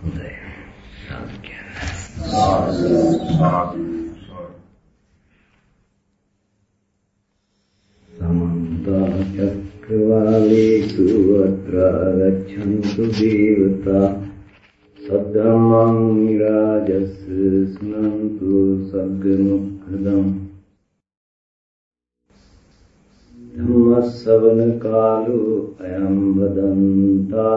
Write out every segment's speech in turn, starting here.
හොඳයි. සාදු කියන්නේ. සාදු සමන්ත චක්කවාලේසු අත්‍රා ගච්ඡන්තු දේවතා සද්ධම්මං රාජස් සුනන්තු සග්ග මොක්ඛදම් ධම්මස්සවන කාලෝ අයම් වදන්තා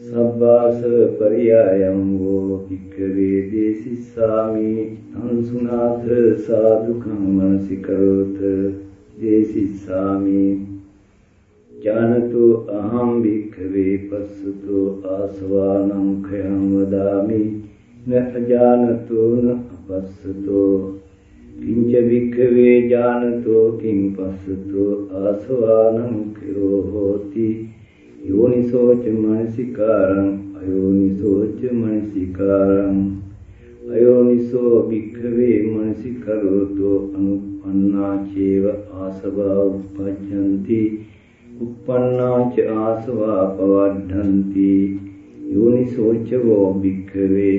සබ්බාස පරියායං වූ භික්ඛවේ දේසිස්සාමි. අංසුනාථ සාදුකං මනසිකරෝත දේසිස්සාමි. ජානතු අහං භික්ඛවේ පස්සතෝ ආසවානං khයං වදාමි. න අජානතෝ න අපස්සතෝ. කිංච වික්ඛවේ ඥානතෝ කිං පස්සතෝ ආසවානං කිරෝ හෝති. යෝනිසෝච මනසිකාරං අයෝනිසෝච මනසිකාරං අයෝනිසෝ භික්ඛවේ මනසිකරෝතෝ අනුපන්නා චේව ආසවා උපජ්ජಂತಿ. uppannā ca āsavā pavaddhanti යෝනිසෝච වෝ භික්ඛවේ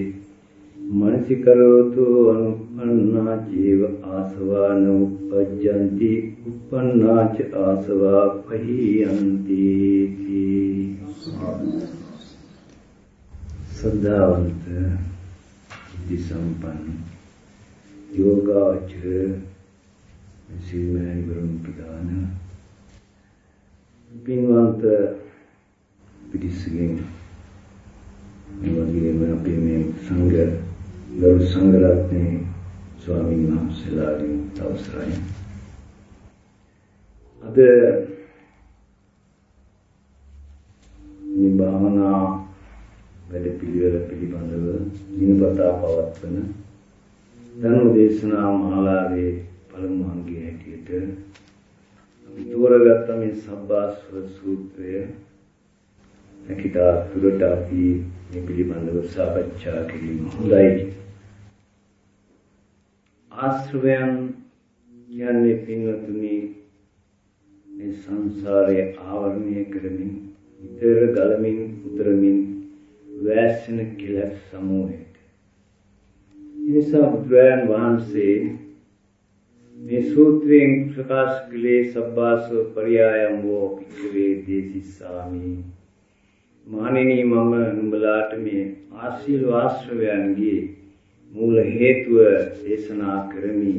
මනසිකරෝතෝ අනුපන්නා චේව ආසවා නෝපජ්ජಂತಿ. උප්පන්නා ච ආසවා පහියන්ති සද්ධාවන්ත දිසම්පන්න යෝගාචර සීමයි වරුන් ප්‍රදාන පින්වන්ත පිටිසගෙන් මේ වගේම අපේ මේ සංඝ ගරු සංඝරත්නයේ ස්වාමීන් වහන්සේලාගෙන් අවසරයි. අද මේ භාවනා වැඩපිළිවෙල පිළිබඳව දිනපතා පවත්වන ධර්ම දේශනා මාලාවේ පළමු අංගයේ හැටියට අපි තෝරගත්ත මේ සබ්බාස්ව සූත්‍රය හැකිතා තුරට අපි මේ පිළිබඳව සාකච්ඡා කිරීම හොඳයි. ආශ්‍රවයන් කියන්නේ පින්වතුනි මේ සංසාරයේ ආවරණය කරමින් ඉතර ගලමින් උතරමින් වැස්සෙන කෙලෙස් සමූහයක. එනිසා බුදුරයන් වහන්සේ මේ සූත්‍රයෙන් ප්‍රකාශ කළේ සබ්බාසෝ පරියායම් වූ පිටවේ දේසිස්සාමි මානෙනී මම නුඹලාට මේ ආශීර්ව ආශ්‍රවයන්ගේ මූල හේතුව දේශනා කරමි.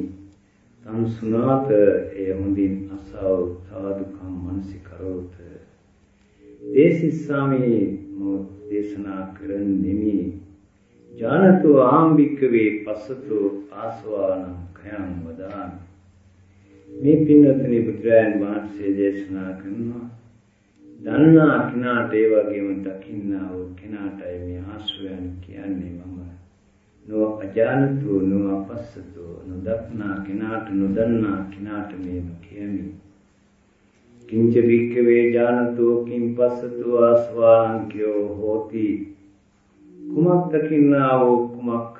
තම් සුනාත එය හොඳින් අසව සාදුකම් මනසිකරෝත. දේශිස්සාමි මෝ දේශනා කරන්නෙමි. ජානතු ආම්බික්කවේ පස්සතු ආස්වානං khයං වදාමි. මේ පින්වත්නි බුදුරයන් වහන්සේ දේශනා කරනවා දන්නා කෙනාට ඒ වගේම දකින්නා වූ කෙනාටයි මේ ආශ්‍රයන් කියන්නේ මම නො අජානතු නො අපස්සතු නොදක්නා කෙනාට නොදන්නා කෙනාට මේම කියමි. කිංච වික්කවේ ජානතු කිං පස්සතු ආස්වාංක්‍යෝ හෝති. කුමක් දකින්නා වූ කුමක්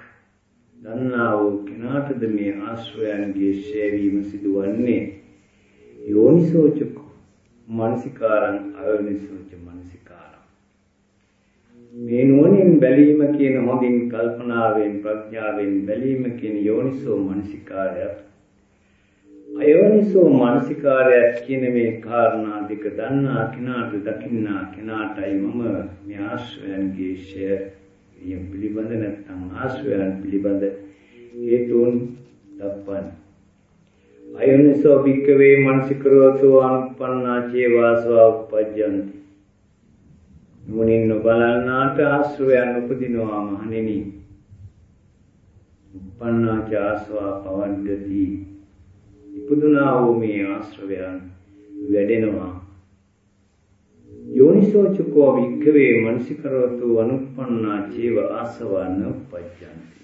දන්නා වූ කෙනාටද මේ ආශ්‍රයන්ගේ ශේවීම සිදුවන්නේ? යෝනිසෝච මානසිකාරං අයෝනිසෝච මානසිකාරං මේ නුවණින් බැලීම කියන හොඳින් කල්පනාවෙන් ප්‍රඥාවෙන් බැලීම කියන යෝනිසෝ මානසිකාරය අයෝනිසෝ මානසිකාරය කියන මේ කාරණා දෙක දන්නා කෙනාට දකින්නා කෙනාටයි මම මේ ආශ්‍රයන්ගේ ෂය යම් පිළිබඳ නැත්නම් ආශ්‍රයන් පිළිබඳ හේතුන් දක්වන්නේ. අයෝනිසෝ භික්කවේ මනසිකරෝතු අනුපන්නා චේවාසවා උපජ්ජಂತಿ. නුවණින් නොබලන්නාට ආශ්‍රයයන් උපදිනවා මහණෙනි. උපන්නා චාස්වා පවද්දති. ඉපදුනා වූ මේ ආශ්‍රවයන් වැඩෙනවා. යෝනිසෝචකෝ වික්ඛවේ මනසිකරවතු අනුප්පන්නා චේව ආසවා නප්පජ්ජන්ති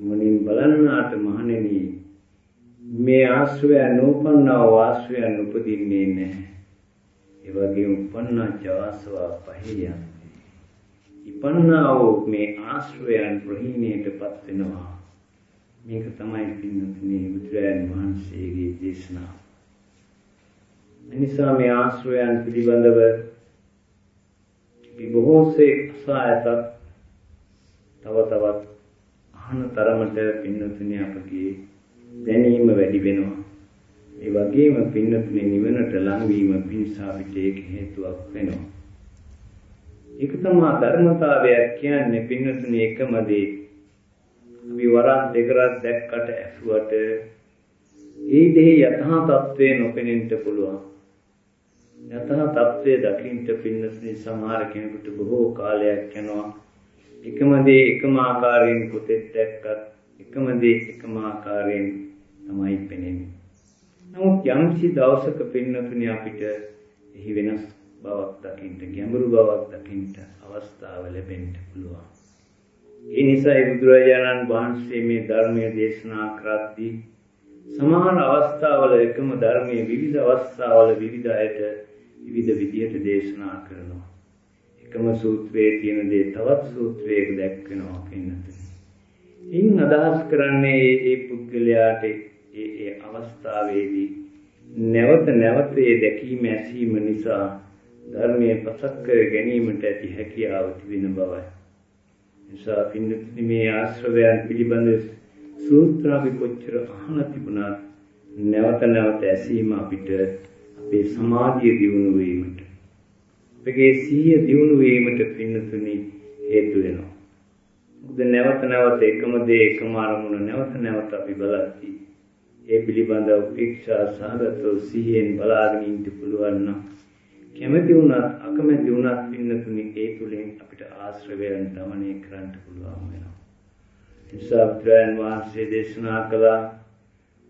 මොනින් බලන්නාට මහණෙනි මේ ආශ්‍රය නෝපන්නා වාශ්‍රය උපදින්නේ නැහැ. ඒ වගේම උපන්නා ජාසවා පහියන්ති ඉපන්නා වූ මේ ආශ්‍රයයන් ප්‍රහීණයටපත් වෙනවා. මේක තමයි පින්නතුනේ බුදුරජාණන් වහන්සේගේ දේශනාව. එනිසා මේ ආශ්‍රයයන් පිළිබඳව අපි බොහෝසේ අසායත තව තවත් අහන තරමට පින්නතුනේ අපගේ දැනීම වැඩි වෙනවා. ඒ වගේම පින්නතුනේ නිවනට ලං වීම පිණිස අපිට ඒක හේතුවක් වෙනවා. ඒක තමයි ධර්මතාවයක් කියන්නේ පින්නතුනේ එකම දේ. අපි වරක් දෙකක් දැක්කට ඇසුවට ඒ දෙහි යථා තත්ත්වය නොපෙනෙන්න පුළුවන්. යථා තත්ත්වයේ දකින්ට පින්නස්නි සමහර කෙනෙකුට බොහෝ කාලයක් යනවා. එකම දේ එකම ආකාරයෙන් පුතෙක් දැක්කත් එකම දේ එකම ආකාරයෙන් තමයි පෙනෙන්නේ. නමුත් යම්සි දවසක පින්නතුනි අපිට එහි වෙනස් බවක් දකින්න ගැඹුරු බවක් දකින්න අවස්ථාව ලැබෙන්න පුළුවන්. ඒ නිසායි බුදුරජාණන් වහන්සේ මේ ධර්මයේ දේශනා කරද්දී සමාන අවස්ථාවල එකම ධර්මයේ විවිධ අවස්ථාවල විවිධ අයට විවිධ විදියට දේශනා කරනවා. එකම සූත්‍රයේ තියෙන දේ තවත් සූත්‍රයක දැක්වෙනවා කියනතේ. ඉන් අදහස් කරන්නේ මේ පුද්ගලයාට ඒ ඒ අවස්ථාවේදී නැවත නැවත ඒ දැකීම ඇසීම නිසා ධර්මයේ පසක් කර ගැනීමට ඇති හැකියාව තිබෙන බවයි. නිසා පින්නතුනි මේ ආශ්‍රවයන් පිළිබඳ සූත්‍ර අපි කොච්චර අහලා තිබුණත් නැවත නැවත ඇසීම අපිට අපේ සමාධිය දියුණු වීමට අපගේ සිහිය දියුණු වීමට පින්නතුනි හේතු වෙනවා. මොකද නැවත නැවත එකම දේ එකම අරමුණ නැවත නැවත අපි බලද්දී ඒ පිළිබඳව උපේක්ෂා සහගතව සිහියෙන් බලාගෙන ඉන්න පුළුවන් නම් කැමැති වුණත් අකමැති වුණත් පින්නතුනි ඒ තුලින් අපිට ආශ්‍රවයන් দমনය කරන්න පුළුවන් වෙනවා. නිසා බුදුන් වහන්සේ දේශනා කළා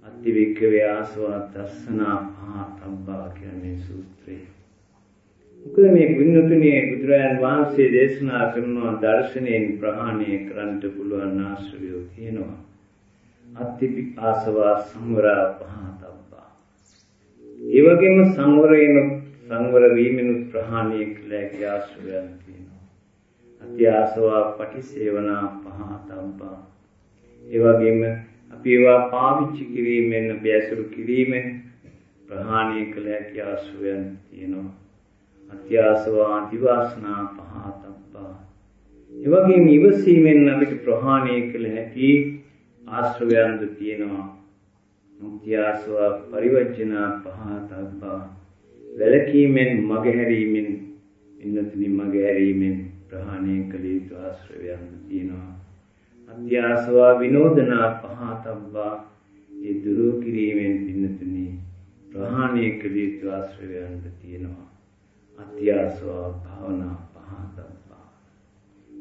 අතිවික්කවේ ආසවත් අස්සනා පහතබ්බා කියන මේ සූත්‍රය. මොකද මේ පින්නතුනි බුදුන් වහන්සේ දේශනා කරන දර්ශනයෙන් ප්‍රහාණය කරන්න පුළුවන් ආශ්‍රවය තියෙනවා. අත්තිපි ආසවා සංවරා පහතබ්බා. ඒ වගේම සංවරයෙන් සංවර වීමෙන් ප්‍රහාණය කළ හැකි ආශ්‍රයයන් තියෙනවා. අත්‍ය ආසවා පටිසේවනා පහතබ්බා. ඒ වගේම අපි ඒවා පාවිච්චි කිරීමෙන් බැසුරු කිරීමෙන් ප්‍රහාණය කළ හැකි ආශ්‍රයයන් තියෙනවා. අත්‍ය ආසවා දිවාසනා පහතබ්බා. ඒ වගේම ඉවසීමෙන් අපිට ප්‍රහාණය කළ හැකි ආශ්‍රවයන්ද තියෙනවා. මුක්තිආසව පරිවර්ජනා පහතබ්බා වැලකීමෙන් මගහැරීමෙන් ඉන්නතුනි මගහැරීමෙන් ප්‍රහාණය කළ යුතු ආශ්‍රවයන්ද තියෙනවා. අධ්‍යාසව විනෝදනා පහතබ්බා ඒ දුරු කිරීමෙන් ඉන්නතුනි ප්‍රහාණය කළ යුතු ආශ්‍රවයන්ද තියෙනවා. අධ්‍යාසව භාවනා පහතබ්බා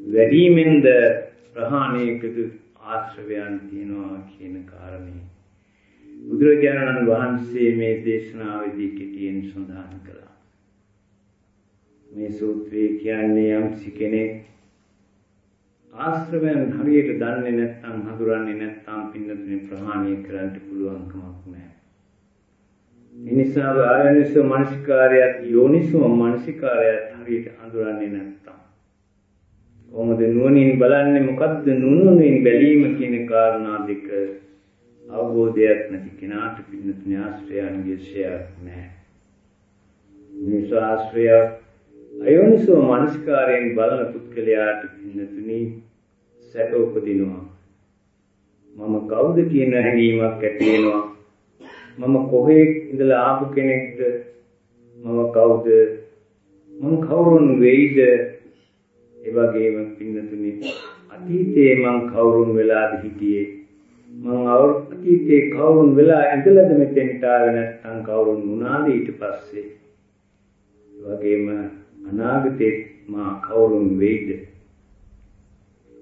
වැඩිමෙන්ද ප්‍රහාණය කළ ආශ්‍රවයන් තියෙනවා කියන කාරණේ බුදුරජාණන් වහන්සේ මේ දේශනාවේදී කෙටියෙන් සඳහන් කළා. මේ සූත්‍රය කියන්නේ යම් කෙනෙක් ආශ්‍රවයන් හරියට දන්නේ නැත්නම් හඳුරන්නේ නැත්නම් පින්නතුනේ ප්‍රහාණය කරන්න පුළුවන් කමක් නැහැ. එනිසා ආයනිසෝ මානසිකාරයත් යෝනිසෝ මානසිකාරයත් හරියට හඳුරන්නේ නැත්නම් කොහොමද නුවණින් බලන්නේ මොකද්ද නුවණින් බැලීම කියන කාරණා දෙක අවබෝධයක් නැති කෙනාට පින්නතුනේ ආශ්‍රයයන්ගේ ශයක් නැහැ. මේ ශාස්ත්‍රය අයෝනිසෝ මනස්කාරයෙන් බලන පුද්ගලයාට පින්නතුනි සැක උපදිනවා. මම කවුද කියන හැඟීමක් ඇති වෙනවා. මම කොහේ ඉඳලා ආපු කෙනෙක්ද? මම කවුද? මම කවුරුන් වෙයිද? ඒ වගේම පින්නතුනි අතීතයේ මං කවුරුන් වෙලාද හිටියේ? මං අතීතයේ කවුරුන් වෙලා ඉඳලාද මෙතෙන්ට ආවේ නැත්නම් කවුරුන් වුණාද ඊට පස්සේ? ඒ වගේම අනාගතේ මා කවුරුන් වෙයිද?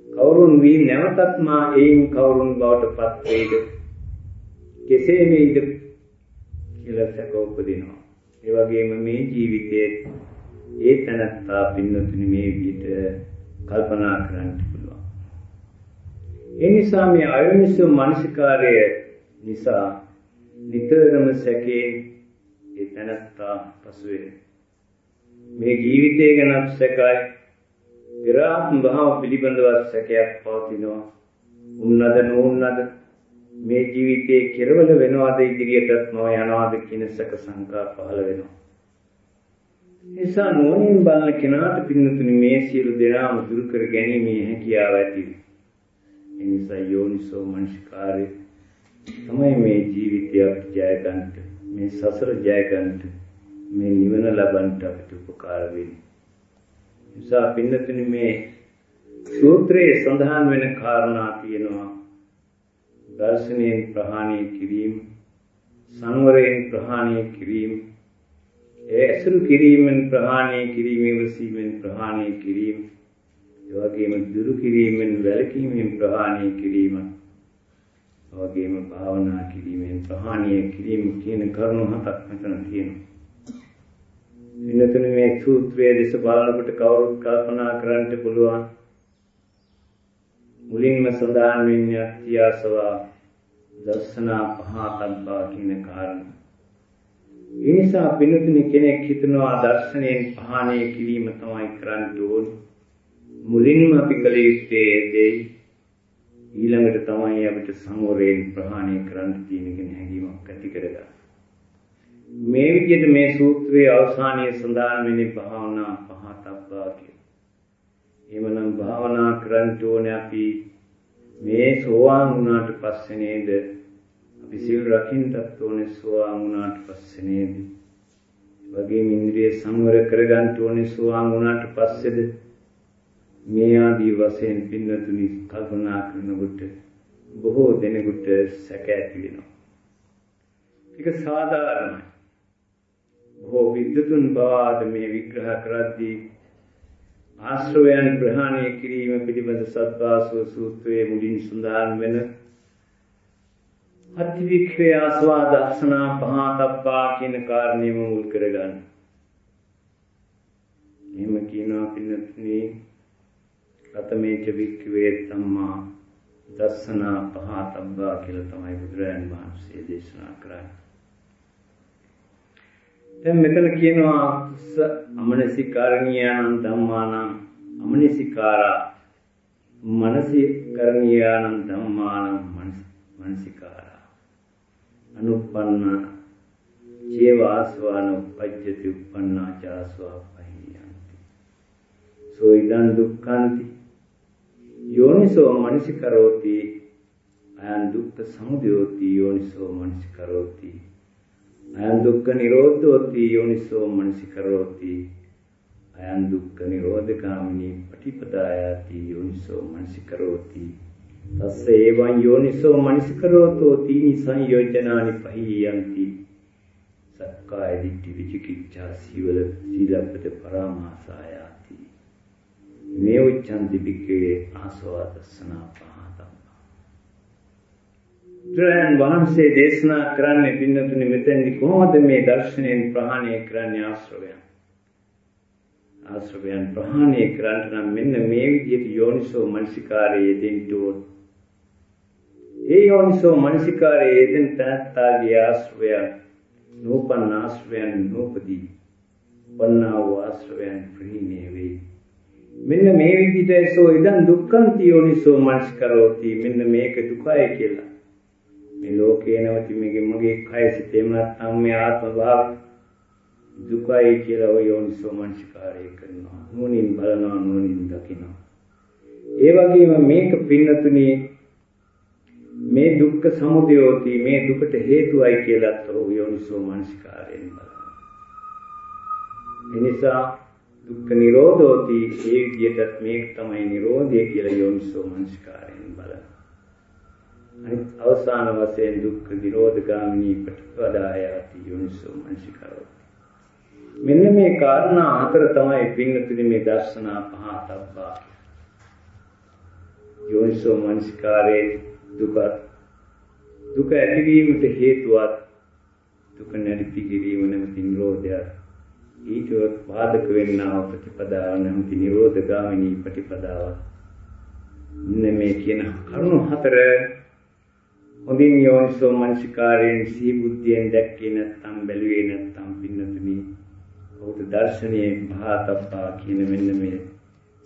කවුරුන් වී නැවතත් මා ඒයින් කවුරුන් බවට පත් වෙයිද? කෙසේ වෙයිද? කියලා සැක උපදිනවා. ඒ වගේම මේ ජීවිතයේ ඒ තැනත්තා පින්නතුනි මේ විදිහට කල්පනා කරන්න පුළුවන්. ඒ නිසා මේ අයෝනිසෝ මනසිකාරය නිසා නිතරම සැකේ ඒ තැනත්තා පසුවේ මේ ජීවිතය ගැන සැකයි විරාම භාව පිළිබඳව සැකයක් පවතිනවා. උන්නද නොඋන්නද මේ ජීවිතයේ කෙරවල වෙනවද ඉදිරියටත් නො යනවද කියන සැක සංකා පහළ වෙනවා. නිසා නෝනින් බලන කෙනාට පින්නතුනි මේ සියලු දෙනාම දුරු කර ගැනීමේ හැකියාව ඇති. ඒ නිසා යෝනිසෝ මනසිකාරය තමයි මේ ජීවිතය ජය ගන්නට මේ සසර ජය ගන්නට මේ නිවන ලබන්නට අපිට උපකාර වෙන්නේ. නිසා පින්නතුනි මේ සූත්‍රයේ සඳහන් වෙන කාරණා තියෙනවා දර්ශනයෙන් ප්‍රහාණය කිරීම සංවරයෙන් ප්‍රහාණය කිරීම ඒ ඇසුරු කිරීමෙන් ප්‍රහාණය කිරීම ඉවසීමෙන් ප්‍රහාණය කිරීම ඒ වගේම දුරු කිරීමෙන් වැළකීමෙන් ප්‍රහාණය කිරීම වගේම භාවනා කිරීමෙන් ප්‍රහාණය කිරීම කියන කරුණු හතක් මෙතන තියෙනවා. ඉන්නතුනේ මේ සූත්‍රයේ දෙස බලනකොට කවුරුත් කල්පනා කරන්න පුළුවන් මුලින්ම සඳහන් වෙන්නේ අත්‍යාසවා දර්ශනා පහතබ්බා කියන කාරණා. ඒ නිසා පින්තුනි කෙනෙක් හිතනවා දර්ශනයෙන් පහාණය කිරීම තමයි කරන්න ඕනේ. මුලින්ම අපි කළ යුත්තේ දෙයි ඊළඟට තමයි අපිට සංවරයෙන් ප්‍රහාණය කරන්න තියෙන කෙන හැඟීමක් ඇති කරගන්න. මේ විදිහට මේ සූත්‍රයේ අවසානයේ සඳහන් වෙන්නේ භාවනා පහතබ්බා කියලා. එහෙමනම් භාවනා කරන්න ඕනේ අපි මේ සෝවාන් වුණාට පස්සේ නේද අපි සිල් රකින්නත් ඕනේ සෝවාන් වුණාට පස්සේ නේද වගේම ඉන්ද්‍රිය සංවර කරගන්න ඕනේ සෝවාන් වුණාට පස්සේද මේ ආදී වශයෙන් පින්නතුනි කල්පනා කරනකොට බොහෝ දෙනෙකුට සැක ඇති වෙනවා. ඒක සාධාරණයි. බොහෝ විද්වතුන් බවාද මේ විග්‍රහ කරද්දී ආශ්‍රවයන් ප්‍රහාණය කිරීම පිළිබඳ සත්වාසව සූත්‍රයේ මුලින් සඳහන් වෙන අතිවික්‍රය ආස්වාද අසනා පහතබ්බා කියන කාරණේම මුල් කරගන්න. එහෙම කියනවා පින්නතුනි රතමේච වික්‍රේ සම්මා දස්සනා පහතබ්බා කියලා තමයි බුදුරජාන් වහන්සේ දේශනා කරන්නේ. දැන් මෙතන කියනවා අමනසිකාරණීයානං ධම්මානං අමනසිකාරා මනසිකරණීයානං ධම්මානං මනසිකාරා අනුප්පන්න ජීවාස්වාන උපජ්ජති උප්පන්නා චාස්වා පහියන්ති. සෝ ඉදං දුක්ඛන්ති. යෝනිසෝ මනසිකරෝති. අයං දුක්ඛ සමුදයෝති. යෝනිසෝ මනසිකරෝති. අයං දුක්ඛ නිරෝධෝති. යෝනිසෝ මනසිකරෝති. අයං දුක්ඛ නිරෝධගාමිනී පටිපදායාති. යෝනිසෝ මනසිකරෝති. තස්ස එවං යෝනිසෝ මනසිකරෝතෝ තීනි සංයෝජනානි පහියන්ති. සක්කාය දිට්ඨි විචිකිච්ඡා සීවල සීලපද පරාමාසායාති. මේ උච්ඡන්ති බික්කේ ආසවාදස්සනා බුදුරජාණන් වහන්සේ දේශනා කරන්නේ පින්නතුනි මෙතෙන්දි කොහොමද මේ දර්ශනයෙන් ප්‍රහාණය කරන්නේ ආශ්‍රවයන්? ආශ්‍රවයන් ප්‍රහාණය කරන්න නම් මෙන්න මේ විදිහට යෝනිසෝ මනසිකාරයේ යෙදෙන්න ඕන. ඒ යෝනිසෝ මනසිකාරයේ යෙදෙන තත්තාගේ ආශ්‍රවයන් නූපන්න ආශ්‍රවයන් නූපදී. වන්නා වූ ආශ්‍රවයන් ප්‍රහීණය වේ මෙන්න මේ විදිහට සෝ ඉදන් දුක්ඛන්ති යෝනිසෝ මනසිකරෝති. මෙන්න මේක දුකයි කියලා. මේ ලෝකේ නැවති මේකේ මගේ කය සිතේම නැත්නම් මේ ආත්ම භාව දුකයි කියලා ඔය යෝනිසෝ මනසිකාරය කරනවා. නුවණින් බලනවා නුවණින් දකිනවා. ඒ වගේම මේක පින්නතුනි මේ දුක්ඛ සමුදයෝති මේ දුකට හේතුවයි කියලාත් ඔය යෝනිසෝ මනසිකාරයෙන් බලනවා එනිසා දුක්ඛ නිරෝධෝති ඒ විදිහට මේක තමයි නිරෝධය කියලා යෝනිසෝ මනසිකාරයෙන් බලනවා අනිත් අවසාන වශයෙන් දුක්ඛ නිරෝධ ගාමිනී ප්‍රතිපදායති යෝනිසෝ මනසිකරෝති. මෙන්න මේ කාරණා හතර තමයි පින්නතුනි මේ දර්ශනා පහතබ්බා. යෝනිසෝ මනසිකාරේ දුක දුක ඇතිවීමට හේතුවත් දුක නැති කිරීම නැමැති නිරෝධය ඊට බාධක වෙන්නා ප්‍රතිපදාව නැමැති නිරෝධ ගාමිනී ප්‍රතිපදාව මෙන්න මේ කියන කරුණු හතර හොඳින් යෝනිසෝ මනසිකාරයෙන් සිහි බුද්ධියෙන් දැක්කේ නැත්නම් බැලුවේ නැත්නම් පින්නතුනි. ඔහුට දර්ශනීය භාතප්පා කියන මෙන්න මේ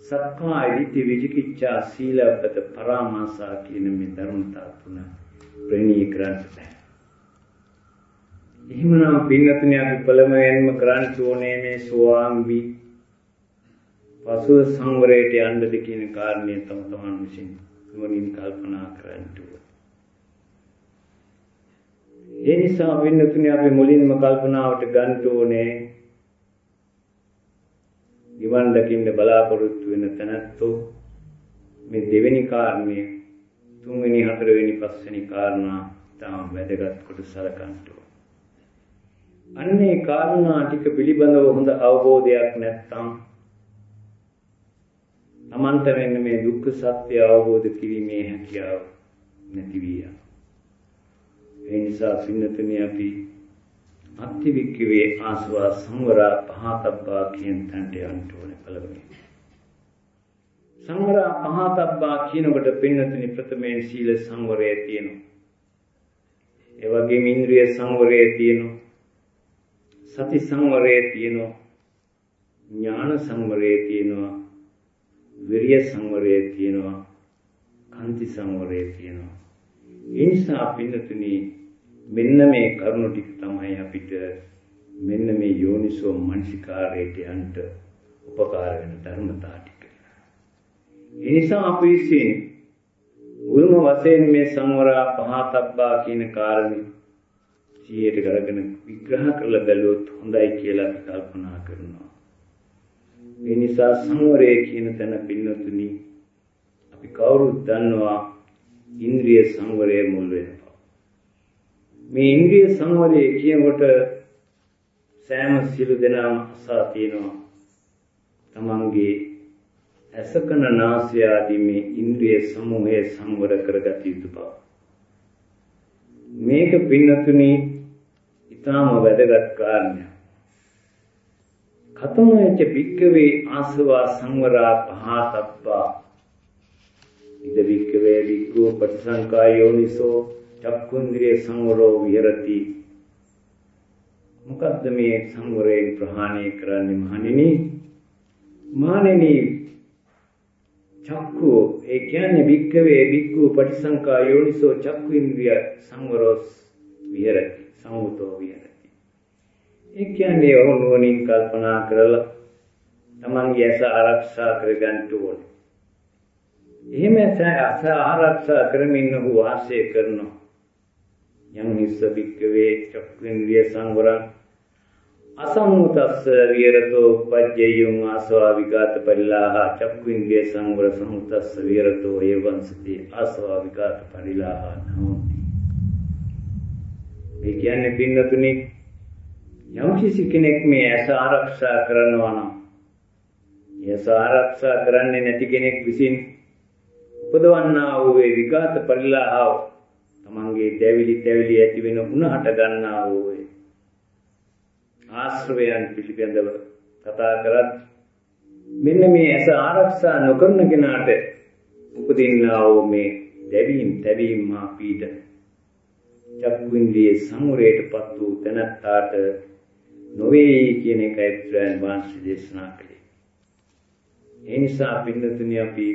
සක්කාය දිට්ඨි විචිකිච්ඡා සීලපත පරාමාසා කියන මේ ධර්මතා තුන ප්‍රණී කරන්නට එහෙමනම් පින්නතුනි අපි පළමුවෙන්ම කරන්න ඕනේ මේ සෝවාන්වි පසුව සංවරයට යන්නද කියන කාරණය තම තමන් විසින් නුවණින් කල්පනා කරන්න ඕනේ. ඒ නිසා පින්නතුනි අපි මුලින්ම කල්පනාවට ගන්න ඕනේ නිවන් දකින්න බලාපොරොත්තු වෙන තැනැත්තෝ මේ දෙවෙනි කාරණය තුන්වෙනි හතරවෙනි පස්වෙනි කාරණා තාම වැදගත් කොට සලකන්න අන්නේ කාරණා ටික පිළිබඳව හොඳ අවබෝධයක් නැත්නම් Tamanta වෙන්න මේ දුක්ඛ සත්‍ය අවබෝධ කිරීමේ හැකියාව නැති විය. ඒ නිසා පින්නතුනි අපි අත්තිවික්කවේ ආස්වා සංවරා පහතබ්බා කියන තැනට යන්න ඕනේ පළවෙනි. සංවරා පහතබ්බා කියනකොට පින්නතුනි ප්‍රථමයෙන් සීල සංවරය තියෙනවා. ඒ වගේම ඉන්ද්‍රිය සංවරය තියෙනවා. සති සංවරය තියෙනවා. ඥාන සංවරය තියෙනවා. විරිය සංවරය තියෙනවා. කාන්ති සංවරය තියෙනවා. ඒ නිසා පින්නතුනි මෙන්න මේ කරුණු ටික තමයි අපිට මෙන්න මේ යෝනිසෝ මනසිකාරයට යන්න උපකාර වෙන ධර්මතා ටික. ඒ නිසා අපි විසින් මුල්ම වශයෙන් මේ සංවරා පහතබ්බා කියන කාරණේ සියයට කරගෙන විග්‍රහ කරලා බැලුවොත් හොඳයි කියලා අපි කල්පනා කරනවා. ඒ නිසා සංවරය කියන තැන පින්නතුනි අපි කවුරුත් දන්නවා ඉන්ද්‍රිය සංවරය මුල් වෙනවා. මේ ඉන්ද්‍රිය සංවරය කියනකොට සෑම සිළු දෙනාම අසා තියෙනවා. තමන්ගේ ඇසකන නාසය ආදී මේ ඉන්ද්‍රිය සමූහය සංවර කරගත යුතු බව. මේක පින්නතුනි ඊටාම වැදගත් කාරණයක්. කතමයච භික්කවේ ආසවා සංවරා පහතබ්බා ඉද භික්කවේ භික්ඛු පටිසංකා යෝනිසෝ චක්කුන්ද්‍රිය සංවරෝ විහෙරති. මොකද්ද මේ සංවරයෙන් ප්‍රහාණය කරන්නේ මහණෙනි? මහණෙනි චක්කු ඒ කියන්නේ භික්කවේ භික්ඛු පටිසංකා යෝනිසෝ චක්කු ඉන්ද්‍රිය සංවරෝ විහෙරති සංවතෝ විහෙරති. ඒ කියන්නේ ඔහු නුවණින් කල්පනා කරලා තමන්ගේ ඇස ආරක්ෂා කරගන්න ඕනේ. එහෙම ඇස ආරක්ෂා කරමින් ඔහු වාසය කරනවා. යම් හිස්ස භික්කවේ චක්කේන්ද්‍රිය සංවරං. අසම්මුතස්ස විරතෝ පජ්ජයුං ආස්වා විගත පරිලාහ චක්කේන්ද්‍රිය සංවර සම්මුතස්ස විරතෝ ඒවංසති ආස්වා විගත පරිලාහ නෝති. ඒ කියන්නේ පින්නතුනි යම් කිසි කෙනෙක් මේ ඇස ආරක්ෂා කරනවා නම් ඇස ආරක්ෂා කරන්නේ නැති කෙනෙක් විසින් උපදවන්නා වූ ඒ විගත පරිලාහව තමන්ගේ දැවිලි දැවිලි ඇති වෙන උණ හට ගන්නා වූ ආශ්‍රවයන් පිළිබඳව කතා කරත් මෙන්න මේ ඇස ආරක්ෂා නොකරන කෙනාට උපදින්නා වූ මේ දැවීම් තැවීම් මා පීඩ චක්කුන්ද්‍රියේ සංවරයටපත් වූ තැනත්තාට නොවේ කියන එකයි බුදුරජාන් වහන්සේ දේශනා කළේ. ඒ නිසා පින්නතුනි අපි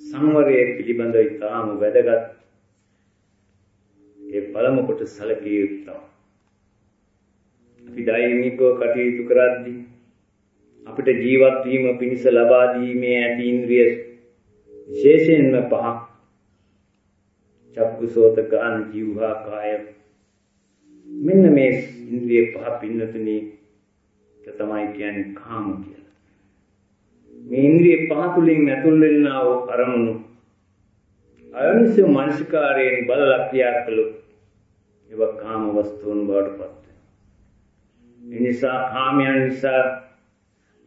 සංවරයේ පිළිබඳව ඉතාම වැදගත් ඒ පළමු කොට සැලකිය යුතුයි. අපි දෛනිකව කටයුතු කරද්දී අපිට ජීවත් වීම පිණිස ලබා දීමේ ඇති ඉන්ද්‍රිය විශේෂයෙන්ම පහ චක්කුසෝත ගාන ජීවහා කාය මෙන්න මේ ඉන්ද්‍රිය පහ පින්නතුනි තමයි කියන්නේ කාම කියලා. මේ ඉන්ද්‍රිය පහ තුලින් ඇතුල් වෙනා වූ අරමුණු අයනිසෝ මානසිකාරයෙන් බලලා ක්‍රියා කළොත් ඒවා කාම වස්තුන් බවට පත් වෙනවා. නිසා කාමයන් නිසා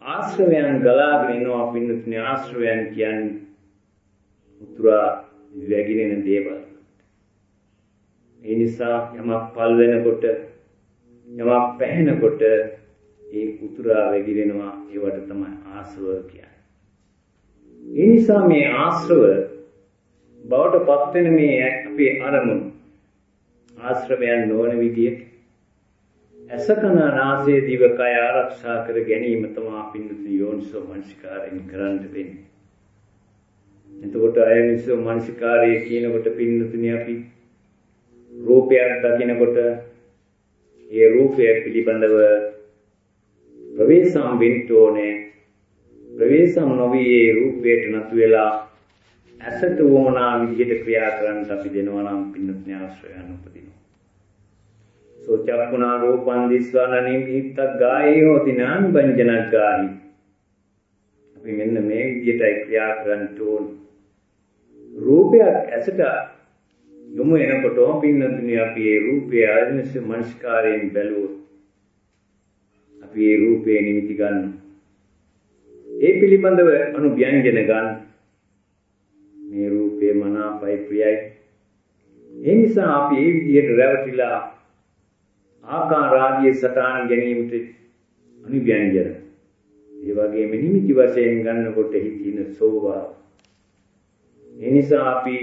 ආශ්‍රවයන් ගලාගෙන එනවා පින්නතුනේ ආශ්‍රවයන් කියන්නේ උතුරා වැగిරෙන දේවල්. ඒ නිසා යමක් පල් වෙනකොට යමක් පැහැෙනකොට ඒ උතුරා වැగిරෙනවා ඒවට තමයි ආශ්‍රව කියන්නේ. ඒ නිසා මේ ආශ්‍රව බවට පත් වෙන මේ අපේ අරමුණු ආශ්‍රවයන් නොවන විදියට අසකන නාසය දිවකය ආරක්ෂා කර ගැනීම තමයි පින්නති යෝනිසෝ මනසිකාරයෙන් කරන්න වෙන්නේ. එතකොට අයනිසෝ මනසිකාරය කියනකොට පින්නතුනි අපි රූපයක් දකිනකොට ඒ රූපය පිළිබඳව ප්‍රවේශම් වෙන්න ඕනේ. ප්‍රවේශම් නොවි ඒ රූපයට නතු වෙලා ඇසට වමනා විදිහට ක්‍රියා කරන්න අපි දෙනවා නම් පින්නත්ඥ ආශ්‍රයයන් උපදිනවා. සෝ චක්කුණා රූපං දිස්වාන නිමිත්තක් ගායේ හොති නාන් බංජනක් ගාහි. අපි මෙන්න මේ විදිහටයි ක්‍රියා කරන්න ඕන. රූපයක් ඇසට යොමු එනකොටම පින්නතුනි අපි ඒ රූපය අනිස මනස්කාරයෙන් බැලුවොත් අපි ඒ රූපේ නිමිති ගන්න. ඒ පිළිබඳව අනුව්‍යංජන ගන්න. මේ රූපේ මනාපයි ප්‍රියයි. ඒ නිසා අපි ඒ විදිහට රැවටිලා ආකාරාදී සටහන් ගැනීමට අනුව්‍යංජන. ඒ වගේම නිමිති වශයෙන් ගන්නකොට හිතින සෝවා. ඒ නිසා අපි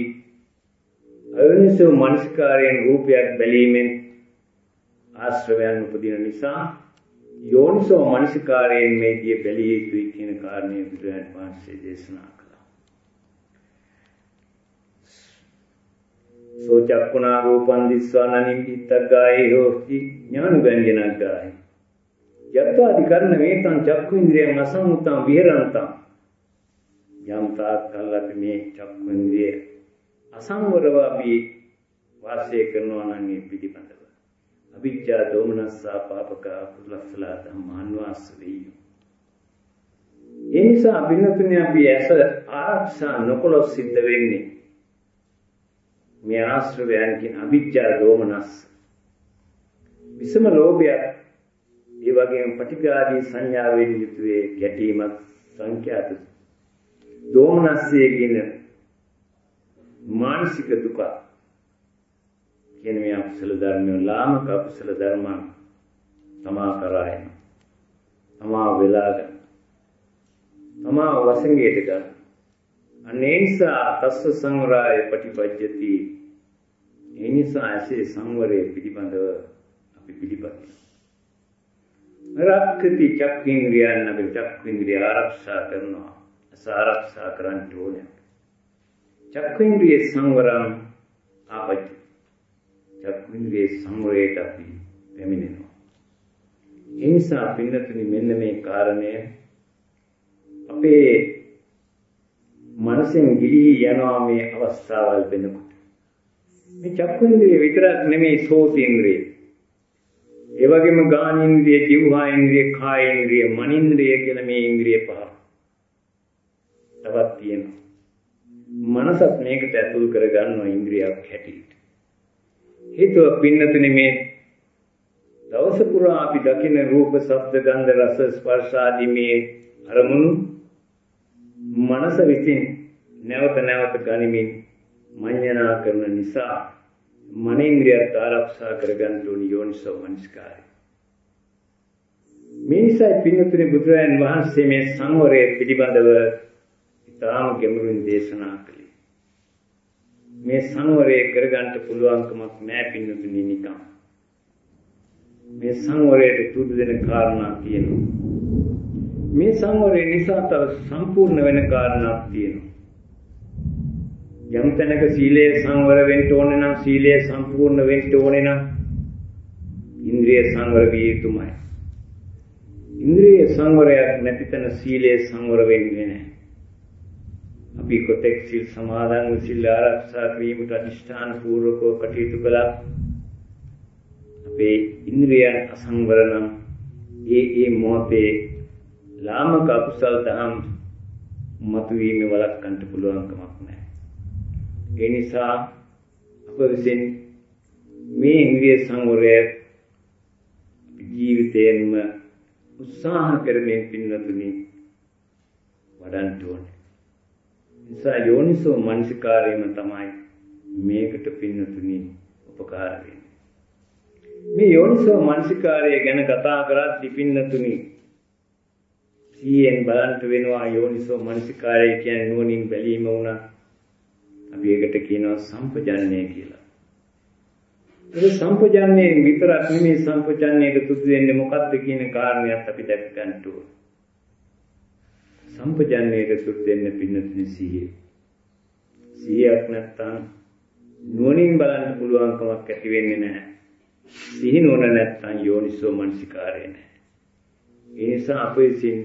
අයෝනිසෝ මනස්කාරයෙන් රූපයක් බැලීමෙන් ආශ්‍රවයන් උපදින නිසා යෝනිසෝ මනස්කාරයෙන් මේ දිය බැලිය යුතුයි කියන කාරණය බුදුරජාණන් වහන්සේ දේශනා කළා. සෝචක්කුණා රූපං දිස්වාන නිමිත්තග්ගායේ හෝති ඥානගංජනග්ගායේ. යත්වාදි කරන මේතං චක්කු ඉන්ද්‍රියං අසංඋතං විහෙරන්තං යම් තාක් කල් අපි මේ චක්කු ඉන්ද්‍රිය අසංවරව අපි වාසය කරනවා නම් ඒ පිළිබඳව අවිජ්ජා දෝමනස්සා පාපක කුසලසලා ධම්මාන්වාස වෙයි. ඒ නිසා බිනතුනේ අපි ඇස ආරක්ෂා නොකළොත් සිද්ධ වෙන්නේ මේ ආශ්‍රවයන් කියන අවිජ්ජා දෝමනස්. විසම ලෝභයක්. ඒ වගේම පටිඝාදී සංඥාවෙන් යුතුවේ ගැටීමක් සංඛ්‍යාත. දෝමනස්සේ කියන මානසික දුක කියන මේ අකුසල ධර්ම ලාමක අකුසල ධර්ම තමා කරායන තමා වෙලාගෙන තමා වසංගයට ගන්න. අනේ නිසා තස්ස සංවරය ප්‍රතිපජ්ජති. ඒ නිසා ඇසේ සංවරයේ පිළිබඳව අපි පිළිපදිනවා. රක්කති චක්ඛේන්ද්‍රයන් අපි චක්ඛේන්ද්‍රය ආරක්ෂා කරනවා. ආරක්ෂා කරන්න ඕනේ. චක්ඛේන්ද්‍රිය සංවරම් ආපච්චි චක්ඛේන්ද්‍රිය සංවරයට අපි පැමිණෙනවා. ඒ නිසා පින්නතුනි මෙන්න මේ කාරණය අපේ මනසෙන් ගිලී යනවා මේ අවස්ථාවල් වෙනකොට. මේ චක්ඛේන්ද්‍රිය විතරක් නෙමෙයි සෝතේන්ද්‍රිය. ඒ වගේම ගානේන්ද්‍රිය ජීවහා ඉන්ද්‍රිය කාය ඉන්ද්‍රිය මනින්ද්‍රිය කියලා මේ ඉන්ද්‍රිය පහ තවත් තියෙනවා. මනසත් මේකට ඇතුල් කරගන්නවා ඉන්ද්‍රියක් හැටියට. හේතුව පින්නතුනි මේ දවස පුරා අපි දකින රූප, ශබ්ද, ගන්ධ, රස, ස්පර්ශ ආදී මේ අරමුණු මනස විසින් නැවත නැවත ගනිමින් මඤ්ඤණා කරන නිසා මනේන්ද්‍රියත් ආරක්ෂා කරගන්න ඕනි යෝනිසෝ මනස්කාරය. මේ නිසා පින්නතුනි බුදුරයන් වහන්සේ මේ සංවරය පිළිබඳව ඉතාම ගැඹුරින් දේශනා කළේ. මේ සංවරය කරගන්න පුළුවන්කමක් නැහැ පින්නතුනි නිකම්. මේ සංවරයට තුඩු දෙන කාරණා තියෙනවා. මේ සංවරය නිසා තව සම්පූර්ණ වෙන කාරණාවක් තියෙනවා. යම් තැනක සීලය සංවර වෙන්න ඕනේ නම් සීලය සම්පූර්ණ වෙන්න ඕනේ නම් ඉන්ද්‍රිය සංවර විය යුතුමයි. ඉන්ද්‍රිය සංවරයක් නැති තැන සීලය සංවර වෙන්නේ නැහැ. අපි කොතෙක් සිල් සමාදන් සිල් ආරක්ෂා කිරීමට අදිෂ්ඨාන පූර්වකව කටයුතු කළා. අපේ ඉන්ද්‍රියයන් අසංවර නම් ඒ ඒ මොහොතේ ලාමක අකුසල් දහම් මතුවීම වළක්වන්න පුළුවන් කමක් නැහැ. ඒ නිසා අප විසින් මේ ඉන්ද්‍රිය සංවරය ජීවිතයෙන්ම උත්සාහ කරමින් පින්නතුනි වඩන්න ඕනේ. නිසා යෝනිසෝ මනසිකාරයම තමයි මේකට පින්නතුනි උපකාර වෙන්නේ. මේ යෝනිසෝ මනසිකාරය ගැන කතා කරද්දී පින්නතුනි සිහියෙන් බලන්ට වෙනවා යෝනිසෝ මනසිකාරය කියන්නේ නුවණින් බැලීම වුණා. අපි ඒකට කියනවා සම්පජන්ණය කියලා. ඒ සම්පජන්ණයෙන් විතරක් නෙමෙයි සම්පජන්ණයට තුඩු වෙන්නේ මොකක්ද කියන කාරණයක් අපි දැක ගන්න ඕන. සම්පජන්ණයට තුඩු දෙන්න පින්නතුනි සිහිය. සිහියක් නැත්තම් නුවණින් බලන්න පුළුවන්කමක් ඇති වෙන්නේ නැහැ. සිහි නුවණ නැත්තම් යෝනිසෝ මනසිකාරය නැහැ. ඒ නිසා අපේ සින්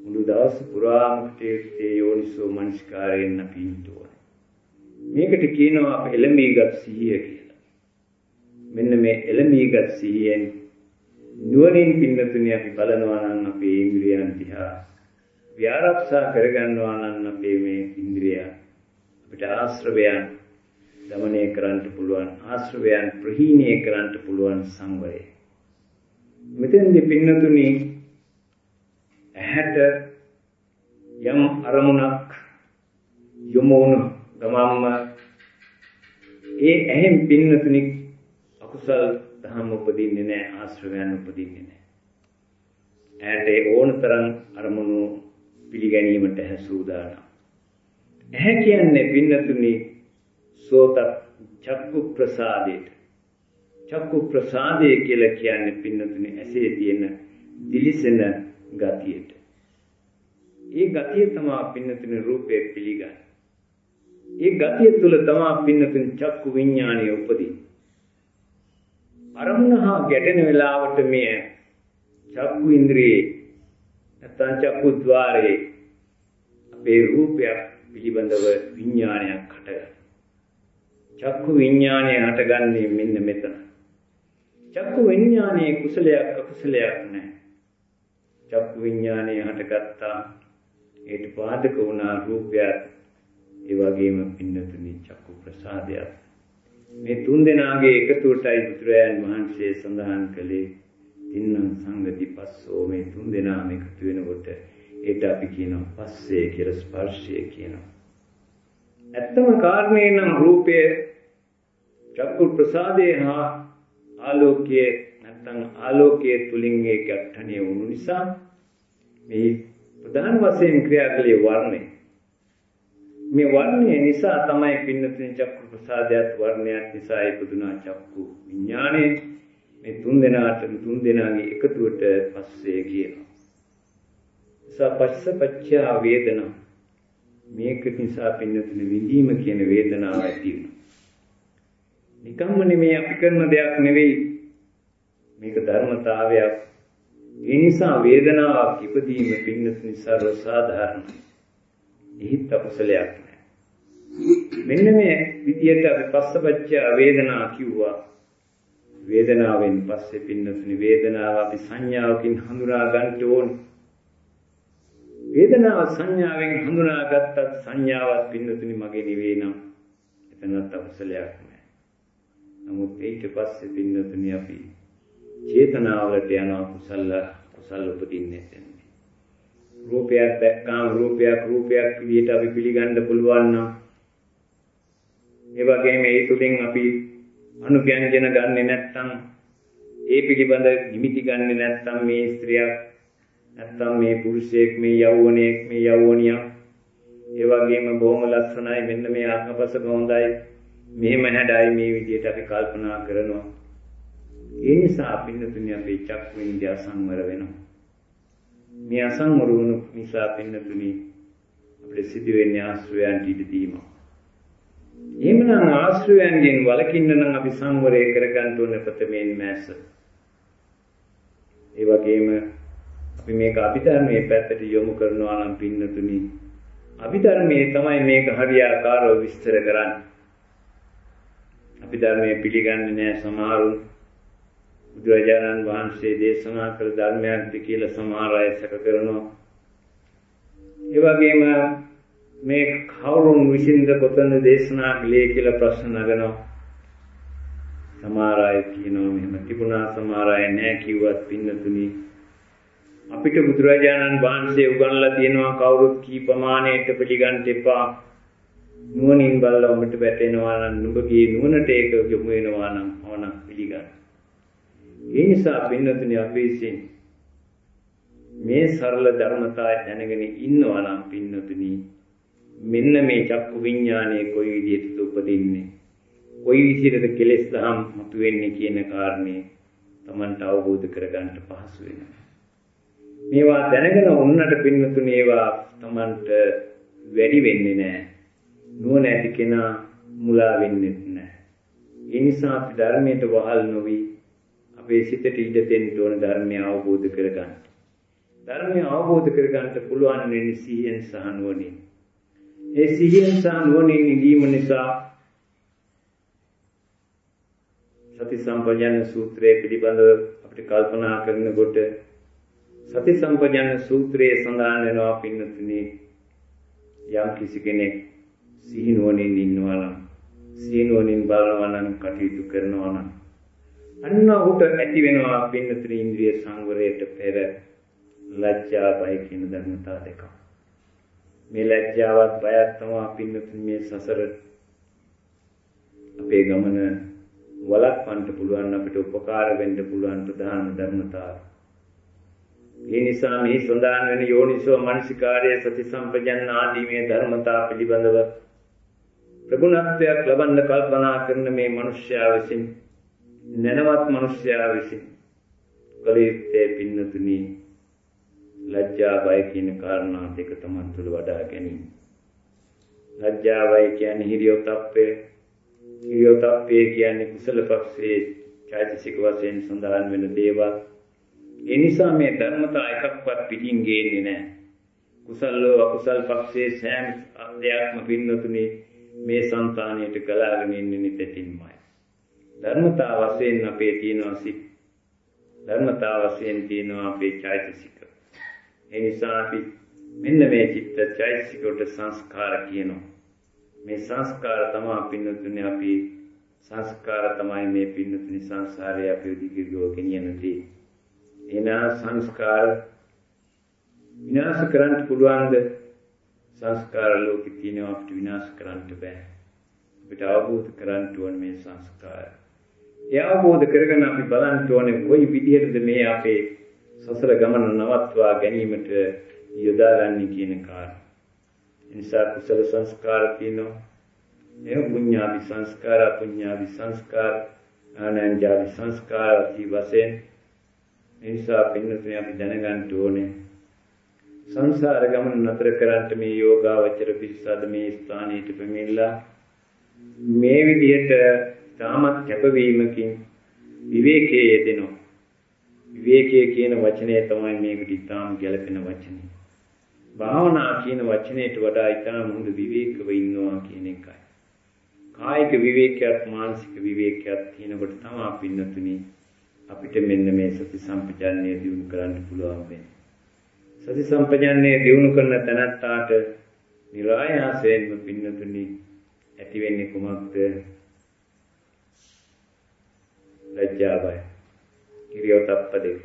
මුළු දවස් පුරාම කටේ යෝනිසෝ මනසිකාරයෙන් අපි ඉන්නවා. මේකට කියනවා එළඹීගත් සිහිය කියලා. මෙන්න මේ එළඹීගත් සිහියෙන් නුවණින් පින්නතුනි අපි බලනවා නම් අපේ ඉන්ද්‍රියන් දිහා ව්‍යාරක්ෂා කරගන්නවා නම් අපේ මේ ඉන්ද්‍රිය අපිට ආශ්‍රවයන් දමනය කරන්න පුළුවන් ආශ්‍රවයන් ප්‍රහීණය කරන්න පුළුවන් සංවරය. මෙතෙන්දී පින්නතුනි ඇහැට යම් අරමුණක් යොමු වුණ ගමම්ම ඒ ඇහෙන් පින්නතුනි අකුසල් දහම් උපදින්නේ නැහැ ආශ්‍රවයන් උපදින්නේ නැහැ. ඇහැට ඕනතරම් අරමුණු පිළිගැනීමට හැසූදානම්. ඇහැ කියන්නේ පින්නතුනි සෝත චක්කු ප්‍රසාදයට. චක්කු ප්‍රසාදය කියලා කියන්නේ පින්නතුනි ඇසේ තියෙන දිලිසෙන ගතියට. ඒ ගතිය තමයි පින්නතුනි රූපේ පිළිගන්නේ. ඒ ගතිය තුළ තමයි පින්නතුනි චක්කු විඥානය උපදින්නේ. අරමුණ හා ගැටෙන වෙලාවට මේ චක්කු ඉන්ද්‍රියේ නැත්නම් චක්කු ద్వාරයේ අපේ රූපයක් පිළිබඳව විඥානයක් හටගන්නවා. චක්කු විඥානය හටගන්නේ මෙන්න මෙතන. චක්කු විඥානයේ කුසලයක් අකුසලයක් නැහැ. චක්කු විඥානය හටගත්තා ඒට පාදක වුණා රූපයක් ඒ වගේම පින්නතුනි චක්කු ප්‍රසාදයක්. මේ තුන් දෙනාගේ එකතුවටයි බුදුරයන් වහන්සේ සඳහන් කළේ තින්නම් සංගති පස්සෝ මේ තුන් දෙනාම එකතු වෙනකොට ඒට අපි කියනවා පස්සේ කියලා ස්පර්ශය කියනවා. ඇත්තම කාරණේ නම් රූපය චක්කු ප්‍රසාදේ හා ආලෝකයේ නැත්නම් ආලෝකයේ තුලින් ඒ ගැටණිය වුණු නිසා මේ ප්‍රධාන වශයෙන් ක්‍රියාකලේ වර්ණය. මේ වර්ණය නිසා තමයි පින්නතුනි චක්කු ප්‍රසාදයට වර්ණයක් නිසා ඉපදුනා චක්කු විඥානය මේ තුන් දෙනාට තුන් දෙනාගේ එකතුවට පස්සේ කියනවා. සපස්සපච්චා වේදනා මේක නිසා පින්නතුනි විඳීම කියන වේදනාව ඇති වෙනවා. නිකම්ම නෙමෙයි අපි කරන දෙයක් නෙවෙයි. මේක ධර්මතාවයක්. ඒ නිසා වේදනාවක් ඉපදීම පින්නතුනි සර්ව සාධාරණයි. එහිත් අකුසලයක් නෑ. මෙන්න මේ විදියට අපි පස්සපච්ච වේදනා කිව්වා. වේදනාවෙන් පස්සේ පින්නතුනි වේදනාව අපි සංඥාවකින් හඳුනා ගන්න ඕනේ. වේදනාව සංඥාවෙන් හඳුනාගත්තත් සංඥාවක් පින්නතුනි මගේ නෙවෙයි නම් එතනත් අකුසලයක් නෑ. නමුත් ඊට පස්සේ පින්නතුනි අපි චේතනාවලට යනවා කුසල කුසල උපදින්නේ නැහැ. රූපයක් දැක්කාම රූපයක් රූපයක් විදිහට අපි පිළිගන්න පුළුවන් නම්. ඒ වගේම ඒ තුලින් අපි අනුග්‍යංජන ගන්නෙ නැත්නම් ඒ පිළිබඳ නිමිති ගන්නෙ නැත්නම් මේ ස්ත්‍රියක් නැත්නම් මේ පුරුෂයෙක් මේ යෞවනයෙක් මේ යෞවනියක්. ඒ වගේම බොහොම ලස්සනයි. මෙන්න මේ ආත්මපසක හොඳයි මෙහෙම හැඩයි මේ විදිහට අපි කල්පනා කරනවා. ඒ නිසා පින්නතුනි අපේ චක්කු ඉන්දියා සංවර වෙනවා මේ අසංවර වුණු නිසා පින්නතුනි අපිට සිදු වෙන්නේ ආශ්‍රයයන්ට ඉඩ දීම. එහෙමනම් ආශ්‍රයයන්ගෙන් වළකින්න නම් අපි සංවරය කරගන්න ඕන ප්‍රථමයෙන් මෑස. ඒ වගේම අපි මේක අභිධර්මයේ පැත්තට යොමු කරනවා නම් පින්නතුනි අභිධර්මයේ තමයි මේක හරියාකාරව විස්තර කරන්නේ. අභිධර්මයේ පිළිගන්නේ නැහැ සමහරුන් බුදුරජාණන් වහන්සේ දේශනා කළ ධර්මයක්ද කියලා සමහර අය සැක කරනවා. ඒ වගේම මේ කවුරුන් විසින්ද කොතන දේශනා කළේ කියලා ප්‍රශ්න නගනවා. සමහර අය කියනවා මෙහෙම තිබුණා සමහර අය නෑ කිව්වත් පින්නතුනි අපිට බුදුරජාණන් වහන්සේ උගන්ලා තියෙනවා කවුරුත් කී ප්‍රමාණයට පිළිගන්න එපා. නුවණින් බලලා ඔබට වැටෙනවා නම් නුඹගේ නුවණට ඒක යොමු වෙනවා නම් ඕන පිළිගන්න. ඒ නිසා පින්නතුනි අපි විසින් මේ සරල ධර්මතාවය දැනගෙන ඉන්නවා නම් පින්නතුනි මෙන්න මේ චක්කු විඥානයේ කොයි විදිහටද උපදින්නේ? කොයි විදිහටද කෙලෙස් දහම් මතුවෙන්නේ කියන කාරණේ Tamanට අවබෝධ කරගන්න පහසු වෙනවා. මේවා දැනගෙන උන්නට පින්නතුනි ඒවා Tamanට වැඩි වෙන්නේ නැහැ. නුවණ ඇති කෙනා මුලා වෙන්නේ නැහැ. ඒ නිසා අපි ධර්මයට වහල් නොවි අපේ සිතට ඉඩ දෙන්න ඕන ධර්මය අවබෝධ කරගන්න. ධර්මය අවබෝධ කරගන්නට පුළුවන් වෙන්නේ සිහියෙන් සහ නුවණින්. ඒ සිහියෙන් සහ නුවණින් ඉඳීම නිසා සති සම්පජාන සූත්‍රය පිළිබඳව අපිට කල්පනා කරනකොට සති සම්පජාන සූත්‍රයේ සඳහන් වෙනවා පින්නතුනි යම් කිසි කෙනෙක් සිහි නුවණින් ඉන්නවා නම් සිහි නුවණින් බලනවා නම් කටයුතු කරනවා නම් අන්න ඔහුට ඇති වෙනවා පින්නතුනි ඉන්ද්‍රිය සංවරයට පෙර ලැජ්ජා බය කියන ධර්මතා දෙකක්. මේ ලැජ්ජාවත් බයත් තමයි පින්නතුනි මේ සසර අපේ ගමන වළක්වන්න පුළුවන් අපිට උපකාර වෙන්න පුළුවන් ප්‍රධාන ධර්මතාව. ඒ නිසා මේ සඳහන් වෙන යෝනිසෝ මනසිකාර්ය සති සම්පජන්න ආදී මේ ධර්මතා පිළිබඳව ප්‍රගුණත්වයක් ලබන්න කල්පනා කරන මේ මිනිස්යා විසින් නැනවත් මිනිස්යා විසින් කලීත්තේ පින්නතුනි ලැජ්ජා බය කියන කාරණා දෙක තමයි තුල වඩා ගැනීම. ලැජ්ජා බය කියන්නේ හිරියොතප්පේ හිරියොතප්පේ කියන්නේ කුසල පක්ෂයේ චෛතසික වශයෙන් සඳහන් වෙන දේවල්. ඒ නිසා මේ ධර්මතා එකක්වත් පිටින් ගේන්නේ නැහැ. කුසල අකුසල් පක්ෂයේ සෑම දෙයක්ම පින්නතුනි මේ సంతානියට ගලාගෙන ඉන්නේ නිතෙතින්මයි. ධර්මතා වශයෙන් අපේ තියෙනවා සිත්. ධර්මතා වශයෙන් තියෙනවා අපේ චෛතසික. ඒ නිසා අපි මෙන්න මේ චිත්ත චෛතසිකට සංස්කාර කියනවා. මේ සංස්කාර තමයි පින්නතුනේ අපි සංස්කාර තමයි මේ පින්නතුනේ සංසාරේ අපි දිගිරගෝ ගෙනියනදී. එනා සංස්කාර විනාශ කරන්න පුළුවන්ද? සංස්කාර ලෝකේ තියෙනවා අපිට විනාශ කරන්න බෑ. අපිට අවබෝධ කරගන්න ඕන මේ සංස්කාර. ඒ අවබෝධ කරගෙන අපි බලන්න ඕනේ කොයි විදිහටද මේ අපේ සසර ගමන නවත්වා ගැනීමට යොදාගන්නේ කියන කාරණා. නිසා කුසල සංස්කාර තියෙනවා. ඒ පුඤ්ඤාවි සංස්කාර, අපුඤ්ඤාවි සංස්කාර, ආනන්ජාවි සංස්කාර ආදී වශයෙන් නිසා පින්නතුනේ අපි දැනගන්න ඕනේ සංසාර ගමන නතර කරන්ට මේ යෝගාවචර පිරිසද මේ ස්ථානයට පැමිණලා මේ විදිහට තාමත් කැපවීමකින් විවේකයේ යෙදෙනවා. විවේකයේ කියන වචනය තමයි මේකට ඉතාම ගැළපෙන වචනේ. භාවනා කියන වචනයට වඩා ඉතාම හොඳ විවේකව ඉන්නවා කියන එකයි. කායික විවේකයක් මානසික විවේකයක් තියෙනකොට තමයි පින්නතුනි අපිට මෙන්න මේ සති සම්පජාන්නය දියුණු කරන්න පුළුවන් වෙන්නේ. සති සම්පජාන්නය දියුණු කරන තැනත්තාට નિરાයාසයෙන්ම පින්නතුනි ඇති වෙන්නේ කුමක්ද? ලැජ්ජාවයි. හිරියොතප්ප දෙක.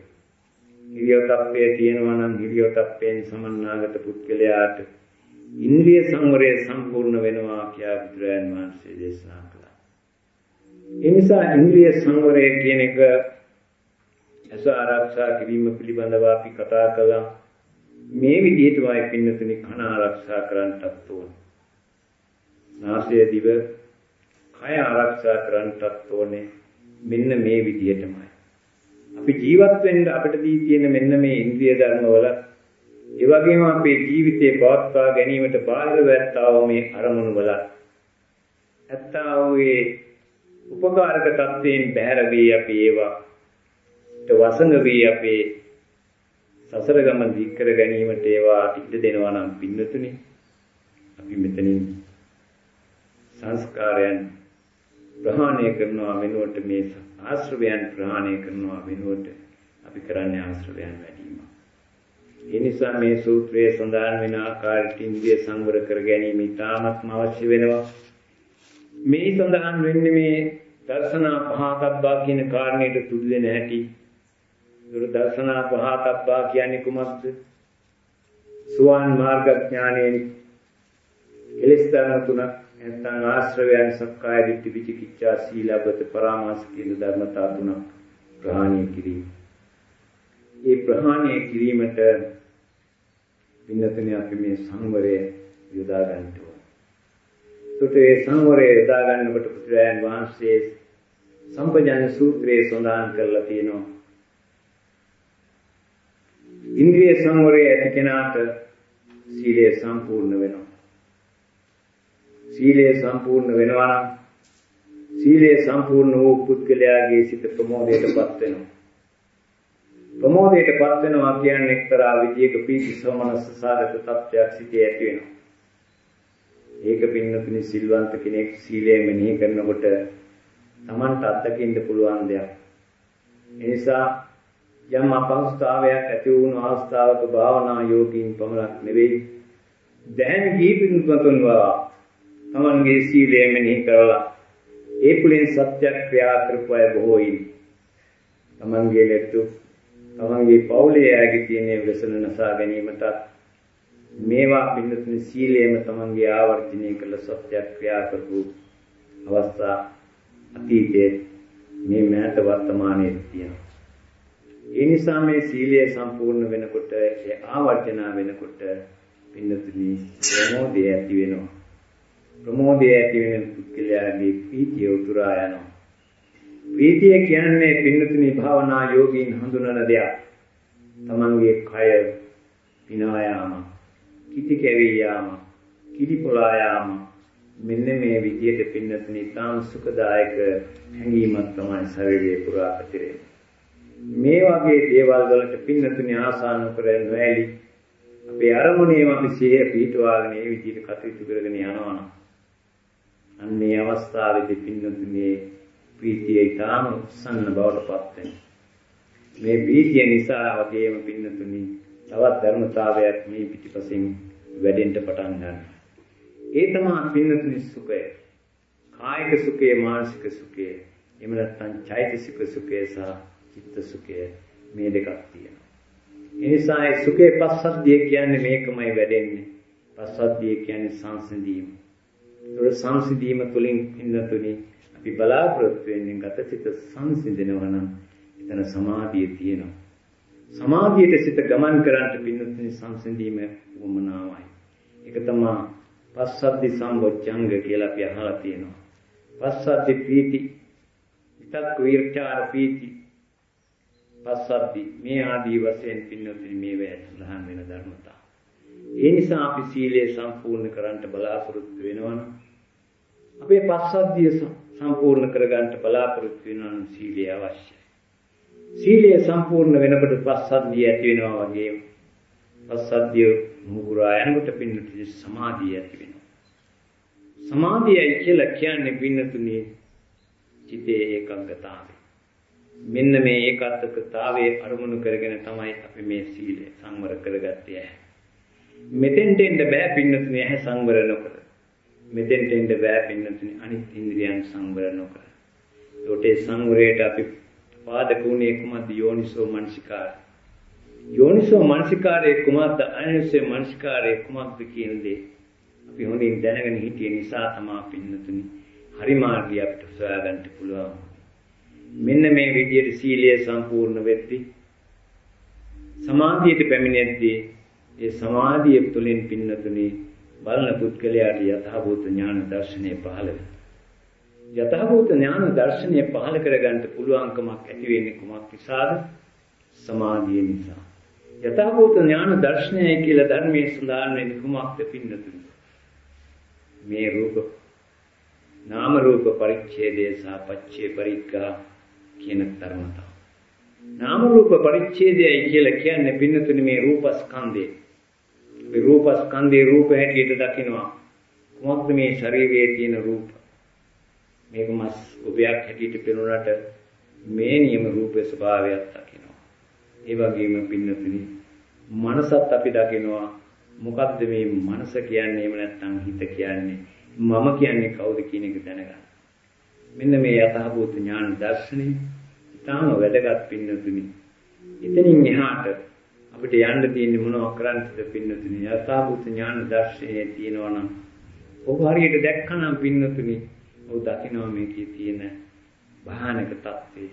හිරියොතප්පේ තියෙනවා නම් හිරියොතප්පෙන් සමන්නාගත පුද්ගලයාට ඉන්ද්‍රිය සංවරය සම්පූර්ණ වෙනවා කියලා බුදුරජාන් වහන්සේ දේශනා කළා. ඒ නිසා ඉන්ද්‍රිය සංවරය කියන එක අස ආරක්ෂා කිරීම පිළිබඳව අපි කතා කළා. මේ විදිහට වයි පින්නතුනි කන ආරක්ෂා කරන්නටත් ඕන. නාසය දිව කය ආරක්ෂා කරන්නටත් ඕනේ. මෙන්න මේ විදිහටමයි. අපි ජීවත් වෙන්න අපිට දී තියෙන මෙන්න මේ ඉන්ද්‍රිය ධර්මවල ඒ වගේම අපේ ජීවිතේ පවත්වා ගැනීමට බාහිර වැත්තාව මේ අරමුණු වල ඇත්තා වූ උපකාරක තත්වයෙන් බැහැර වී අපි ඒවා වසඟ වී අපේ සසර ගමන දික් කර ගැනීමට ඒවා ඉඩ දෙනවා නම් පින්නතුනි අපි මෙතනින් සංස්කාරයන් ප්‍රහාණය කරනවා වෙනුවට මේ ආශ්‍රවයන් ප්‍රහාණය කරනවා වෙනුවට අපි කරන්නේ ආශ්‍රවයන් වැඩිම. ඒ නිසා මේ සූත්‍රයේ සඳහන් වෙන ආකාරයට ඉන්ද්‍රිය සංවර කර ගැනීම ඉතාමත්ම අවශ්‍ය වෙනවා. මේ සඳහන් වෙන්නේ මේ දර්ශනා පහතබ්බා කියන කාරණයට තුඩු දෙන හැටි. දුර දර්ශනා පහතබ්බා කියන්නේ කුමක්ද? සුවන් මාර්ග ඥානයේ කෙලෙස් ධර්ම තුනක් නැත්නම් ආශ්‍රවයන් සක්කාය දිට්ඨි විචිකිච්ඡා සීලබ්බත පරාමාස කියන ධර්මතා තුනක් ප්‍රහාණය කිරීම. ඒ ප්‍රහාණය කිරීමට පින්නතනේ අපි මේ සංවරය යොදා ගන්න ඕන. ඒකට ඒ සංවරය යොදා ගන්නකොට පුත්‍රයන් වහන්සේ සම්පජාන සූත්‍රයේ සඳහන් කරලා තියෙනවා. ඉන්ද්‍රිය සංවරය ඇති කෙනාට සීලය සම්පූර්ණ වෙනවා. සීලය සම්පූර්ණ වෙනවා නම් සීලය සම්පූර්ණ වූ පුද්ගලයාගේ සිත ප්‍රමෝදයටපත් වෙනවා. ප්‍රමෝදයටපත් වෙනවා කියන්නේ එක්තරා විදියක පීති සෝමනස්ස සාගත තත්ත්වයක් සිටේ ඇති වෙනවා. ඒක පින්නතුනි සිල්වන්ත කෙනෙක් සීලය මෙනෙහි කරනකොට Tamanට අත්දකින්න පුළුවන් දෙයක්. ඒ නිසා යම් අපහසුතාවයක් ඇති වුණු අවස්ථාවක භාවනා යෝගීන් පමණක් නෙවෙයි දැන් ජීවිතුන් වා තමන්ගේ සීලය මෙනෙහි කරලා ඒ පුලින් සත්‍යක්‍රියා කරපය බොහෝ ඉන්න. තමන්ගේ ලෙතු තමන්ගේ පවුලේ අයගේ තියෙන වසන නසා ගැනීමට මේවා බින්නතුනි සීලයම තමන්ගේ ආවර්ජනය කළ සත්‍යක්‍රියා කරපු අවස්ථා අතීතයේ මේ මෑත වර්තමානයේ තියෙනවා. ඒ නිසා මේ සීලය සම්පූර්ණ වෙනකොට ඒ ආවර්ජනා වෙනකොට පින්නතුනි ප්‍රමෝදය ඇති වෙනවා. ප්‍රමෝදය ඇති වෙන පුද්ගලයාගේ ප්‍රීතිය උතුරා යනවා. ප්‍රීතිය කියන්නේ පින්නතුනි භාවනා යෝගීන් හඳුනන දෙයක්. තමන්ගේ කය පිනා යාම, කිති කැවී යාම, කිලිපොලා යාම මෙන්න මේ විදියට පින්නතුනි තාම සුඛදායක හැඟීමක් තමයි ශරීරයේ පුරා පැතිරෙන්නේ. මේ වගේ දේවල් වලට පින්නතුනි ආසාන කර නොඇලි අපේ අරමුණේම අපි සිහිය පිටවාගෙන මේ විදිහට කටයුතු කරගෙන යනවා නම් අන්නේ අවස්ථාවේදී පින්නතුනේ ප්‍රීතිය ඊටාම උත්සන්න බවට පත් වෙනවා. මේ ප්‍රීතිය නිසා වගේම පින්නතුනි තවත් ධර්මතාවයක් මේ පිටිපසින් වැඩෙන්න පටන් ගන්නවා. ඒ තමයි පින්නතුනි සුඛය. කායික සුඛය, මානසික සුඛය, එහෙම නැත්නම් චෛතසික සුඛය සහ චිත්ත සුඛය මේ දෙකක් තියෙනවා. ඒ නිසා ඒ සුඛේ පස්සද්ධිය කියන්නේ මේකමයි වැඩෙන්නේ. පස්සද්ධිය කියන්නේ සංසිඳීම. ඒතර සංසිඳීම තුළින් ඉන්නතුනි අපි බලාපොරොත්තු වෙන්නේ ගතසිත සංසිඳනවා නම් එතන සමාධිය තියෙනවා. සමාධියට සිත ගමන් කරන්නට පින්නතුනි සංසිඳීම වමනාවයි. ඒක තමයි පස්සද්ධි සම්බොච්චංග කියලා අපි අහලා තියෙනවා. පස්සද්ධි ප්‍රීති විතක් විචාර ප්‍රීති පස්සද්ධි මේ ආදී වශයෙන් පින්නතුනි මේ වේ සඳහන් වෙන ධර්මතා. ඒ නිසා අපි සීලය සම්පූර්ණ කරන්නට බලාපොරොත්තු වෙනවා නම් අපේ පස්සද්ධිය සම්පූර්ණ කරගන්න බලාපොරොත්තු වෙනවා නම් සීලය අවශ්‍යයි. සීලය සම්පූර්ණ වෙනකොට පස්සද්ධිය ඇති වෙනවා වගේම පස්සද්ධිය මුගුරා යනකොට පින්නතුනි සමාධිය ඇති වෙනවා. සමාධියයි කියලා කියන්නේ පින්නතුනි චිතේ ඒකාග්‍රතාවය. මෙන්න මේ ඒකාත්මකතාවයේ අරමුණු කරගෙන තමයි අපි මේ සීලය සංවර කරගත්තේ. මෙතෙන්ට එන්න බෑ පින්නතුනි ඇහැ සංවර නොකර. මෙතෙන්ට එන්න බෑ පින්නතුනි අනිත් ඉන්ද්‍රියන් සංවර නොකර. ඒකට සංවරයට අපි පාදක වුණේ කුමද්ද යෝනිසෝ මනසිකාර. යෝනිසෝ මනසිකාරයේ කුමද්ද අනිසෝ මනසිකාරයේ කුමක්ද කියන දේ අපි හොඳින් දැනගෙන හිටිය නිසා තමයි පින්නතුනි හරි මාර්ගය අපිට සොයාගන්න පුළුවන්. මෙන්න මේ විදිහට සීලය සම්පූර්ණ වෙද්දී සමාධියට පැමිණෙද්දී ඒ සමාධිය තුළින් පින්නතුනි බලන පුද්ගලයාට යථාභූත ඥාන දර්ශනය පහළ වෙනවා. යථාභූත ඥාන දර්ශනය පහළ කරගන්න පුළුවන්කමක් ඇති වෙන්නේ කුමක් නිසාද? සමාධිය නිසා. යථාභූත ඥාන දර්ශනය කියලා ධර්මයේ සඳහන් වෙන්නේ කුමක්ද පින්නතුනි? මේ රූප නාම රූප පරිච්ඡේදය සහ පච්චේ පරික්ඛා කියන ධර්මතාව. නාම රූප පරිච්ඡේදයයි කියලා කියන්නේ පින්නතුනි මේ රූපස්කන්ධය. මේ රූපස්කන්ධේ රූප හැටියට දකිනවා. කොහොමද මේ ශරීරයේ තියෙන රූප? මේක මස් ඔබයක් හැටියට පෙනුනට මේ නියම රූපේ ස්වභාවයක් දකිනවා. ඒ වගේම පින්නතුනි මනසත් අපි දකිනවා. මොකද්ද මේ මනස කියන්නේ? එහෙම නැත්නම් හිත කියන්නේ? මම කියන්නේ කවුද කියන එක දැනගන්න. මෙන්න මේ යථාභූත ඥාන දර්ශනය ඉතාම වැදගත් පින්නතුනි. එතනින් එහාට අපිට යන්න තියෙන්නේ මොනවක් කරන්නද පින්නතුනි. යථාභූත ඥාන දර්ශනයේ තියෙනවා නම් ඔබ හරියට දැක්කනම් පින්නතුනි ඔබ දකිනවා මේකේ තියෙන භයානක తත්වේ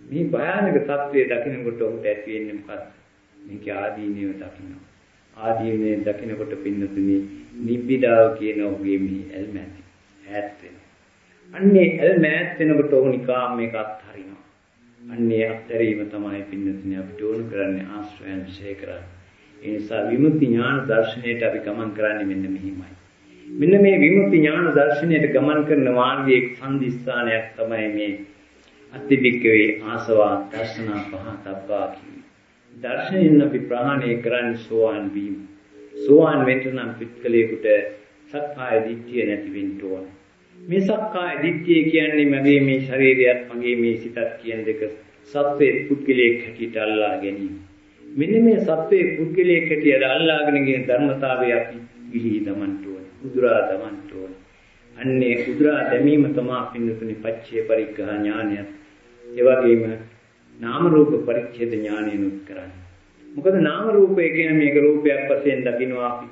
මේ භයානක తත්වේ දකිනකොට ඔබට ඇති වෙන්නේ මොකක්ද මේකේ ආදීනියව දකිනවා. ආදීනේ දකිනකොට පින්නතුනි නිබ්බිදාව කියන ඔහුගේ මේ ඇල්ම ඇති ඈත් වෙනවා. අන්නේ ඇල්ම ඈත් වෙනකොට ඔහු නිකාම් මේක අත්හරිනවා අන්නේ අත්හැරීම තමයි පින්නතුනි අපිට ඕන කරන්නේ ආශ්‍රයන් ශේ කරන්නේ. ඒ නිසා විමුක්ති ඥාන දර්ශනයට අපි ගමන් කරන්නේ මෙන්න මෙහිමයි. මෙන්න මේ විමුක්ති ඥාන දර්ශනයට ගමන් කරන මාර්ගයේ සම්දිස්ථානයක් තමයි මේ අතිබික්කවේ ආසවා දර්ශන පහතබ්බා කියන්නේ. දර්ශනයෙන් අපි ප්‍රහාණය කරන්නේ සෝවාන් වීම. සෝවාන් වෙන්න නම් පිටකලයකට සක්කාය දිට්ඨිය නැති වෙන්න ඕන. මේ සක්කාය දිට්ඨිය කියන්නේ මගේ මේ ශරීරයත් මගේ මේ සිතත් කියන දෙක සත්වයේ පුද්ගලයෙක් හැටියට අල්ලා ගැනීම. මෙන්න මේ සත්වයේ පුද්ගලයෙක් හැටියට අල්ලාගෙන ගිය ධර්මතාවය අපි ගිහි දමන්න ඕන. උදුරා දමන්න ඕන. අන්නේ උදුරා දැමීම තමයි පින්නතුනි පච්චේ පරිග්‍රහ ඥානයත්. ඒ වගේම නාම රූප පරිච්ඡේද ඥානයනුත් කරන්නේ. මොකද නාම රූපය කියන මේක රූපයක් වශයෙන් දකිනවා අපි.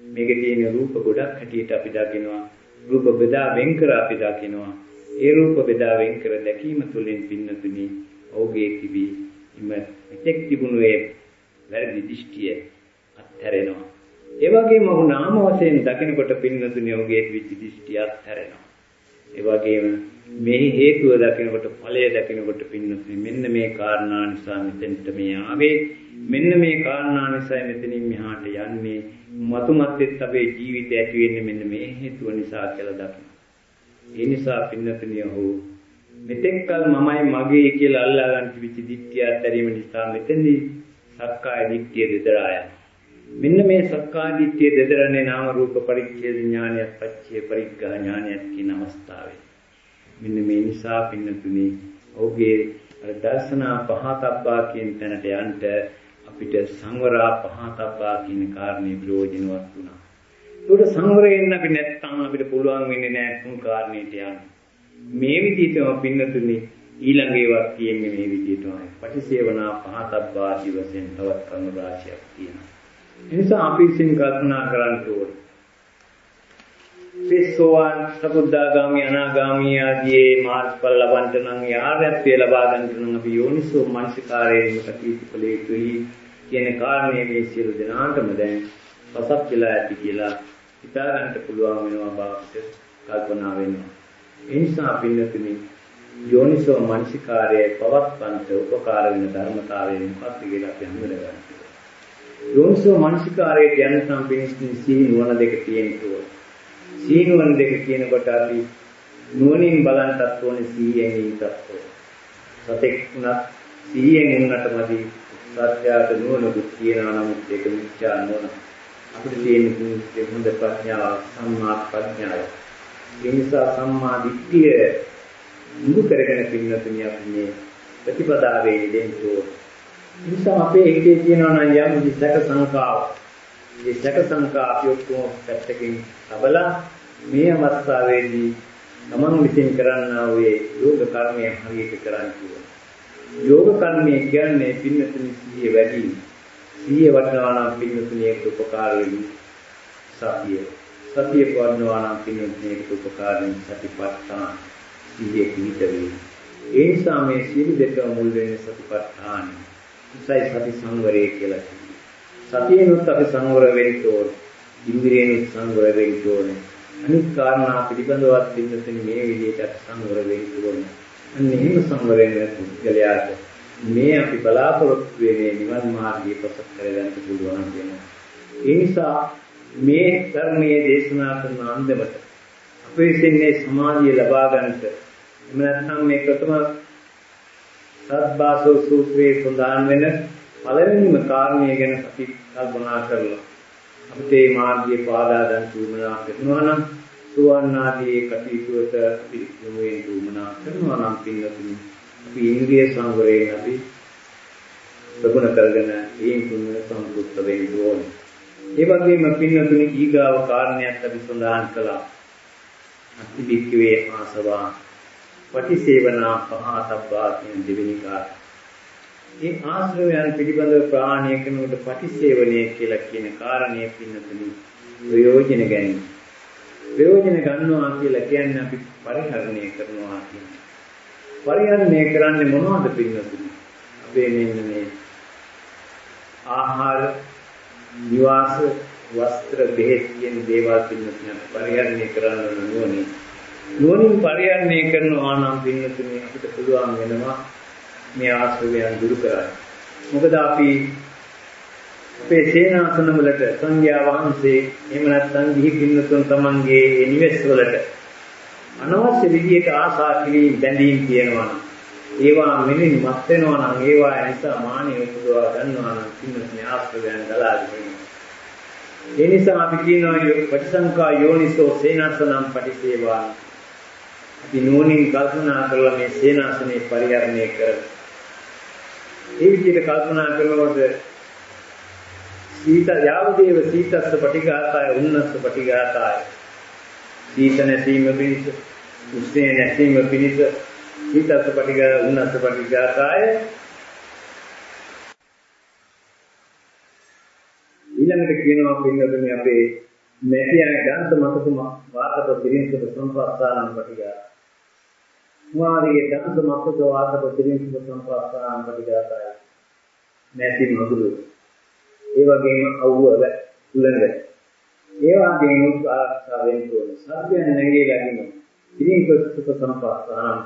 මේකේ තියෙන රූප ගොඩක් හැටියට අපි දකිනවා. රූප බෙදා වෙන් කර අපි දකිනවා. ඒ රූප බෙදා වෙන් කර දැකීම තුළින් පින්නතුනි ඔහුගේ තිබී ඉම මෙතෙක් තිබුණු ඒ වැරදි දෘෂ්ටිය අත්හැරෙනවා. ඒ වගේම ඔහු නාම වශයෙන් දකිනකොට පින්නතුනි ඔහුගේ විච දෘෂ්ටිය අත්හැරෙනවා. ඒ වගේම මේ හේතුව දකිනකොට ඵලය දකිනකොට පින්නතුනි මෙන්න මේ කාරණා නිසා මෙතෙන්ට මේ ආවේ මෙන්න මේ කාරණා නිසා මෙතනින් මෙහාට යන්නේ මතුමත්ෙත් අපේ ජීවිතය ඇති වෙන්නේ මෙන්න මේ හේතුව නිසා කියලා දකිනවා. ඒ නිසා පින්නතුනි ඔහු මෙතෙක් කල මමයි මගේ කියලා අල්ලා ගන්න තිබිච්ච දිට්ඨිය අත්හැරීම නිසා මෙතෙන්දී සක්කාය දිට්ඨිය දෙදරා යනවා. මෙන්න මේ සක්කාය දිට්ඨිය දෙදරන්නේ නාම රූප පරිච්ඡේද ඥානයත් පච්චේ පරිග්ගහ ඥානයත් කියන අවස්ථාවේ. මෙන්න මේ නිසා පින්නතුනි ඔහුගේ දර්ශනා පහතබ්බා කියන තැනට යන්න අපිට සංවරා පහතබ්බා කියන කාරණේ ප්‍රයෝජනවත් වුණා. ඒකට සංවරයෙන් අපි නැත්තම් අපිට පුළුවන් වෙන්නේ නැහැ තුන් කාරණේට යන්න. මේ විදිහටම පින්නතුනි ඊළඟ ඒවා කියන්නේ මේ විදිහටමයි. පටිසේවනා පහතබ්බා දිවසෙන් තවත් කරුණු රාශියක් තියෙනවා. ඒ නිසා අපි විසින් කල්පනා කරන්න ඕනේ. පිස්සෝවන් සකුද්දාගාමි අනාගාමි ආදී මාර්ගඵල ලබන්නට නම් යාරත්වය ලබා ගන්නට නම් අපි යෝනිසෝ මනසිකාරයෙන් කටයුතු කළ යුතුයි කියන කාරණේ මේ සියලු දෙනාටම දැන් පසක් වෙලා ඇති කියලා හිතා ගන්නට පුළුවන් වෙනවා බාහිර කල්පනා වෙනවා. ඒ නිසා පින්නතුනි යෝනිසෝ මනසිකාරයේ පවත්වන්ට උපකාර වෙන ධර්මතාවය මොකක්ද කියලා අපි හඳුනගන්න. යෝනිසෝ මනසිකාරයේ යන සම්පිනිස්නි සී නුවණ දෙක තියෙනවා. සී නුවණ දෙක කියනකොට අපි නුවණින් බලන්ටත් ඕනේ සීයෙන් ඉන්නත් ඕනේ. සතෙක් උනත් සීයෙන් ඉන්නටමදි සත්‍යයට නුවණකුත් කියනවා නමුත් ඒක මිච්ඡා නුවණ. අපිට තියෙන හොඳ ප්‍රඥාව සම්මා ප්‍රඥාව. ඒ නිසා සම්මා දිට්ඨිය මුළු කරගෙන පින්නතුනි අපි මේ ප්‍රතිපදාවේ යෙදෙන්න ඕනේ. නිසා අපේ හිතේ තියෙනවා නම් යම් විසක සංකාව. මේ සැක සංකා අපි ඔක්කොම පැත්තකින් තබලා මේ අවස්ථාවේදී තමන් විසින් කරන්නා වූ යෝග කර්මය හරියට කරන්න ඕනේ. යෝග කර්මය කියන්නේ පින්නතුනි සිහිය වැඩි. සිහිය වඩනවා නම් පින්නතුනි ඒක උපකාර වෙන්නේ සතිය. සතිය වඩනවා නම් පින්නතුනි ඒක උපකාර වෙන්නේ සතිපට්ඨාන. සිහිය පිහිට වේ. ඒ නිසා මේ සියලු දෙකම මුල් වෙන්නේ සතිපට්ඨාන. ඉසයි සති සංවරය කියලා කියනවා. සතියෙනුත් අපි සංවර වෙන්න ඕනේ. ඉන්ද්‍රියෙනුත් සංවර වෙන්න ඕනේ. අනිත් කාරණා පිළිබඳවත් පින්නතුනි මේ විදිහට අපි සංවර වෙන්න ඕනේ. අන්න එහෙම සංවර වෙන පුද්ගලයාට මේ අපි බලාපොරොත්තු වෙන්නේ නිවන් මාර්ගයේ ප්‍රසත් කරගන්න පුළුවන් වෙනවා. ඒ නිසා මේ ධර්මයේ දේශනා කරන අන්දමට අපේ සින්නේ සමාධිය ලබා ගන්නට එහෙම නැත්නම් මේ ප්‍රථම සත්බාසෝ සූත්‍රයේ සඳහන් වෙන පළවෙනිම කාරණය ගැන අපි කල්පනා කරලා අපිට මේ මාර්ගයේ පාදා ගන්න උවමනා කරනවා නම් සුවන්නාදී කටයුතුවට අපි යොමුවෙන් උවමනා කරනවා නම් පින්නතුනි අපි ඉන්ද්‍රිය සංවරයෙන් අපි ප්‍රගුණ කරගෙන ඒ තුන සම්පූර්ණ වෙන්න ඕනේ. ඒ වගේම පින්නතුනි ඊගාව කාරණයක් අපි සඳහන් කළා. අතිවික්කවේ ආසවා පටිසේවනා පහතබ්බා කියන දෙවෙනි කාරණා. මේ ආශ්‍රවයන් පිළිබඳව ප්‍රාණය කරනකොට පටිසේවනය කියලා කියන කාරණය පින්නතුනි ප්‍රයෝජන ගැනීම. ප්‍රයෝජන ගන්නවා කියලා කියන්නේ අපි පරිහරණය කරනවා කියන්නේ. පරිහරණය කරන්නේ මොනවද පින්නතුනි? අපේ මෙන්න මේ ආහාර, නිවාස, වස්ත්‍ර, බෙහෙත් කියන දේවල් පින්නතුනි පරිහරණය කරන්න ඕනේ. නුවණින් පරිහරණය කරනවා නම් පින්නතුනි අපිට පුළුවන් වෙනවා මේ ආශ්‍රවයන් දුරු කරන්න. මොකද අපි අපේ සේනාසන වලට සංඝයා වහන්සේ එහෙම නැත්නම් ගිහි පින්නතුන් තමන්ගේ නිවෙස් වලට අනවශ්‍ය විදියට ආසා කිරීම බැඳීම් තියෙනවා නම් ඒවා මෙලින් මත් වෙනවා නම් ඒවා නිසා මානිය උපදවා ගන්නවා නම් පින්නතුනි ආශ්‍රවයන් ගලාගෙන ඒ නිසා අපි කියනවා පටිසංකා යෝනිසෝ සේනාසනම් පටිසේවා. අපි නෝනින් කල්පනා කරලා මේ සේනාසනේ පරිහරණය කරලා ඒ විදිහට කල්පනා කරනකොට සීත යාවදේව සීතස්ස පටිඝාතය උන්නස්ස පටිඝාතය. සීත නැසීම පිණිස උස්නේ නැසීම පිණිස සීතස්ස පටිඝා උන්නස්ස පටිඝාතය. ඊළඟට කියනවා පින්නතුනි අපේ මෙතියන් දන්ත මතකම වාතක පිරින්සක සම්ප්‍රස්ථාන පටිඝාතය. කුමාරයේ දන්ත මතක වාතක පිරින්සක සම්ප්‍රස්ථාන පටිඝාතය. නැති මధుරු ඒ වගේම අවුව උලඟ. ඒ වගේම ආරක්ෂා වෙන්න ඕනේ සත්‍යයන් නැගේ ලැබීම ඉතින් ප්‍රසුත සම්පස්සානම්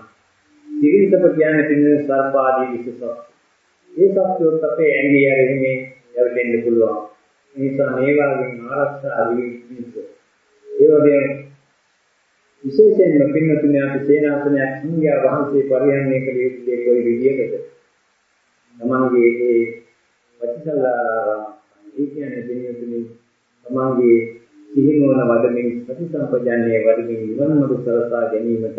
ඉරිතප කියන්නේ පින්න සර්පාදී විශේෂ ඒ සත්‍යොත් අපේ ඇඟේ යරෙන්නේ යවෙන්න පුළුවන්. ඒ නිසා මේ වගේ ආරක්ෂා විවිධ ඒ වගේම විශේෂයෙන්ම පින්නතුනේ අපි සේනාසනයක් සංඝයා වහන්සේ පරිහරණය කළ යුත්තේ කොයි විදියකද? තමන්ගේ ඒ වචිසල්ලාරාම ඒ කියන්නේ පින්නතුනේ තමන්ගේ සිහිනවන වදමින් ප්‍රතිසම්පජාන්නේ වදමින් නිවන් මඟ සලසා ගැනීමට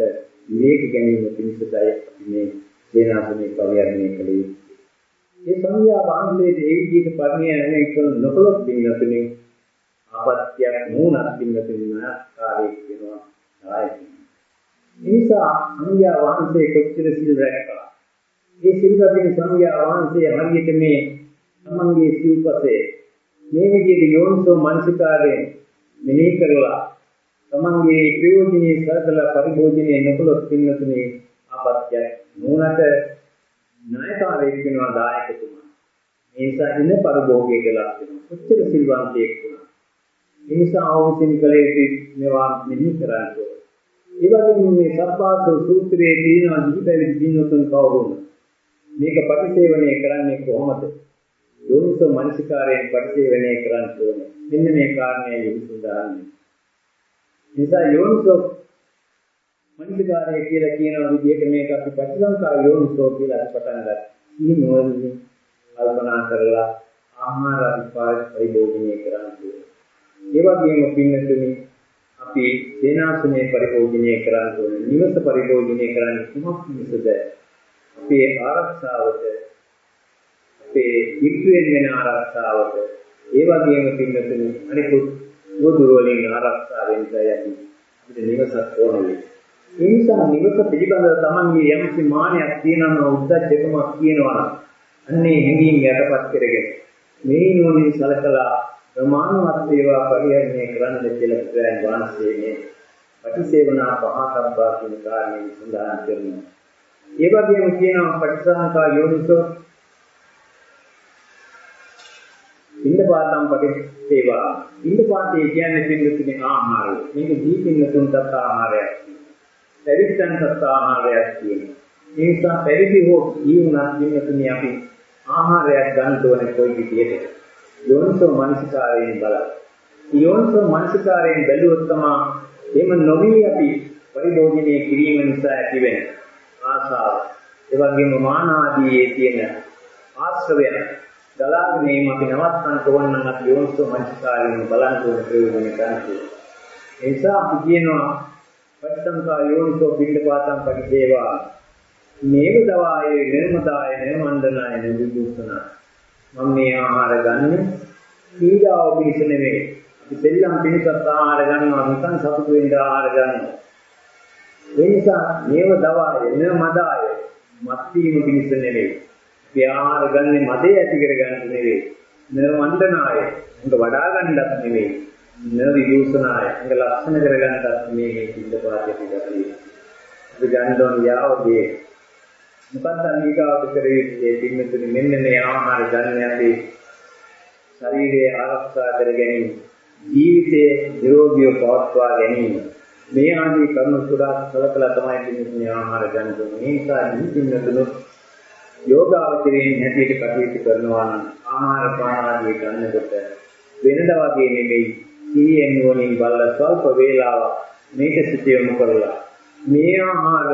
විවේක ගැනීම පිණිසයි අපි මේ සේනාසනේ පරිහරණය කළ යුත්තේ ඒ සංඝයා වහන්සේට ඒ විදිහට පරිණයනය කරන නොකලොත් පින්නතුනේ ආපත්‍යක් නුනත් පින්නතුනේ ආකාරයේ වෙනවා ආයතන. නිසා සංඝයා වහන්සේ කොච්චර සිල් රැක්කා. ඒ සිල් රැකෙන සංඝයා වහන්සේ හරියට මේ තමන්ගේ සිව්පසේ මේ විදිහට යෝනිසෝ මනසිකාරයෙන් මෙනෙහි කරලා තමන්ගේ ප්‍රයෝජනීය සරදලා පරිභෝජනයේ නොකලොත් පින්නතුනේ ආපත්‍යක් නුනට ණයකාරයෙක් වෙනවා දායකතුමා. මේ නිසා ඉන්න පරිභෝගයේ ගලක් වෙනවා. කොච්චර සිල්වන්තයෙක් වුණා. ඒ නිසා අවශ්‍යම කලේ මේවා මෙහි කරන්නේ. ඒ වගේම මේ සබ්බාස සූත්‍රයේ තියෙන දිවිපැවිදි දිනතුන් කවුරුද? මේක ප්‍රතිසේවනය කරන්නේ කොහොමද? යෝනිසෝ මනසිකාරයෙන් ප්‍රතිසේවනය කරන්න ඕනේ. මෙන්න මේ කාරණේ විසුඳ දාන්නේ. නිසා යෝනිසෝ මනිකාරය කියලා කියන විදිහට මේක අපි ප්‍රතිසංකා යෝනිසෝ කියලා පටන් ගත්තා. මේ නෝල්නේ කල්පනා කරලා ආහාර අනිපාත පරිභෝජනය කරන්නේ. ඒ වගේම පින්නතුනි අපි සේනාසනේ පරිභෝජනය කරන්න ඕනේ. නිවස පරිභෝජනය කරන්නේ කුමක් නිසාද? අපේ ආරක්ෂාවට අපේ ඉක්ුවෙන් වෙන ආරක්ෂාවට ඒ වගේම පින්නතුනි අනිකුත් දුර වලින් ආරක්ෂා වෙන්න යටි අපිට නිවසක් ඕනේ. ඒ නිසා නිවස පිළිබඳව තමන්ගේ යම්කි මානයක් තියෙනවා උද්දච්චකමක් කියනවා අන්නේ හැඟීම් යටපත් කරගෙන මේ නෝනින් සලකලා ප්‍රමාණවත් ඒවා පරිහරණය කරන්න කියලා බුදුරජාණන් වහන්සේ මේ පටිසේවනා පහතබ්බා කියන කාරණේ සඳහන් කරනවා. ඒ වගේම කියනවා පටිසංකා යෝනිසෝ ඉන්දපාතම් පටිසේවා. ඉන්දපාතේ කියන්නේ පින්නතුනේ ආහාරය. මේක දීපින්න තුන්තත් ආහාරයක්. පැවිද්දන්ට ආහාරයක් තියෙනවා. ඒ නිසා පැවිදි හෝ ජීවුණත් පින්නතුනේ අපි ආහාරයක් ගන්න ඕනේ කොයි විදිහටද? යෝනිසෝ මනසිකාරයෙන් බලන්න. යෝනිසෝ මනසිකාරයෙන් බැලුවොත් තමයි එහෙම නොවි අපි පරිභෝජනය කිරීම නිසා ඇතිවෙන ආශාව. ඒ වගේම මාන ආදී තියෙන ආශ්‍රවය ගලාගෙන මේම අපි නවත්තන්න ඕන නම් අපි යෝනිසෝ මනසිකාරයෙන් බලන්න ඕන ප්‍රයෝජන ගන්න. ඒ නිසා අපි කියනවා පටිසංකා යෝනිසෝ පිළිපාතම් පරිදේවා මේව දවායේ නිර්මදාය නිර්මණ්ඩනාය නිදුස්සනා මම මේ ආහාර ගන්න පීඩාව පිණිස නෙමෙයි. අපි දෙල්ලම් පිණිසත් ආහාර ගන්නවා නිකන් සතුටු වෙන්න ආහාර ගන්නවා. ඒ නිසා මේව දවාය නිර්මදාය මත් වීම පිණිස නෙමෙයි. අපි ආහාර ගන්නේ මදේ ඇති කර ගන්න නෙමෙයි. නිර්මණ්ඩනාය උන්ට වඩා ගන්නත් නෙමෙයි. නිර්විදූෂනාය උන්ට ලක්ෂණ කර ගන්නත් මේ පිළිපාතේ පිළිගන්නේ. අපි ගන්න ඕන යාවදී මොකක්ද අනිකාවට කරේ පින්නතුනි මෙන්න මේ ආහාර ගන්න යන්නේ ශරීරයේ ආරක්ෂා කර ගැනීම ජීවිතයේ නිරෝගීව පවත්වා ගැනීම මේ ආදී කරුණු සුරා කලකලා තමයි පින්නතුනි ආහාර ගන්න ඕනේ. මේ නිසා නිසින්නතුනු යෝගාවචරයෙන් හැටියට කටයුතු කරනවා නම් ආහාර පාන ආදී ගන්නකොට වෙනදා වගේ නෙමෙයි සිහියෙන් නුවණින් බලලා ස්වල්ප වේලාවක් මේක සිට යොමු කරලා මේ ආහාර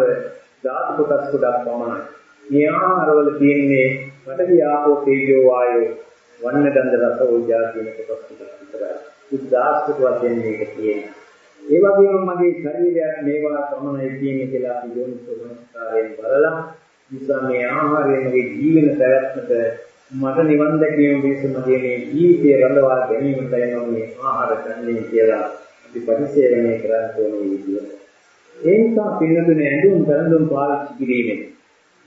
ධාතු කොටස් කොටක් පමණයි. මේ ආහාරවල තියෙන්නේ පඨවි ආපෝ තේජෝ වායෝ වන්න ගන්ධ රස ඕජා කියන කොටස් කොටස් විතරයි. උදාස්තුක වශයෙන් මේක තියෙනවා. ඒ වගේම මගේ ශරීරයක් මේවා පමණයි තියෙන්නේ කියලා අපි යොමුසෝමස්කාරයෙන් බලලා නිසා මේ ආහාරය මගේ ජීවන පැවැත්මට මට නිවන් දැකීම පිණිස මගේ මේ ජීවිතය රඳවා ගැනීමට යනවා මේ ආහාර ගන්නේ කියලා අපි පරිසේවනය කරන්න ඕනේ විදියට. ඒ නිසා පින්නතුනේ ඇඳුම් පැළඳුම් පාවිච්චි කිරීමෙන්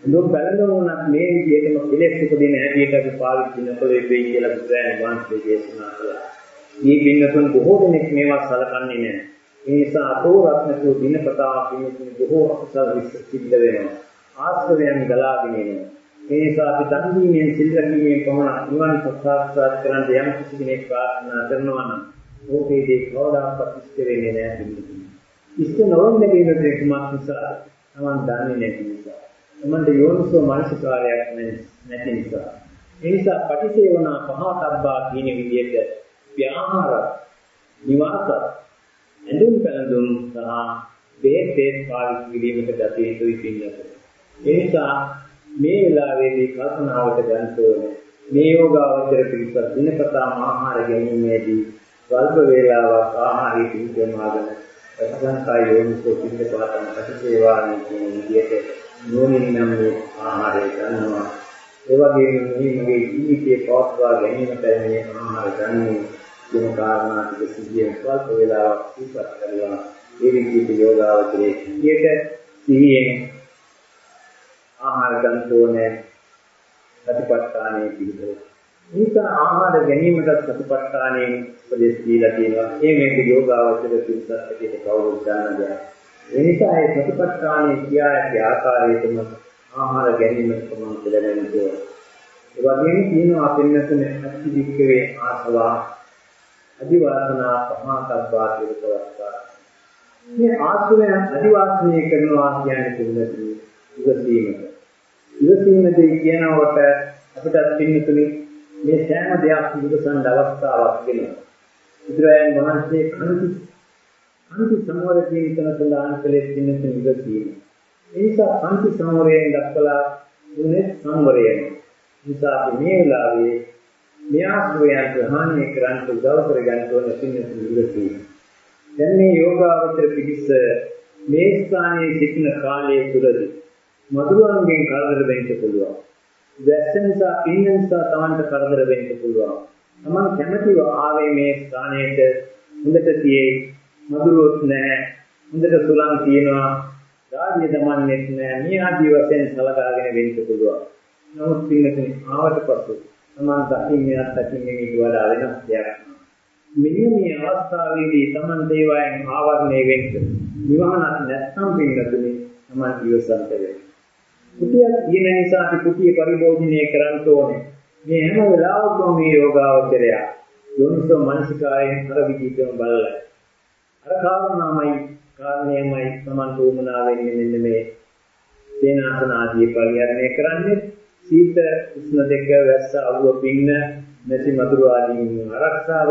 ඇඳුම් පැළඳුම් උනත් මේ විදිහටම කෙලෙස් උපදින හැටියට අපි පාවිච්චි නොකළ යුතුයි කියලා බුදුරජාණන් වහන්සේ දේශනා කළා. මේ පින්නතුන් බොහෝ දෙනෙක් මේවා සලකන්නේ නැහැ. ඒ නිසා අතෝරත්නකෝ දිනපතා පින්නතුන් බොහෝ අකුසල සිද්ධ වෙනවා. ආශ්‍රවයන් ගලාගෙන එනවා. ඒ නිසා අපි දන් දීමෙන් සිල් රැකීමෙන් පමණ නිවන් සාක්ෂාත් කරගන්න යම් කිසි කෙනෙක් ප්‍රාර්ථනා කරනවා නම් ඕකේදී කවදාවත් ඉෂ්ට වෙන්නේ නැහැ පින්නතුන්. ඉෂ්ට නොවන්නේ කියන කුමක් නිසා තමන් දන්නේ නැති නිසා තමන්ට යෝනිසෝ මානසිකාරයක් නැති නිසා ඒ නිසා පටිසේවනා පහතබ්බා කියන විදිහට ව්‍යාහාර නිවාස ඇඳුම් පැළඳුම් සහ බේතේ පාවිච්චි කිරීමට ගත යුතුයි පින්නත ඒ නිසා මේ වෙලාවේදී කල්පනාවට ගන්න ඕනේ මේ යෝගාවචර පිළිපද දිනපතා ආහාර ගැනීමේදී ස්වල්ප වේලාවක් ආහාරය පිළිගමාගෙන සංකා යෝනිසෝ පිළිද පාතන ප්‍රතිසේවාණී කියන විදිහට නෝනින් නම් මේ ආහාරය ගන්නවා. ඒ වගේම මේ මගේ ජීවිතේ පවත්වා ගැනීමට මේ ආහාර ගන්නේ වෙන කාරණා ටික සිහියෙන් ස්වල්ප වේලාවක් සිහිපත් කරලා ඒ විදිහට යෝගාවචරයේ සිහියට සිහියෙන් ආහාර ගන්න ඕනේ ප්‍රතිපත්තානේ පිළිදෙල නිසා ආහාර ගැනීමට සතිපට්ඨානයේ උපදෙස් දීලා තියෙනවා. ඒ මේක යෝගාවචර පිළිසත් ඇටියට කවුරුත් ගන්න දෙයක්. ඒ නිසා ඒ සතිපට්ඨානයේ කියා ඇති ආකාරයටම ආහාර ගැනීමට කොහොමද පිළිගන්නේ? ඒ වගේම කියනවා පින්නතුනේ අතිවික්කවේ ආසවා අදිවාසනා පහතබ්බා කියලකවස්සා. මේ ආශ්‍රය අදිවාසනය කරනවා කියන්නේ පින්නතුනේ ඉවසීමට. ඉවසීමදී කියනකොට අපිට පින්නතුනේ මේ සෑම දෙයක් විදසන්න අවස්ථාවක් වෙනවා. බුදුරජාණන් වහන්සේ කන්ති කන්ති සමවර කියන තැන සඳහන් කළේ පින්නත නිගසීම. ඒ නිසා කන්ති සමවරයෙන් දක්වලා උනේ සම්වරයෙන්. නිසා මේ වෙලාවේ මේ ආශ්‍රයයන් ප්‍රහාණය කරන්න උදව් කරගන්න ඕන පින්නත නිගසීම. දැන් මේ යෝගාවචර පිටිස්ස මේ ස්ථානයේ සිටින කාලය තුරදී මధుරංගෙන් කරදර වෙන්න පුළුවන්. වැස්ස නිසා පින්න නිසා Tamanට කරදර වෙන්න පුළුවන්. Taman කැමැතිව ආවේ මේ ස්ථානයට හොඳට තියේ මధుරොත් නැහැ. හොඳට සුලං තියෙනවා. ධාර්ය දමන්නෙත් නැහැ. මේ ආදී වශයෙන් සලකාගෙන වෙන්න පුළුවන්. නමුත් පින්නකනේ ආවට පසු Taman දකින්නේ අත්දකින්නේ ඊට වඩා වෙනස් දෙයක්. මෙන්න මේ අවස්ථාවේදී Taman දේවයන් ආවරණය වෙන්න නිවහනක් නැත්නම් පින්නකනේ Taman ඉවසන්ත වෙනවා. කුටියක් තියෙන නිසා අපි කුටිය පරිභෝජනය කරන්න ඕනේ. මේ හැම වෙලාවකම මේ යෝගාවචරය යෝනිසෝ මනසිකායෙන් අර විදිහටම බලලා. අර කාරණාමයි කාරණේමයි Taman උමනා වෙන්නේ මෙන්න මේ සේනාසන ආදී පරිහරණය කරන්නේ සීත උෂ්ණ දෙක වැස්ස අවුව පින්න නැති මధుර ආදී ආරක්ෂාව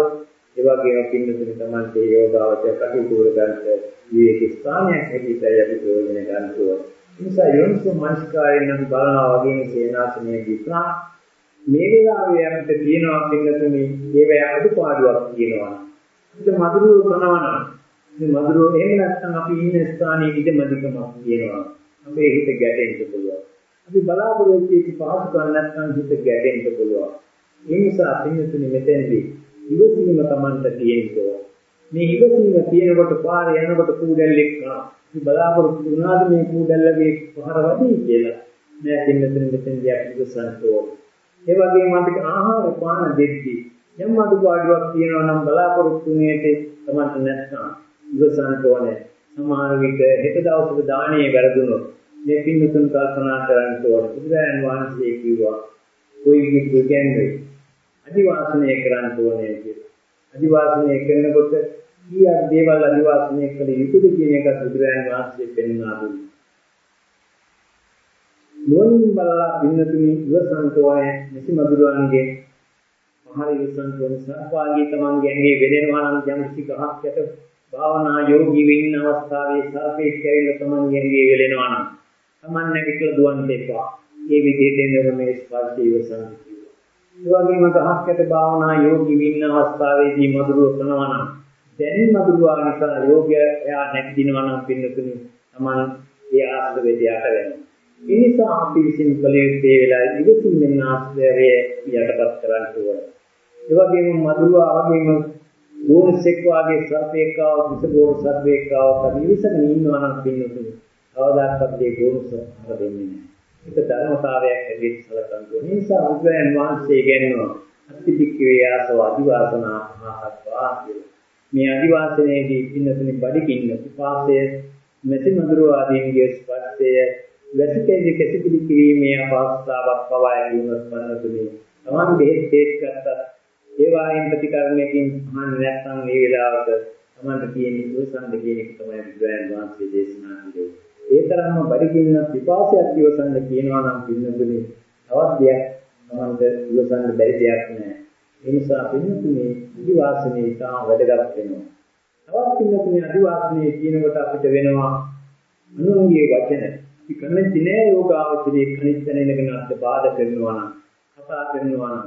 ඒ වගේම පින්නතුනි Taman තේ යෝගාවචර කටයුතු වල ගන්නට විවේක ස්ථානයක් හැටියට අපි ප්‍රයෝජන ගන්න ඕනේ. නිසා යෝනිසෝ මනස්කාරයෙන් අපි බලනවා වගේම සේනාසනයේ විස්නා මේ වෙලාවේ අපිට තියෙනවා පින්නතුනි ඒවැය අඩුපාඩුවක් තියෙනවා. අපිට මధుරව කරනවා මේ මధుරව එහෙම නැත්නම් අපි ඉන්න ස්ථානයේ ඉදමදිකමක් තියෙනවා. අපේ හිත ගැටෙන්න පුළුවන්. අපි බලාපොරොත්තු වෙච්ච පහසුකම් නැත්නම් හිත ගැටෙන්න පුළුවන්. ඒ නිසා පින්නතුනි මෙතෙන්දී ඉවසීම Tamanට තියෙනවා. මේ ඉවසීම තියෙනකොට පාරේ යනකොට කූඩැල්ලෙක් කරනවා. බලාපොරොත්තු වුණාද මේ කූඩැල්ලගේ පහර වදී කියලා නෑ පින්නතර මෙතෙන්දී අපි ඉවසන්තෝ ඒ වගේම අපිට ආහාර පාන දෙද්දී යම් අඩුපාඩුවක් තියෙනවා නම් බලාපොරොත්තු වෙන්නේ තමන්ට නැත්නම් ඉවසන්තෝනේ සමහර විට හෙට දවසක දාණයේ වැරදුනොත් මේ පින්නතුන් කල්පනා කරන්න ඕන. බුදුරජාණන් වහන්සේ කිව්වා කොයි කියන්නේ අදිවාසනය කරන්න ඕනේ කියලා. අදිවාසනය කරනකොට කීයක් දේවල් අදිවාසනය කළ යුතුද කියන එක බුදුරජාණන් වහන්සේ පෙන්වා දුන්නා. නුවණින් බලලා පින්නතුනි ඉවසන්ත ඕනේ මෙසි මදුරුවන්ගේ පහර ඉවසන්ත ඕනේ සර්පාගී තමන්ගේ ඇඟේ වෙදෙනවා නම් යම් කිසි ගහක් යට භාවනා යෝගී වෙන්න අවස්ථාවේ සර්පෙක් ඇවිල්ලා තමන්ගේ ඇඟේ වෙලෙනවා නම් තමන් නැගිටලා දුවන්න එපා. මේ විදිහට එනව මේ ස්පර්ශය ඉවසන්ත කිව්වා. ඒ වගේම ගහක් යට භාවනා යෝගී වෙන්න අවස්ථාවේදී මදුරුව කරනවා නම් දැන් මදුරුවා නිසා යෝගය එයා නැගිටිනවා නම් පින්නතුනි තමන් ඒ ආශ්‍රවයට යට වෙනවා. ඒ නිසා අපි විසින් කළ යුත්තේ වෙලාවේ ඉවසින් මෙන්න ආශ්‍රයය යටපත් කරන්න ඕන. ඒ වගේම මధుරවා වගේම ගෝණසෙක් වාගේ සර්පේකාව විසගෝණ සර්පේකාව කවිසගෙන ඉන්නවා නම් පින්නතුනි. කවදාකවත් මේ ගෝණස හර දෙන්නේ නැහැ. ඒක ධර්මතාවයක් හැටියට සැලකන්න ඕනේ. ඒ නිසා අනුග්‍රහයන් වහන්සේ කියනවා අත්තිදික්කේ ආසව අදිවාසනා ආහත්වා කියලා. මේ අදිවාසනයේදී පින්නතුනි බඩකින්න උපාසය මෙති මధుරවා ආදීන්ගේ ස්පර්ශය වැසිකෙන්දි කැසිකිලි කිරීමේ අවස්ථාවක් පවා ඇතිවෙනස් වන්නතුනේ. Taman බෙහෙත් තේත් ගත්තත් ඒ වායින් ප්‍රතිකරණයකින් අහන්නේ නැත්නම් මේ වෙලාවට Tamanට තියෙන ඉවසන්න කියන එක තමයි බුදුරජාණන් වහන්සේ දේශනා කළේ. ඒ තරම්ම බඩගින්න පිපාසයක් ඉවසන්න කියනවා නම් පින්නතුනේ තවත් දෙයක් Tamanට ඉවසන්න බැරි දෙයක් නෑ. ඒ නිසා පින්නතුනේ අදිවාසනේ ඉතාම වැදගත් වෙනවා. තවත් පින්නතුනේ අදිවාසනේ කියනකොට අපිට වෙනවා අනුන්ගේ වචන කැමති නෑ යෝගාවචරයේ කනිස්සනෙනගෙන අත් බාධා කරනවා නම් කතා කරනවා නම්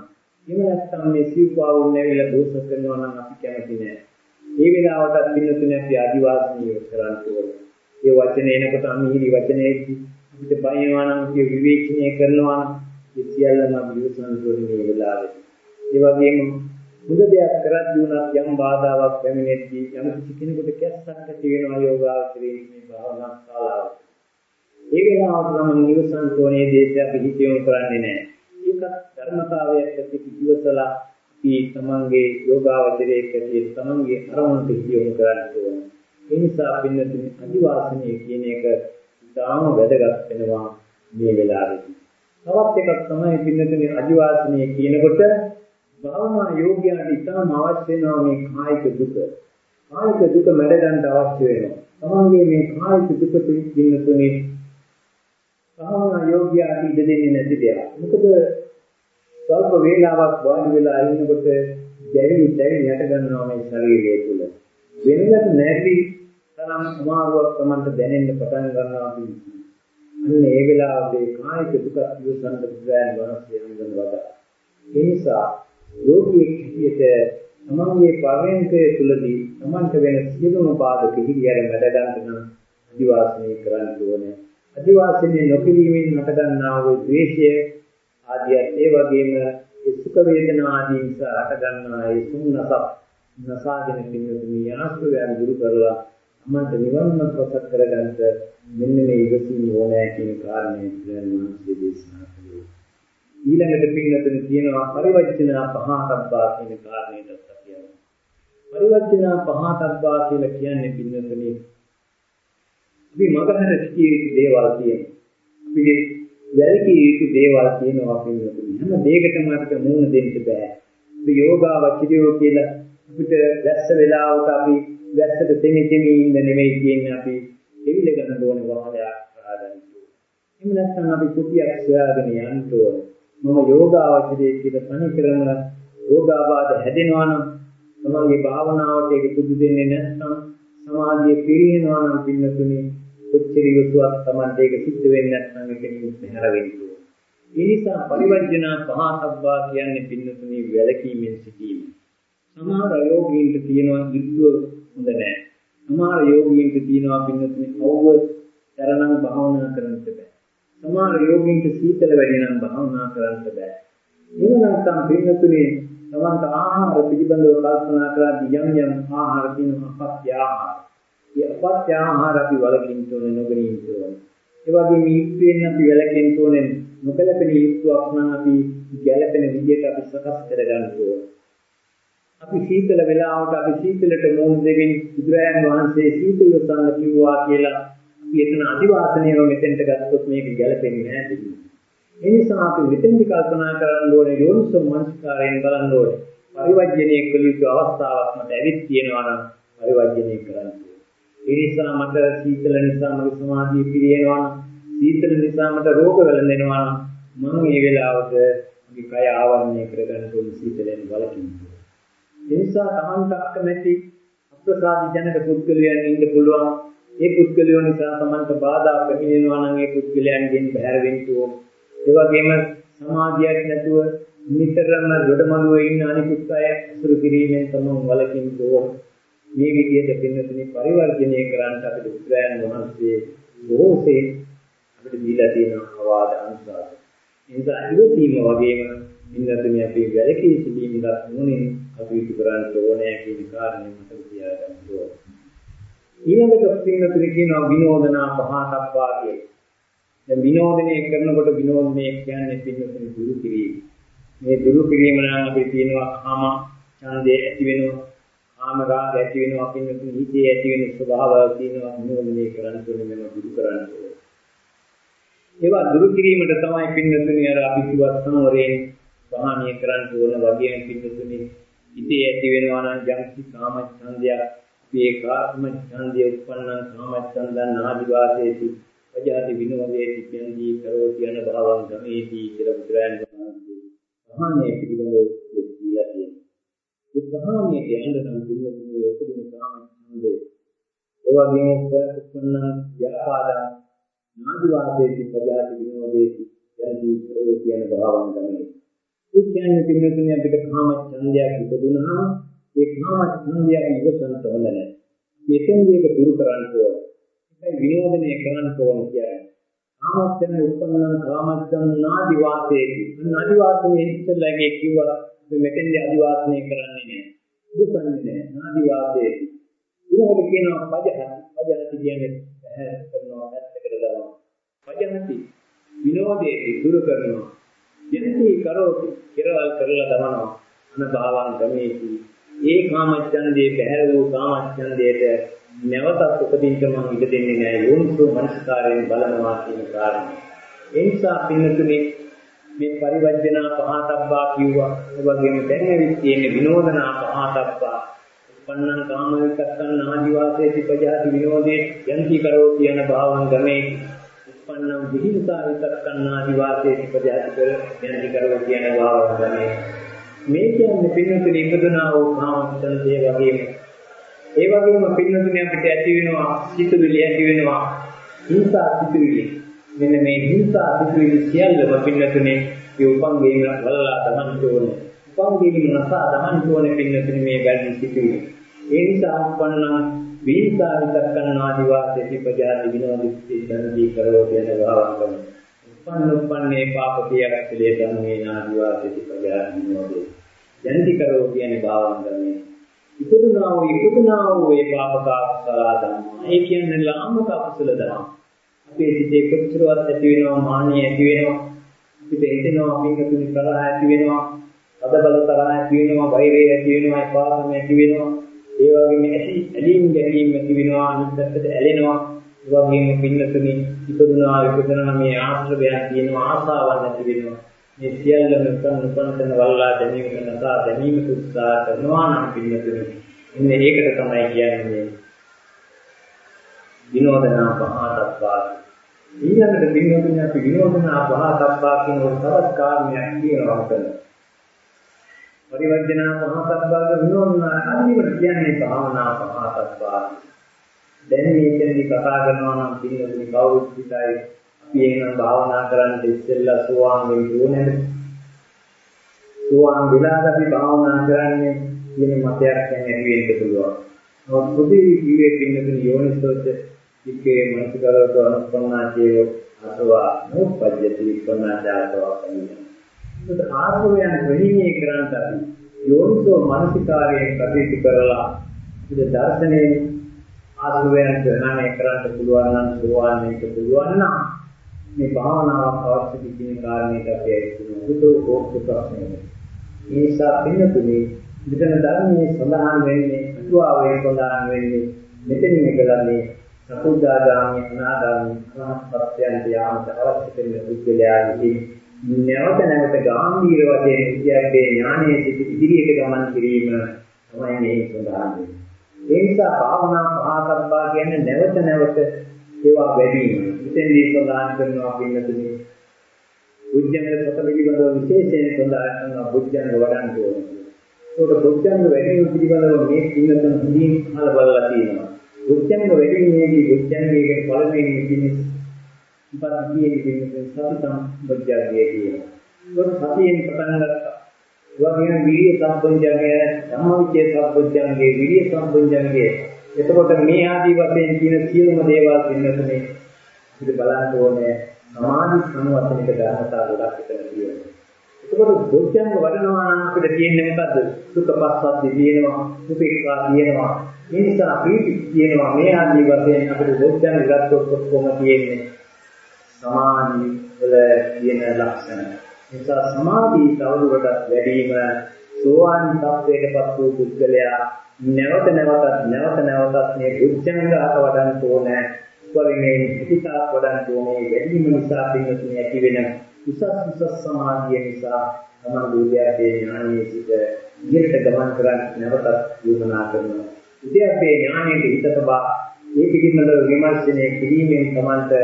එහෙම නැත්නම් මේ සිව්පාවුන් නැවිලා දෝෂ කරනවා නම් අපි කැමති නෑ. මේ වෙලාවට පින්නතුනේ අපි ආදිවාසීව කරන්න ඕනේ. ඒ වචනේ එනකොට අමිහිරි වචනේදී අපිට බයනවා නම් කිය විවේචනය කරනවා නම් ඒ සියල්ලම අපි විසඳන මේ වෙලාවේ. ඒ වගේම හොඳ දෙයක් කරද්දී උනත් යම් බාධාවක් පැමිණෙද්දී යම් කිසි කෙනෙකුට කැස්සක් ඇති වෙනවා යෝගාවචරයේ මේ භාවනා ශාලාවට. ඒ වෙලාවට නම් නිවසන් තෝනේ දේශය අපි හිතියොම කරන්නේ නැහැ. ඒකත් ධර්මතාවයක් ඇති කිවසලා අපි තමන්ගේ යෝගාවචරයේ කැටිය තමන්ගේ අරමුණට හිතියොම කරන්න ඕනේ. ඒ නිසා පින්නතුනි අදිවාසනීය කියන එක ඉතාම වැදගත් වෙනවා මේ වෙලාවේදී. තවත් එකක් තමයි පින්නතුනි අදිවාසනීය කියනකොට භාවනා යෝග්‍යයට ඉතාම අවශ්‍ය වෙනවා මේ කායික දුක. කායික දුක මැඩ ගන්න අවශ්‍ය වෙනවා. තමන්ගේ මේ කායික දුක පින්නතුනි භාවනා යෝග්‍යයාට ඉඩ දෙන්නේ නැති දෙයක්. මොකද ස්වල්ප වේලාවක් වාඩි වෙලා ඉන්නකොට දැවි දැවි යට ගන්නවා මේ ශරීරය තුළ. වෙනකට නැති තරම් අමාරුවක් Tamanට දැනෙන්න පටන් ගන්නවා කියන්නේ. අන්න ඒ වෙලාවේ කායික දුක ඉවසන්න බුදුරයන් වහන්සේ හඳුන්වන වදා. ඒ නිසා යෝගියෙක් හැටියට තමන්ගේ පරමේන්තය තුළදී තමන්ට වෙන සියලුම බාධක හිරියර වැඩ ගන්න නම් අදිවාසනය කරන්න ඕනේ. අදිවාසීනේ නොකිරීමෙන් හටගන්නා වූ ද්වේෂය ආදිය ඒ වගේම ඒ සුඛ වේදනා ආදී නිසා හටගන්නා ඒ සුන්නස නසාගෙන පිළිතුරු යාස්ත්‍රයන් දුරු කරලා අමන්ට නිවන්ම ප්‍රසත් කරගන්නට මෙන්න මේ ඉවසීම ඕනෑ කියන කාරණය බුදුරජාණන් දේශනා කළේ. ඊළඟට පිළිතුරු කියනවා පරිවර්ජනා පහතබ්බා කියන කාරණේට අපි යනවා. පරිවර්ජනා පහතබ්බා කියලා කියන්නේ පිළිතුරුනේ අපි මගහැර සිටිය යුතු දේවල් තියෙනවා. අපි වැරකී යුතු දේවල් තියෙනවා පිළිතුරු. හැම දෙයකටම අපිට මුහුණ දෙන්න බෑ. අපි යෝගාවචරියෝ කියලා අපිට වැස්ස වෙලාවක අපි වැස්සට තෙමි තෙමි ඉන්න නෙමෙයි කියන්නේ අපි එවිල ගන්න ඕනේ වහලයක් ආදන්න. එහෙම නැත්නම් අපි කුටියක් සොයාගෙන යන්න ඕනේ. මම යෝගාවචරයේ කියලා තනි කරම යෝගාබාධ හැදෙනවා නම් තමන්ගේ භාවනාවට ඒක සුදු දෙන්නේ නැත්නම් සමාධිය පිරිනවනවා නම් පින්නතුනේ කොච්චර යොසුවක් Tamante ඒක සිද්ධ වෙන්නේ නැත්නම් ඒක නිකුත් නැහැර වෙන්නේ. ඒ නිසා පරිවර්ජනා පහසබ්බා කියන්නේ පින්නතුනේ වැලකීමෙන් සිටීම. සමහර යෝගීන්ට තියෙනවා යුද්ධ හොඳ නැහැ. සමහර යෝගීන්ට තියෙනවා පින්නතුනේ අවුව තරණම් භාවනා කරන්න බෑ. සමහර යෝගීන්ට සීතල වැඩි නම් භාවනා කරන්න බෑ. එහෙම නැත්නම් පින්නතුනේ තමන්ට ආහාර පිළිබඳව කල්පනා කරද්දී යම් යම් ආහාර තියෙනවා අපත්‍ය ආහාර. ඒ අපත්‍ය ආහාර අපි වලකින්න ඕනේ නොගනින්න ඕනේ. ඒ වගේම යුක්තියෙන් අපි වැළකෙන්න ඕනේ නොකලපෙන යුක්තුවක් නම් අපි ගැළපෙන විදිහට අපි සකස් කරගන්න ඕනේ. අපි සීතල වෙලාවට අපි සීතලට මුහුණ දෙමින් බුදුරයන් වහන්සේ සීත ඉවසන්න කිව්වා කියලා එතන අදිවාසනයව මෙතෙන්ට ගත්තොත් මේක ගැලපෙන්නේ නැහැ. ඒ නිසා අපි මෙතෙන්දි කල්පනා කරන්න ඕනේ යෝනිසෝ මනස්කාරයෙන් බලන්න ඕනේ. පරිවර්ජනයේ කළ යුතු අවස්ථාවක් මට ඇවිත් තියෙනවා නම් පරිවර්ජනය කරන්න. ඒ නිසා මට සීතල නිසා මගේ සමාධිය පිරියනවා නම් සීතල නිසා මට රෝග වැළඳෙනවා නම් මම මේ වෙලාවට මගේ කය ආවරණය කරගන්න ඕන සීතලෙන් වළකින්න. ඒ නිසා Tamanta අකමැති අප්‍රසාද ජනක පුද්ගලයන් ඉන්න පුළුවන්. ඒ පුද්ගලයෝ නිසා Tamanta බාධා පැමිණෙනවා නම් ඒ පුද්ගලයන්ගෙන් බැහැර වෙන්න ඕන. ඒ වගේම සමාධියක් නැතුව නිතරම දොඩමළුවේ ඉන්න අනිකුත් අය අසුරු කිරීමෙන් තමයි වළකින්න ඕන. මේ විදිහට පින්නතුනි පරිවර්ජනය කරන්න අපිට උත්සාහයන් වහන්සේ බොහෝසේ අපිට දීලා තියෙන අවවාද අනුසාර. ඒ නිසා ඉවසීම වගේම පින්නතුනි අපි වැලකී සිටීමකට නුනේ කටයුතු කරන්න ඕනේ කියන කාරණේ මතක තියාගන්න ඕනේ. ඊළඟට පින්නතුනි කියනවා විනෝදනා පහතබ්බා කියලා. දැන් විනෝදනය කරනකොට විනෝදනය කියන්නේ පින්නතුනි දුරු කිරීම. මේ දුරු කිරීම නම් අපි කියනවා කාම ඡන්දය ඇති වෙනවා. කාම රාග ඇති වෙනවා පින්නතුනි හිතේ ඇති වෙන ස්වභාවය තියෙනවා විනෝදනය කරන්න ඕනේ මෙව දුරු කරන්න ඕනේ. ඒවා දුරු කිරීමට තමයි පින්නතුනි අර අපි කිව්වත් සංවරයෙන් වහානිය කරන්න ඕන වගේම පින්නතුනි හිතේ ඇති වෙනවා නම් යම්කි කාම ඡන්දයක් මේ කාම ඡන්දය උප්පන්නං කාම ඡන්දං ආදිවාසේති වජාති විනෝදේති කියන්දී කරෝති යන භාවං ගමේති කියලා බුදුරයන් වහන්සේ ප්‍රහාණය පිළිබඳව දෙස්තිලා තියෙනවා. ඒ ප්‍රහාණයට යන්න නම් පිළිවෙලේ උපදින කාම ඡන්දේ ඒ වගේම උපන්න ව්‍යාපාදං නාදිවාදේති පජාති විනෝදේති යන්දී කරෝති යන භාවං ගමේති. ඒ කියන්නේ පිළිවෙලේ අපිට කාම ඡන්දයක් ඉපදුනහම ඒ කාම ඡන්දය ඉවසන්න හොඳ නැහැ. මෙතෙන්දී ඒක දුරු කරන්න ඕනේ. ඒකයි විනෝදනය කරන්න ඕන කියන්නේ. කාමච්ඡන උපන්නන කාමච්ඡන නාදි වාසයේදී. නාදි වාසනේ ඉස්සෙල්ලාගේ කිව්වා මේ මෙතෙන්දී අදි වාසනය කරන්නේ නැහැ. දුසන්නේ නැහැ. නාදි වාසයේදී. ඊළඟට කියනවා පජහති. පජහති කියන්නේ පැහැ කරනවා පැත්තකට දානවා. පජහති විනෝදයේදී දුරු කරනවා. යන්ති කරෝති කෙරවල් කරලා දමනවා. අනභාවං ගමේති. ඒ කාමච්ඡන්දේ පැහැර වූ කාමච්ඡන්දයට නැවතත් උපදින්න මම ඉඩ දෙන්නේ නැහැ යෝනිසෝ මනස්කාරයෙන් බලනවා කියන කාරණය. ඒ නිසා පින්නතුනේ මේ පරිවර්ජනා පහතබ්බා කිව්වා. ඒ වගේම දැන් ඇවිත් තියෙන විනෝදනා පහතබ්බා. උපන්නං කාම විකස්සං ආදිවාසේති පජාති විනෝදේ යන්ති කරෝති යන භාවං ගමේ. උපන්නං විහිංසා විකස්සං ආදිවාසේති පජාති කර යන්ති කරෝති යන භාවං ගමේ. මේ කියන්නේ පින්නතුනේ ඉපදුනා වූ කාමච්ඡන්දේ වගේම ඒ වගේම පින්නතුනේ අපිට ඇති වෙනවා සිතුවිලි ඇති වෙනවා හිංසා සිතුවිලි. මෙන්න මේ හිංසා සිතුවිලි සියල්ලම පින්නතුනේ මේ උපංගේම වලලා තමන්ට ඕනේ. උපංගේම නසා තමන්ට ඕනේ පින්නතුනේ මේ බැරි සිතුවිලි. ඒ නිසා උපන්නා විහිංසා විතක්කන ආදිවාසී පජාති විනෝදිතේ දන්දී කරෝ කියන භාවංගම. උපන්න උපන්නේ පාපකයක් පිළේ ධම්මේ ආදිවාසී පජාති විනෝදේ. යන්ති කරෝ කියන භාවංගමේ ඉපදුනා වූ ඉපදුනා වූ ඒ පාපක අකුසල ධර්ම. ඒ කියන්නේ ලාමක අකුසල ධර්ම. අපේ සිතේ කොච්චරවත් ඇති වෙනවා මානිය ඇති වෙනවා. අපිට හිතෙනවා මේක තුනි තරහ ඇති වෙනවා. අද බල තරහ ඇති වෙනවා, වෛරය ඇති වෙනවා, පාපම ඇති වෙනවා. ඒ වගේම ඇති ඇලීම් ගැටීම් ඇති වෙනවා, අනිත් පැත්තට ඇලෙනවා. ඒ වගේම පින්නතුනි ඉපදුනා ඉපදුනා මේ ආශ්‍රවයන් තියෙනවා, ආසාවන් ඇති වෙනවා. මේ සියල්ලම උපන් උපන්තන වල්ලා දැනීමක නසා දැනීමක උත්සාහ කරනවා නම් පිළිතුරු. ඉන්නේ ඒකට තමයි කියන්නේ විනෝදනා පහතත්වා. ඊළඟට විනෝදනා අපි විනෝදනා පහතත්වා කියන තවත් කාරණයක් කියනවා හිතන්න. පරිවර්ජනා පහතත්වාද විනෝදනා අන්තිමට කියන්නේ භාවනා පහතත්වා. දැන් මේකෙන්දි කතා කරනවා නම් පිළිතුරු කවුරුත් හිතයි අපි එහෙනම් භාවනා කරන්න ඉස්සෙල්ලා සෝවාන් වෙන්න ඕනේ. සෝවාන් වෙලාද අපි භාවනා කරන්නේ කියන මතයක් දැන් ඇති වෙන්න පුළුවන්. නමුත් පොදුවේ කිව්වේ පින්නතුනි යෝනිසෝච ඉක්කේ මනසකරත අනුස්පන්නාචේ අසවා නෝපජ්ජති විපන්නාචාතවා කියන්නේ. ඒත් ආර්යයන් වෙණිනේ කරන්ට අපි යෝනිසෝ මානසිකාරයෙන් කටයුතු කරලා ඉත දර්ශනයේ ආර්යයන් ග්‍රහණය කරන්න පුළුවන් නම් සෝවාන් වෙන්න පුළුවන් නම් මේ භාවනාවක් අවශ්‍ය කියන කාරණේට අපි ඇතුළු බුදු කෝක්ෂ ප්‍රශ්නය. මේ නිසා පින්නතුනේ මෙතන ධර්මයේ සඳහන් වෙන්නේ අතුවාවේ සඳහන් වෙන්නේ මෙතනින් එකලන්නේ සකුදාගාමී අනාගාමී අනාත්මත්වයන්ට යාමට අවශ්‍ය වෙන පුද්ගලයාගේ නැවත නැවත ගාම්භීර වශයෙන් විද්‍යාවේ ඥානයේ සිට ඉදිරියට ගමන් කිරීම තමයි මේ සඳහන් වෙන්නේ. ඒ නිසා භාවනා පහතබ්බා කියන්නේ නැවත නැවත ඒවා වැඩි වීම. ඉතින්දී සඳහන් කරනවා පින්නතුනි. බුද්ධංග සත පිළිබඳව විශේෂයෙන් සඳහන් කරනවා බුද්ධංග වඩන්න ඕනේ. ඒකට බුද්ධංග වැඩි වීම පිළිබඳව මේ පින්නතුන් හොඳින් අහලා බලලා තියෙනවා. බුද්ධංග වැඩි වීමේදී බුද්ධංගයේ පළවෙනි පිණිස ඉපදීයේ පිණිස සතිතම් බුද්ධංගයේ කියනවා. ඒක සතියෙන් පටන් ගත්තා. වගේම විරිය සම්පූර්ණයගේ ධම්මවිචේ සම්පූර්ණයගේ විරිය සම්පූර්ණයගේ එතකොට මේ ආදී වශයෙන් කියන සියලුම දේවල් පින්නතුනේ ඉතින් බලන්න ඕනේ සමාධි සම්වර්ධනයක ධර්මතාව ගොඩක් එතන තියෙනවා. එතකොට බොජ්ජංග වඩනවා නම් අපිට තියෙන්නේ මොකද්ද? සුඛ පස්සද්ධි තියෙනවා, උපේක්ඛා තියෙනවා. මේ නිසා ප්‍රීති තියෙනවා. මේ ආදී වශයෙන් අපිට බොජ්ජංග ගත්තොත් කොහොම තියෙන්නේ? සමාධි වල තියෙන ලක්ෂණ. නිසා සමාධි තවදුරටත් වැඩිම සෝවාන් තත්වයටපත් වූ පුද්ගලයා නැවත නැවතත් නැවත නැවතත් මේ බුද්ධංග අත වඩන්න ඕනේ. උපරිමයෙන් පිටිකාක් වඩන්න ඕනේ. වැඩිම නිසා පින්නතුනේ ඇති වෙන උසස් උසස් සමාධිය නිසා තමයි බුද්ධයාගේ ඥානයේ සිට ඉහළට ගමන් කරන්න නැවතත් යොමනා කරනවා. බුද්ධයාගේ ඥානයේ හිත තබා මේ පිළිබඳව විමර්ශනය කිරීමෙන් තමයි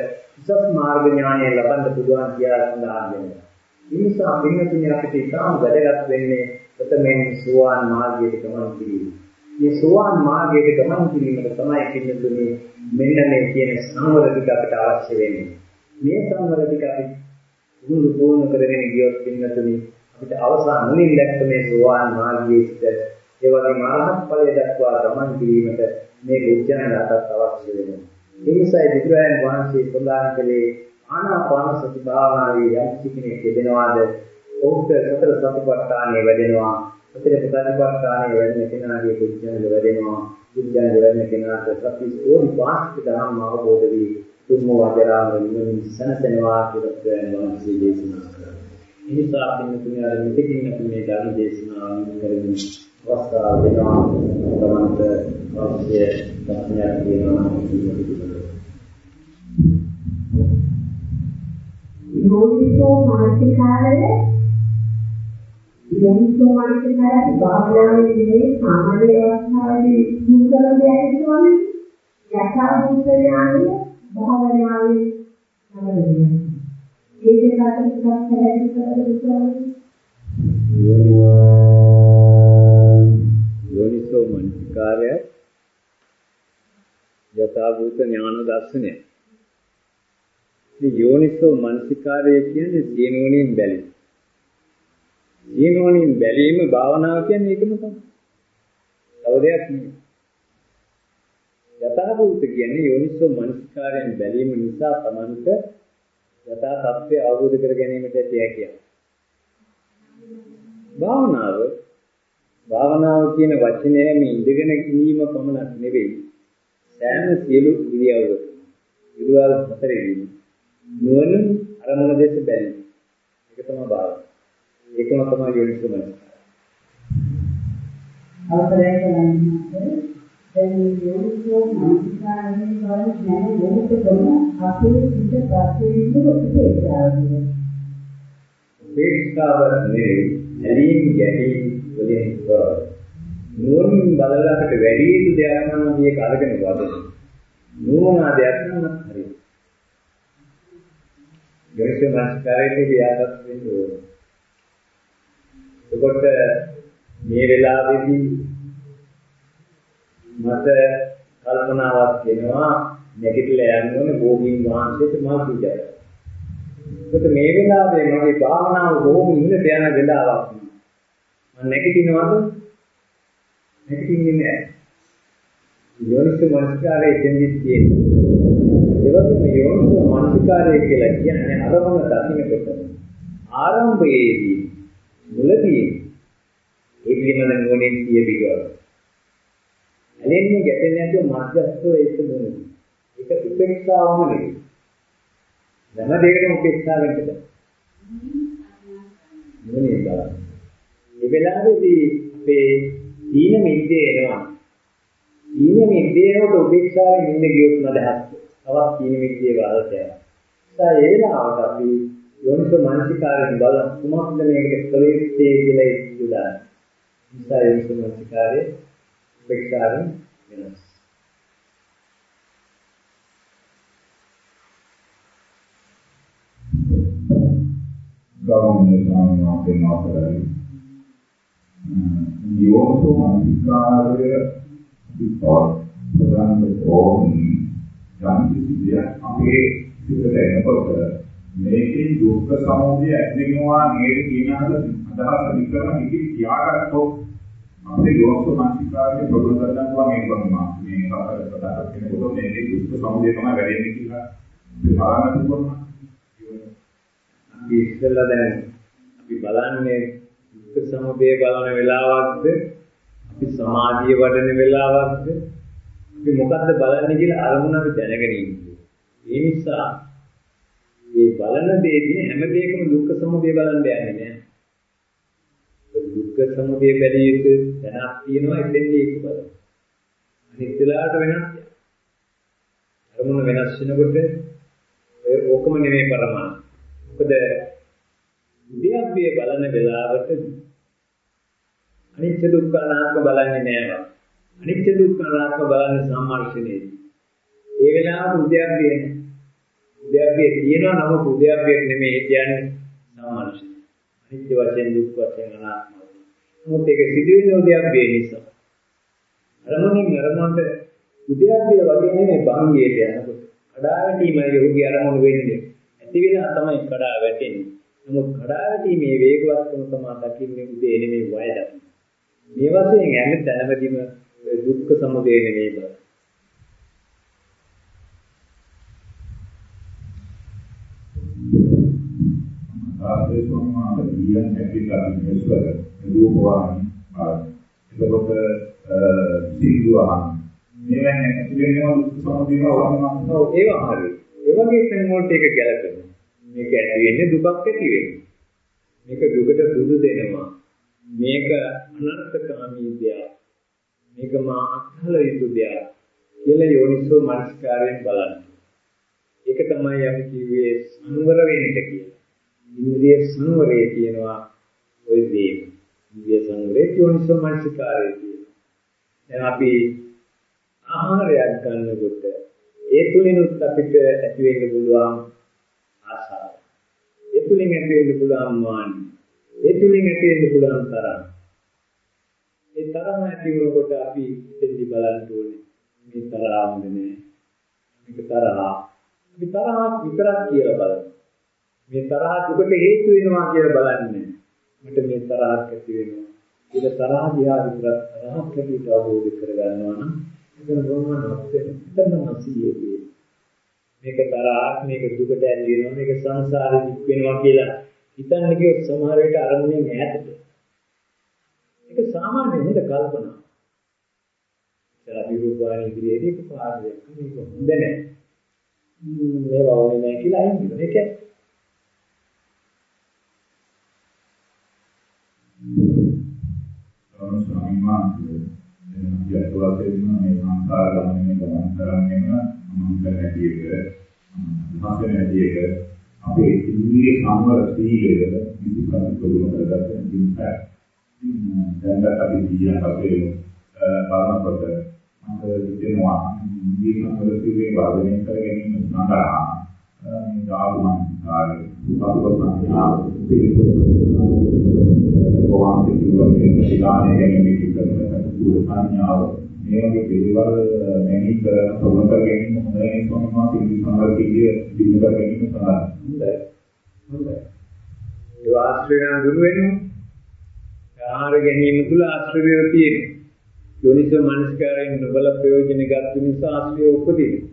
උසස් මාර්ග ඥානය ලබන්න පුළුවන් කියලා සඳහන් වෙනවා. ඒ නිසා පින්නතුනේ අපිට ඉතාම වැදගත් වෙන්නේ ප්‍රථමයෙන් සෝවාන් මාර්ගයට ගමන් කිරීම. මේ සෝවාන් මාර්ගයට ගමන් කිරීමට තමයි පින්නතුනේ මෙන්න මේ කියන සංවර ටික අපිට අවශ්‍ය වෙන්නේ. මේ සංවර ටික අපි පුරුදු පුහුණු කරගෙන ගියොත් පින්නතුනේ අපිට අවසාන මුලින් දැක්ක මේ සෝවාන් මාර්ගයේ සිට ඒ වගේම අරහත් ඵලය දක්වා ගමන් කිරීමට මේ විඥානයටත් අවශ්‍ය වෙනවා. ඒ නිසායි බුදුරජාණන් වහන්සේ සඳහන් කළේ ආනාපාන සති භාවනාවේ යම් කෙනෙක් යෙදෙනවාද? ඔහුට සතර සතිපට්ඨානය වැඩෙනවා. සතර සතිපට්ඨානය වැඩෙන කෙනාගේ බුද්ධංග වැඩෙනවා. බුද්ධංග වැඩෙන කෙනාට සති ඕනි පාස්ක ධර්ම අවබෝධ වී තුන්ව වදරාම නිවන සනසනවා කියලා වහන්සේ දේශනා කරා. ඒ නිසා අපි තුනේ අර මෙතකින් අපි මේ ධර්ම දේශනාව කරමින් අවස්ථාව දෙනවා. තමන්ට අවශ්‍ය ධර්මයක් දෙනවා යෝනිසෝ මානසිකාරය යෝනිසෝ මානසිකාරය භාවනාවේ නෙවෙයි සාමාන්‍ය අවස්ථාවේදී මුකරන දෙයක් කියන්නේ යථාභූත ඥානය භාවනාවේ නමරන්නේ. ඒ දෙකට ටිකක් පැහැදිලි කරලා යෝනිසෝ මනසිකාරය යථාභූත ඥාන දර්ශනය ඉතින් යෝනිසෝ මනසිකාරය කියන්නේ සීනුවණින් බැලීම. සීනුවණින් බැලීම භාවනාව කියන්නේ ඒකම තමයි. තව දෙයක් නෙවෙයි. යථාභූත කියන්නේ යෝනිසෝ මනසිකාරයෙන් බැලීම නිසා තමන්ට යථා තත්ත්වය අවබෝධ කර ගැනීමට ඇති හැකියාව. භාවනාව භාවනාව කියන වචනය මේ ඉඳගෙන ඉඳීම පමණක් නෙවෙයි. සෑම සියලු ඉරියව්වක ඉරියව් හතරෙදී නුවණින් අරමුණ දෙස බැලීම. ඒක තමයි භාවනාව. ඒකම තමයි යෝනිසෝමනස. අවසරයි කරන්නේ දැන් යෝනිසෝ මනසාරයෙන් වල දැන මොහොතකම අපේ සිත ප්‍රත්‍යයෙන් උපේක්ෂාවයි. උපේක්ෂාව නෙවෙයි ඇලීම් ගැටීම් වලින් තොර. නුවණින් බලලකට වැඩි යුතු දෙයක් නම් මේක අරගෙන වදන. නුවණ දෙයක් නම් හරියි. යෝනිසෝ මනස්කාරයේ ක්‍රියාවක් වෙන්න ඕන. එතකොට මේ වෙලාවේදී මට කල්පනාවක් එනවා නැගිටලා යන්න ඕනේ බෝධීන් වහන්සේට මා පූජා කරන්න. ඒකට මේ වෙලාවේ මගේ භාවනාව බොහොම ඉන්නට යන වෙලාවක්. මම නැගිටිනවද? නැගිටින්නේ නැහැ. යෝනිසෝ මනස්කාරයේ දෙන්නේ තියෙන්නේ. ඒ වගේම යෝනිසෝ මානසිකාරය කියලා කියන්නේ අරමුණ දකින්නකොට ආරම්භයේදී මුලදී ඒ පිළිමන නුවණින් කියවිගව. ඇලෙන්නේ ගැටෙන්නේ නැතුව මධ්‍යස්ථව ඒක මොනද? ඒක උපේක්ෂාවම නෙවෙයි. හැම දෙයකටම උපේක්ෂාවෙන් බෑ. නුවණින් බලන්න. මේ වෙලාවේදී අපේ දීන මිද්දේ එනවා. දීන මිද්ද ඉබේවට උපේක්ෂාවෙන් ඉන්න ගියොත් නදහස්. තවත් කීනෙක දේවල් තියෙනවා. ඒ වෙලාවට අපි යෝනිසෝ මානසිකාරයෙන් බල කුමක්ද මේකට කළ යුත්තේ කියලා ඉඳලා. නිසා යෝනිසෝ මානසිකාරයේ උපේක්ෂාවෙන් වෙනස්. ගෞරවනීය ස්වාමීන් වහන්සේ මාතරයි. යෝනිසෝ මානසිකාරය විපාක ප්‍රදාන ඕනි යම් කිසි අපේ සිතට එනකොට මේකේ දුක්ඛ සමුදය ඇතිවෙනවා නේද කියන අදහස විකරණ ඉති තියාගත්තොත් අපේ යෝනිසෝ මානසිකාරය ප්‍රබල කරගන්නවා මේ වගේම මේ කතාව කතා කරනකොට මේකේ දුක්ඛ සමුදය තමයි වැඩෙන්නේ කියලා බලන්න පුළුවන්. අපි ඉස්සෙල්ලා දැන් අපි බලන්නේ දුක්ඛ සමුදය බලන වෙලාවක්ද අපි සමාධිය වඩන වෙලාවක්ද අපි මොකද්ද බලන්නේ කියලා අරමුණ අපි දැනගෙන ඉන්නේ. ඒ නිසා මේ බලන දෙයදී හැම දෙයකම දුක්ඛ සමුදය බලන්න යන්නේ නැහැ. දුක්ඛ සමුදය බැලිය යුතු දැනක් තියෙනවා එතෙන්දී ඒක බලන්න. අනිත් වෙලාවට වෙනස්. අරමුණ වෙනස් වෙනකොට ඔය ඕකම නෙමෙයි පරමාර්ථය. මොකද උද්‍යප්පිය බලන වෙලාවට අනිත්‍ය දුක්ඛ අනාත්ම බලන්නේ නෑවා. අනිත්‍ය දුක්ඛ අනාත්ම බලන්නේ සම්මාර්ෂණයේදී. ඒ වෙලාවට උද්‍යප්පිය උද්‍යප්පිය කියනවා නමුත් උද්‍යප්පිය නෙමෙයි කියන්නේ සම්මාර්ෂණය. අනිත්‍ය වශයෙන් දුක් වශයෙන් අනාත්ම. නමුත් ඒක සිදුවෙන උද්‍යප්පිය නිසා. අරමුණින් අරමුණට උද්‍යප්පිය වගේ නෙමෙයි භංගියට යනකොට. කඩාවැටීමයි යෝගී අරමුණු වෙන්නේ. ඇති වෙලා තමයි කඩා වැටෙන්නේ. නමුත් කඩා වැටීමේ වේගවත්කම තමයි දකින්නේ උදේ නෙමෙයි වය දකින්නේ. මේ වශයෙන් හැම තැනමදීම දුක්ඛ සමුදය නෙමෙයි බල. ආදී සෝමාන දියන් හැකිලා මෙස්වර රූපවාහන එතකොට සීලවාහන මේවෙන් ඇතුළේම දුක්ඛ සමුදය වහනවා. ඔව් ඒවා හරි. ඒ වගේ තැන් වලට ඒක ගැලපෙනවා. මේක ඇති වෙන්නේ දුකක් ඇති වෙන්නේ. මේක දුකට දුරු දෙනවා. මේක අනර්ථකාමී දෙයක්. මේක මා අත්හල යුතු දෙයක් කියලා යෝනිසෝ මනස්කාරයෙන් බලන්න. ඒක තමයි අපි කිව්වේ සංවර වෙන්න කියලා. ඉන්ද්‍රිය සංවරය කියනවා ওই දේ. ඉන්ද්‍රිය සංවරේ යෝනිසෝ මනස්කාරය කියනවා. දැන් අපි ආහාරයක් ගන්නකොට ඒ තුලිනුත් අපිට ඇති වෙන්න පුළුවන් ආසාව. ඒ තුලින් ඇති වෙන්න පුළුවන් මාන්න. ඒ තුලින් ඇති වෙන්න පුළුවන් තරහ. ඒ තරහ ඇති වෙනකොට අපි දෙලි බලන්න ඕනේ. මේ තරහ හොඳ නෑ. මේක තරහ. අපි තරහ විතරක් කියලා බලමු. මේ තරහ දුකට හේතු වෙනවා කියලා බලන්නේ. මට මේ තරහක් ඇති වෙනවා. ඒක තරහ දිහා විතරක් තරහක් ඇතිවට අවබෝධ කරගන්නවා නම් එතන බොහොමවත් එතන නැසියේ. මේක තරහක් මේක දුකට ඇති වෙනවා මේක සංසාරෙ දුක් වෙනවා කියලා හිතන්න කිව්වොත් සමහර විට අරමුණෙන් ඈතට. ඒක සාමාන්‍ය හොඳ කල්පනා. ඉතල අභිරූපාණී ඉදිරියේදී පාඩයක් මේක හොඳ නැහැ. මේවා ඕනේ නැහැ කියලා අයින් වෙනවා. ඒක ස්වාමීන් වහන්සේ එනම් යතුරා දෙන්න මේ සංසාර ගමනේ ගමන් කරන්නේම මම දැනටි එක මම නැති එක අපේ ඉන්ද්‍රිය සංවර සීලය ඉදිරිපත් කරන කරගන්න ඉන්පැ දැන් අපි කියන අපේ බලනකොට මම හිතනවා ඉන්ද්‍රිය සංවර සීලේ වර්ධනය කර ගැනීම සඳහා මේ ධාතුමන් කාර්ය උපකරණ පිළිපොත කොහොමද කියන්නේ ශිලානේ ගැනීම කියන කුල සංඥාව මේ වගේ පිළිවල මෙහි කරන ප්‍රමුඛ ගැනීම හොඳයි සම්මා පිළිසඳර කිය දිනු කර ගැනීම සඳහා හොඳයි. හොඳයි. ඒ ආශ්‍රයයන් දුරු වෙනවා. ආහාර ගැනීම තුල ආශ්‍රයය තියෙනවා. යෝනිසෝ මනස්කාරයෙන් නොබල ප්‍රයෝජන ගන්න නිසා ආශ්‍රය උපදිනවා.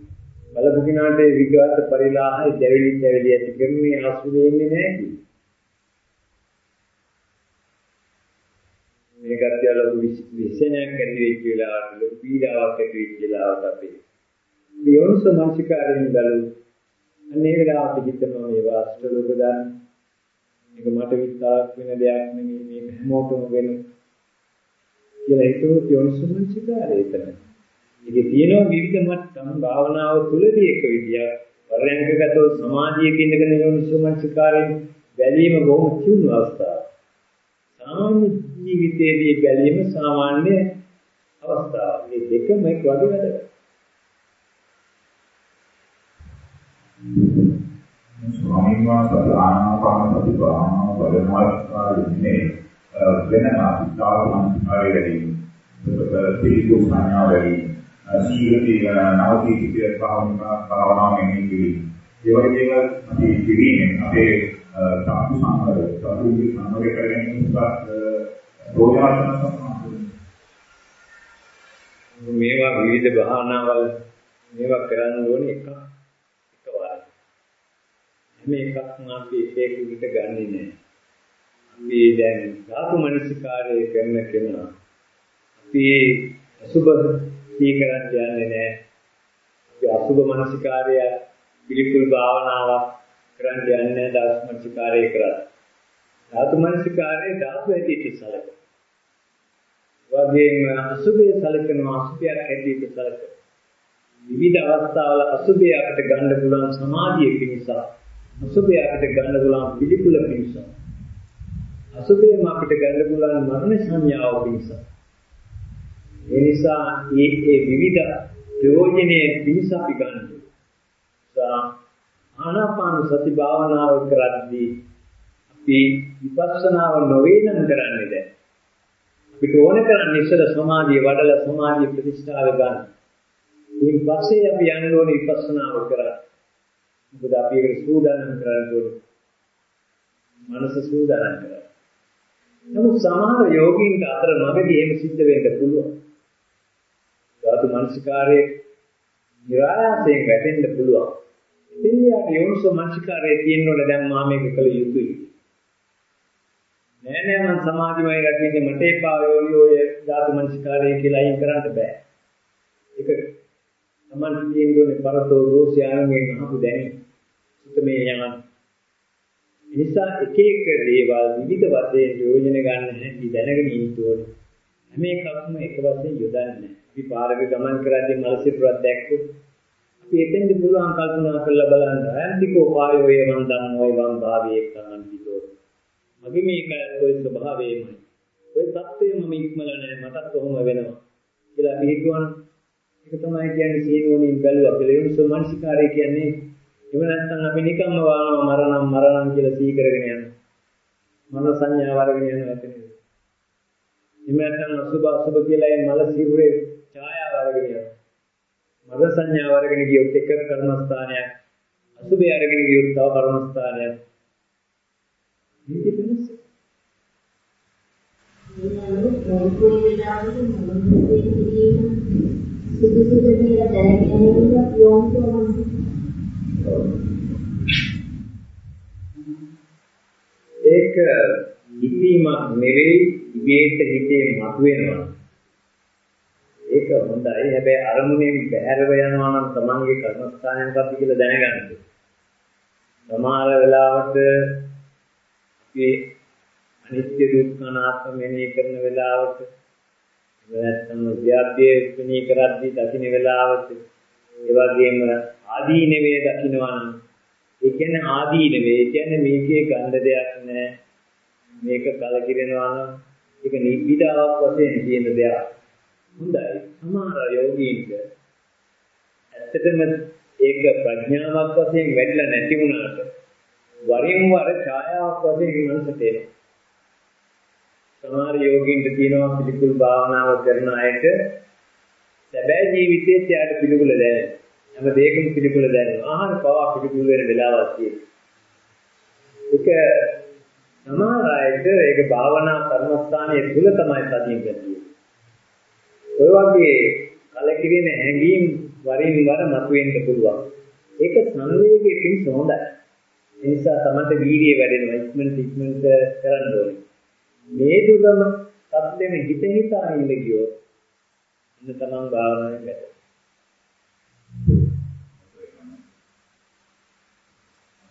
බලපු කිනාට විගත පරිලාහය දැවිලි දැවිලි ඇති කරන්නේ ආශ්‍රය ඉන්නේ නැහැ කිය. මේ ගැතිය ලොකු විශ්ලේෂණයක් ඇති වෙච්ච වෙලාවට ලොකු පීඩාවක් ඇති වෙච්ච වෙලාවට අපි යෝනිසෝ මනස්කාරයෙන් බලමු අනේ වෙලාවට හිතනවා මේ වාස්තු ලෝක දාන මේක මට විතරක් වෙන දෙයක් නෙමෙයි මේක හැමෝටම වෙන කියලා හිතුවොත් යෝනිසමනසිකාරය එතන. ඒකේ තියෙනවා විවිධ මට්ටම් භාවනාව තුළදී එක විදියක් පරයන්කගතව සමාධියක ඉඳගෙන යෝනිසෝමනසිකාරයෙන් බැලීම බොහොම චුණු අවස්ථාවක්. සාමාන්‍ය ජීවිතයේදී බැලීම සාමාන්‍ය අවස්ථාවක්. මේ දෙකම එක් වගේ වැඩ. ස්වාමීන් වහන්සේ ආනාපාන සති භාවනාව බලනවා කියන්නේ වෙන අතිකාර සංස්කාරය වැඩි. ඒකට පිළිකුල් සංඥා වැඩි. සීලති නවති කිසිය භාවනා භාවනාව මෙහි කිරි. ඒ වගේ දේවල් අපි කිරීමෙන් අපේ සාතු සංවර සාතුගේ සංවර කරගෙන ඉස්සත් රෝගාසන සම්මාන මේවා විවිධ භාවනාවල් මේවා කරන්න ඕනේ එකක් එකවරයි. මේ එකක්ම අපි එක විදිහට ගන්නෙ නෑ. අපි දැන් ධාතු මනසිකාරය කරන කෙනා අපි අසුබ සීකරන්න යන්නේ නෑ. අපි අසුබ මනසිකාරය පිළිකුල් භාවනාවක් කරන්න යන්නේ ධාතු මනසිකාරය කරා. ධාතු මනසිකාරය ධාතු හැටියට සැලකෙන. වගේම අසුබේ සැලකෙනවා අසුබයක් හැටියට සැලකෙන. විවිධ අවස්ථාවල අසුබය අපිට ගන්න පුළුවන් සමාධිය පිණිස අසුබය අපිට ගන්න පුළුවන් පිළිකුල පිණිස. අසුබයම අපිට ගන්න පුළුවන් මරණ සංඥාව පිණිස. ඒ නිසා මේ මේ විවිධ ප්‍රයෝජනයේ පිණිස අපි ගන්නවා ආනාපාන සති භාවනාව කරද්දී අපි විපස්සනාව නොවේ නම් කරන්නේ දැන් අපිට ඕන කරන්නේ ඉස්සර සමාධිය වඩලා සමාධිය ප්‍රතිෂ්ඨාව ගන්න. ඊට පස්සේ අපි යන්න ඕනේ විපස්සනාව කරා. මොකද අපි ඒක සූදානම් කරන්න ඕනේ. මනස සූදානම් කරා. නමුත් සමහර යෝගීන්ට අතර මගදී එහෙම සිද්ධ වෙන්න පුළුවන්. ධාතු මනසිකාරයේ નિરાයාසයෙන් වැටෙන්න පුළුවන්. ඉතින් යාට යෝනිසෝ මනසිකාරයේ තියෙනවනේ දැන් මා මේක කළ යුතුයි. නෑ නෑ මං සමාධිමය රකින්නේ මට එපා යෝනි ඔය ධාතු මනසිකාරය කියලා අයින් කරන්න බෑ. ඒක තමන් කියන්නේ පරතෝ රෝසයාගෙන් අහපු දැනි. සුතමේ යන. නිසා එක එක දේවල් විවිධ වශයෙන් යෝජන ගන්න හැටි දැනගෙන ඉන්න ඕනේ. හැම එකක්ම එක වශයෙන් යොදන්නේ නැහැ. අපි පාරක ගමන් කරද්දී මල සිරුරක් දැක්කොත් අපි එතෙන්දි පුළුවන් කල්පනා කරලා බලන්න. අයන්තිකෝ කායෝ වේවං ධම්මෝ වං භාවයේ කනන්තිකෝ මගේ මේක ඔය ස්වභාවයමයි. ඔය தත්ත්වය මම ඉක්මලා නැහැ මටත් කොහොම වෙනවා කියලා අපි හිතුවනම් ඒක තමයි කියන්නේ සීනෝනින් බැලුවා කියලා යොමුසෝ මානසිකාරය කියන්නේ එහෙම නැත්නම් අපි නිකම්ම වානවා මරණම් මරණම් කියලා සී කරගෙන යනවා. මන සංඥා වරගෙන යනවා එතන. එහෙම නැත්නම් අසුබ අසුබ කියලා ඒ මල සිරුරේ ඡායාව වරගෙන යනවා. මන සංඥා වරගෙන ගියොත් එක කර්මස්ථානයක් අසුබේ අරගෙන ගියොත් තව කර්මස්ථානයක් මේක වෙනස. සුදුසුද කියලා දැනගැනීම යොමුතුමන් ඒක හිතීමක් නෙවෙයි ඉබේට හිතේ මතුවෙනවා. ඒක හොඳයි. හැබැයි අරමුණෙන් බැහැරව යනවා නම් තමන්ගේ කර්මස්ථානය මොකක්ද කියලා දැනගන්න. සමහර වෙලාවට මේ අනිත්‍ය දුක්ඛ අනාත්ම මෙනෙහි කරන වෙලාවට නැත්නම් විද්‍යාර්ථයේ මෙනෙහි කරද්දී දකින්න වෙලාවට ඒ වගේම ආදීනවේ දකින්නවා නම් ඒ කියන්නේ ආදීනවේ ඒ කියන්නේ මේකේ ගන්න දෙයක් නැහැ. මේක කලකිරෙනවා නම් ඒක නිබ්බිදාවක් වශයෙන් තියෙන දෙයක්. හොඳයි. සමහර යෝගීන්ට ඇත්තටම ඒක ප්‍රඥාවක් වශයෙන් වැඩිලා නැති වුණාට වරින් වර ඡායාවක් වශයෙන් මනසට එනවා. සමහර යෝගීන්ට තියෙනවා පිළිකුල් භාවනාව කරන අයට සැබෑ ජීවිතයේත් යාට පිළිකුල දැනෙනවා. හැම දෙයකම පිළිකුල දැනෙනවා. ආහාර පවා පිළිකුල වෙන වෙලාවක් තියෙනවා. ඒක සමහර අයට ඒක භාවනා කර්මස්ථානයේ තුල තමයි සතියෙන් ගන්නේ. ඔය වගේ කලකිරීම හැඟීම් වරින් වර මතුවෙන්න පුළුවන්. ඒක සංවේගයේ පිණිස හොඳයි. ඒ නිසා තමයි වීර්යය වැඩෙනවා ඉක්මනට ඉක්මනට කරන්න ඕනේ. මේ දුරම සත්‍යෙම හිත හිතා ඉන්න ගියොත් ඉන්න තමන් භාවනාවෙන් වැඩ.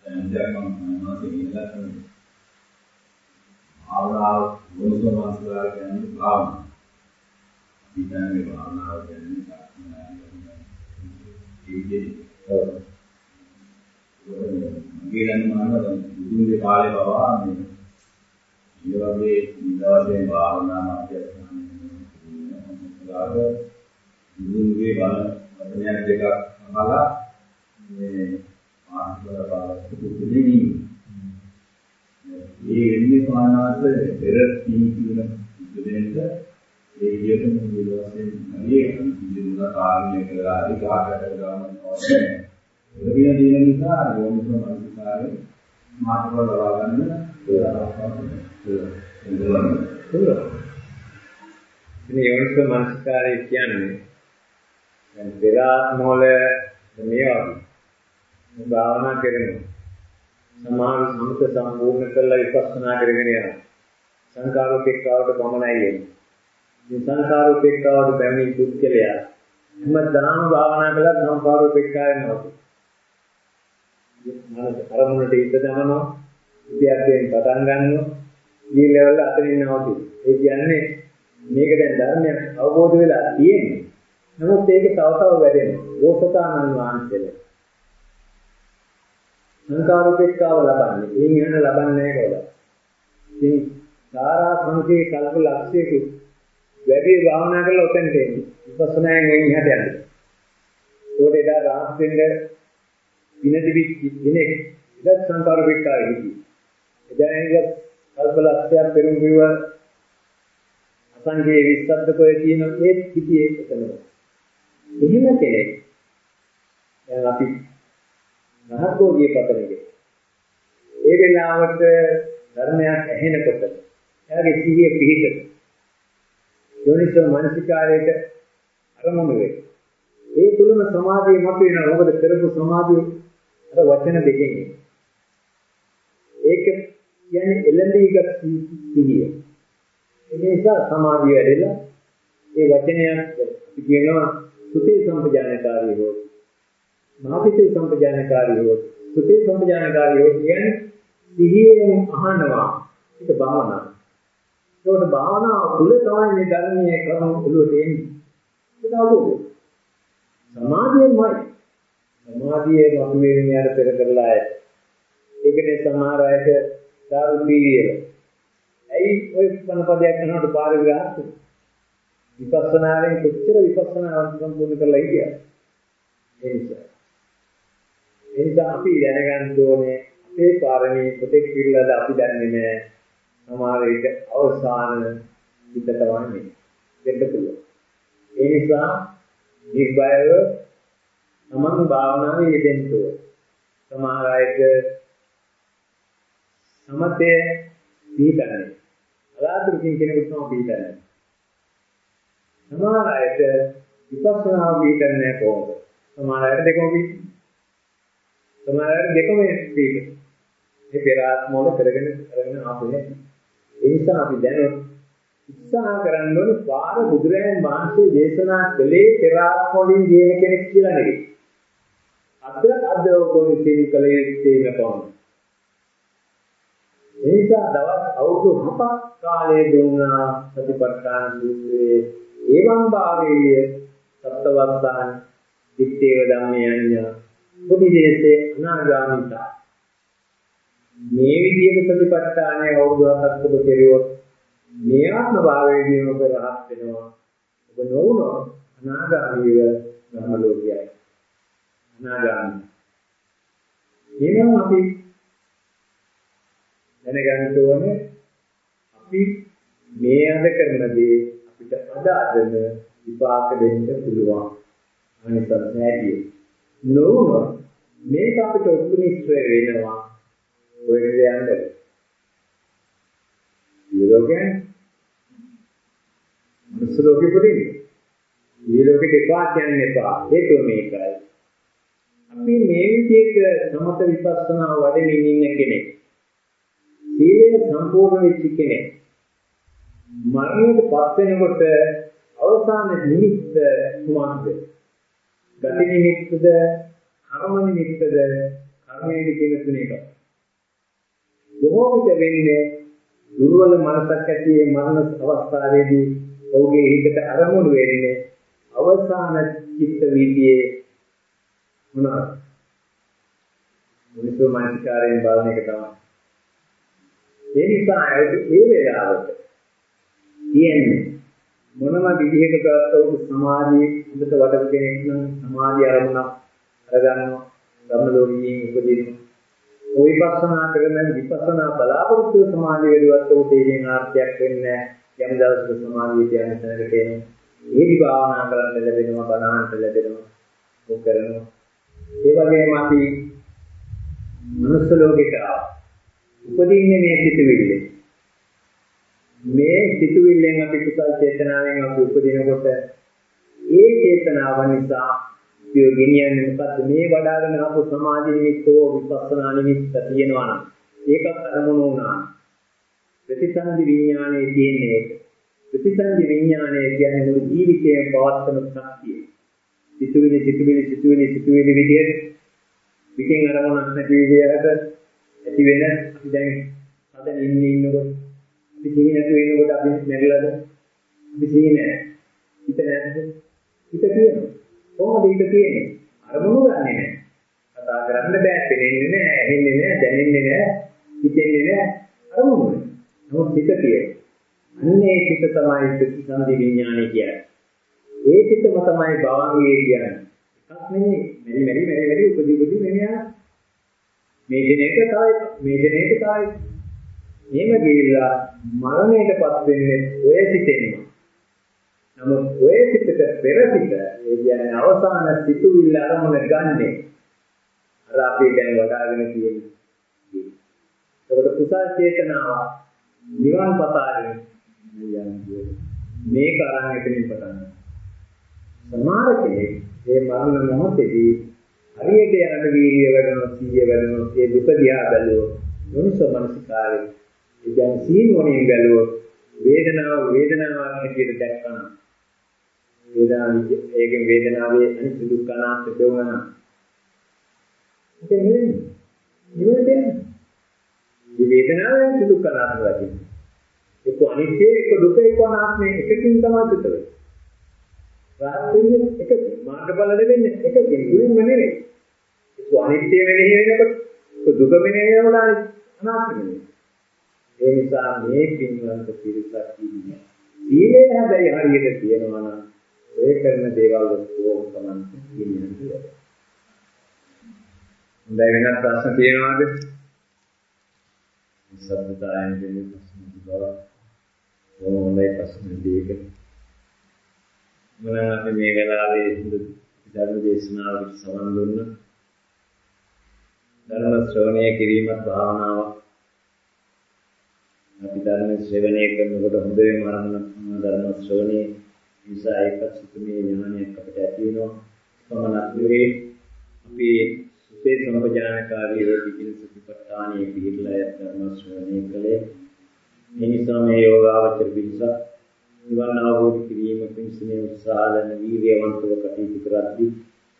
දැන් දැන් මම මාසේ ඉඳලා තමයි. ආවරාව මොනසෝ මාසලා කියන්නේ භාවනාව. විඥානේ භාවනාව කියන්නේ තියෙන්නේ. ඔව්. මගේ නම් මානව දුන්නේ කාලේ බවා මේ මේ වගේ නිදාසයෙන් භාවනා මාත්‍යස්ථානයේ දුන්නේ බල වචනයක් දෙකක් අහලා මේ ආස්වර බලස්තු දෙන්නේ. මේ වෙන්නේ පානාත පෙර තී කියන දෙන්නට ඒ විදිහටම නිවාසයෙන් හරිය කිසිදුන කාරණය කරලා අධිකාරකට ගන්න ඕනේ. ඒ කියන දේ නිසා යෝනිසෝ මනසිකාරේ මාර්ගවල ලබා ගන්න ඉතින් යෝනිසෝ මනසිකාරය කියන්නේ දැන් පෙර ආත්මවල මේ වගේ භාවනා කරනවා. සමාන සම්පත සම්පූර්ණ කරලා විපස්සනා කරගෙන යනවා. සංකාරෝපේක්ෂාවට පමණයි එන්නේ. මේ සංකාරෝපේක්ෂාවට බැමින් පුද්ගලයා හැමදාම භාවනා කළා සංකාරෝපේක්ෂාවෙන් නවතුන. මානස අරමුණට හිත දමනවා, විද්‍යාර්ථයෙන් පටන් ගන්නවා, මේ ලෙවල් අතරින් නවතුන. ඒ කියන්නේ මේක දැන් ධර්මයක් අවබෝධ වෙලා තියෙන්නේ. නමුත් ඒක තව තව වැඩෙනවා. ලෝකතානන් වහන්සේලා සංකාරෝපේක්ෂාව ලබන්නේ. එයින් යන ලබන්නේ නැහැ කියලා. ඉතින් සාරා සංකේ කල්ප ලක්ෂයක වැඩි භාවනා කරලා උතෙන්ට එන්නේ. විපස්සනායෙන් එන්නේ එහාට යන්නේ. ඒකට එදා රාහත් වෙන්න විනදි කෙනෙක් ඉදත් සංකාරෝපේක්ෂාවේ හිටියේ. එදා ඒක කල්ප ලක්ෂයක් පෙරම් පිරුව අසංගේ විස්සද්දකෝයේ තියෙන ඒ හිටියේ එතන. එහෙම කෙනෙක් දැන් අපි රහතෝගේ පතනගේ. ඒ වෙලාවට ධර්මයක් ඇහෙනකොට එයාගේ සිහිය පිහිට යෝනිසෝ මානසිකාරයට අරමුණු වේ. ඒ තුලම සමාධිය මත වෙනවා. මොකද කරපු සමාධිය අර වචන දෙකෙන්. ඒක කියන්නේ එළඹීගත් සිහිය. ඒ නිසා සමාධිය වැඩෙලා ඒ වචනයක් කියනවා සුතේ සම්පජානකාරී හෝ නාපිතේ සම්පජානකාරී හෝ සුතේ සම්පජානකාරී හෝ කියන්නේ සිහියෙන් අහනවා ඒක භාවනා. ඒකට භාවනාව තුල තමයි මේ ධර්මයේ ක්‍රම ඔළුවට එන්නේ. ඒක අවබෝධය. සමාධියමයි. සමාධියේ වතුවේන යාර පෙර කරලා ඇත. ඒකනේ සමහර අයට දාරු පීරියල. ඇයි ඔය පනපදයක් කරනකොට පාරේ ගහත් විපස්සනාවෙන් කොච්චර විපස්සනා සම්පූර්ණ කරලා හිටියද? ඒ නිසා. ඒ නිසා අපි දැනගන්න ඕනේ අපේ පාරමී කොටෙක් පිළිලාද අපි දන්නේ නැහැ. සමහර විට අවසාන හිත තමයි වෙන්න පුළුවන්. ඒ නිසා නිර්භයව තමන් භාවනාවේ යෙදෙන්න ඕන. සමහර අයට සමතේ පිළිගන්නේ. අලාතුරකින් කෙනෙකුට තමයි පිළිගන්නේ. සමහර අයට විපස්සනා පිළිගන්නේ කොහොමද? සමහර අයට දෙකම පිළිගන්නේ. සමහර අයට දෙකම පිළිගන්නේ. මේ පෙර ආත්මවල කරගෙන කරගෙන ආපු හැටි. ඒ නිසා අපි දැනොත් උත්සාහ කරන්න ඕනේ පාර බුදුරයන් වහන්සේ දේශනා කළේ පෙර ආත්මවලින් ජීන කෙනෙක් කියලා නෙවෙයි. අද අද ඔබගේ තේරි කලේ තේම පවන. ඒ නිසා දවස් අවුරුදු 7ක් කාලය දුන්නා සතිපට්ඨාන සූත්‍රයේ ඒවම් භාවයේ සත්වවස්සාන දිත්තේව ධම්මයන්ය බුද්ධිදේශේ අනාගාමිතා මේ විදිහට ප්‍රතිපත්තානේ අවුරුදු හතක් ඔබ කෙරුවොත් මේ ආත්ම භාවයේදී ඔබ රහත් වෙනවා. ඔබ නොවුනොත් අනාගාමීව ධර්ම ලෝකයයි. අනාගාමී. එහෙනම් අපි දැනගන්න ඕනේ අපි මේ අද කරන දේ අපිට අද අදම විපාක දෙන්න පුළුවන්. අනිත් නැහැටි. නොවුනොත් මේක අපිට උපනිශ්‍රය වෙනවා. කොහෙද යන්නේ? ඊළෝකෙන් මනුස්ස ලෝකෙ පුදින්නේ. ඊළෝකෙට එපා කියන්නේ එපා. හේතුව මේකයි. අපි මේ විදිහට සමත විපස්සනා වඩමින් ඉන්න කෙනෙක්. සීලය සම්පූර්ණ වෙච්ච කෙනෙක්. මරණයටපත් වෙනකොට අවසාන නිමිත්ත කුමක්ද? ගති නිමිත්තද, කර්ම නිමිත්තද, කර්මයේ කියන තුනේක. බොහෝ විට වෙන්නේ දුර්වල මනසක් ඇති මරණ අවස්ථාවේදී ඔහුගේ හිතට අරමුණු වෙන්නේ අවසාන චිත්ත වීදියේ මොනවද? මිනිස්සු මානසිකාරයෙන් බලන එක තමයි. ඒ නිසා ඒ වෙලාවට කියන්නේ මොනම විදිහකට ගත්තොත් සමාධියේ හොඳට වඩපු කෙනෙක් නම් සමාධිය අරමුණක් අරගන්නවා ධර්ම ලෝකයෙන් උපදිනවා. ওই විපස්සනා කරන විපස්සනා බලාපොරොත්තු සමාධිය වැඩිවත් උට ඒකෙන් ආර්ථයක් වෙන්නේ නැහැ. යම් දවසක සමාධියට යන තැනකට එනවා. ඒදි භාවනා කරන්න ලැබෙනවා, බණහන්ට ලැබෙනවා. ඔක් කරනවා. ඒ වගේම අපි මනුස්ස ලෝකෙට උපදින්නේ මේ සිතුවිල්ලේ. මේ සිතුවිල්ලෙන් අපි කුසල් චේතනාවෙන් අපි උපදිනකොට ඒ චේතනාව නිසා පිය ගෙනියන්නේ මොකද්ද? මේ වඩාගෙන ආපු සමාධි නිමිත්තෝ විපස්සනා නිමිත්ත තියෙනවා නම් ඒකත් අරමුණු වුණා. ප්‍රතිසන්දි විඥානයේ තියෙන එක. ප්‍රතිසන්දි විඥානය කියන්නේ මුළු ජීවිතේම පවත්වන ශක්තිය. සිතුවිලි සිතුවිලි සිතුවිලි සිතුවිලි විදියට පිටින් අරමුණක් නැති විදියට ඇති වෙන අපි දැන් හදන ඉන්නේ ඉන්නකොට. අපි සිහි නැතුව ඉන්නකොට අපි නැගලාද? අපි සිහි නැහැ. හිත නැද්ද? හිත තියෙනවා. කොහොමද ඒක තියෙන්නේ? අරමුණු ගන්නෙ නැහැ. කතා කරන්න බෑ පෙනෙන්නේ නැහැ ඇහෙන්නේ නැහැ දැනෙන්නේ නැහැ හිතෙන්නේ නැහැ. අරමුණු නමුත් හිත තියෙනවා. අන්නේ හිත තමයි ප්‍රතිසන්දි විඥානය කියන්නේ. ඒ චිත්තම තමයි භවංගය කියන්නේ. එකක් නෙමෙයි. මෙරි මෙරි මෙරි මෙරි උපදී උපදී මෙරි යන. මේ දිනේට තව මේ දිනේට තව එහෙම ගිහිල්ලා මරණයටපත් වෙන්නේ ඔය සිතෙන්ම. නමුත් ඔය සිතට පෙර සිත ඒ කියන්නේ අවසාන සිතුවිල්ල අරමුණ ගන්නෙ අර අපි දැන් වඩාගෙන තියෙන්නේ. ඒකට කුසල් චේතනාව නිවන් පතාගෙන යන්නේ මේක අරන් එතනින් පටන් සමහර කෙනෙක් මේ මරණ මොහොතේදී හරියට යන වීර්ය වැඩනවා සීය වැඩනවා ඒ දුක දිහා බැලුවොත් යොනිසෝ මනසිකාරේ? ඒ කියන්නේ සීනුවණින් බැලුවොත් වේදනාව වේදනාවක් හැටියට දැක්කම වේදනාව ඒකෙන් වේදනාවේ අනිත්‍ය දුක්ඛ අනාත්ම දෙවනා ඒක නෙවෙයි. නිවන දෙන්නේ. මේ වේදනාව අනිත්‍ය දුක්ඛ අනාත්ම වගේ. එක්ක අනිත්‍ය එක්ක දුක එක්ක අනාත්ම එකකින් තමයි පිටවෙන්නේ රහත් වෙන්නේ එකකින් මාර්ගඵල ලැබෙන්නේ එකකින් මුලින්ම නෙවෙයි ඒක අනිත්‍ය වෙන්නේ වෙනකොට දුක වෙන්නේ වෙනවලානේ අනාත්ම වෙන්නේ ඒ නිසා මේ පින්වන්ත පිරිසක් ඉන්නේ. සීලය හැබැයි හරියට කියනවා නම් ඔය කරන දේවල් ඔක්කොම තමයි කියන්නේ හොඳයි වෙනත් ප්‍රශ්න තියෙනවද? සබ්බතායන් දෙන්නේ ප්‍රශ්න දිවා ඕනේ ප්‍රශ්න දෙයක මම අපි මේ වෙලාවේ ධර්ම දේශනාවට සමන් දුන්න? ධර්ම ශ්‍රවණය කිරීමත් භාවනාවක්. අපි ධර්ම ශ්‍රවණය කරනකොට හොඳ වෙම ආරම්භන ධර්ම ශ්‍රවණය නිසා ඒකත් සුතුමේ ඥානයක් අපිට ඇති වෙනවා. පමණක් නෙවෙයි අපි සුපේ සම්පජානකාරී වේ පිටින් සතිපට්ඨානයේ පිළිලා ධර්ම ශ්‍රවණය කළේ. මේ නිසා මේ යෝගාවචර පිටසක් නිවන් අවබෝධ කිරීම පිණිස මේ උත්සාහ දරන වීර්යවන්තව කටයුතු කරද්දී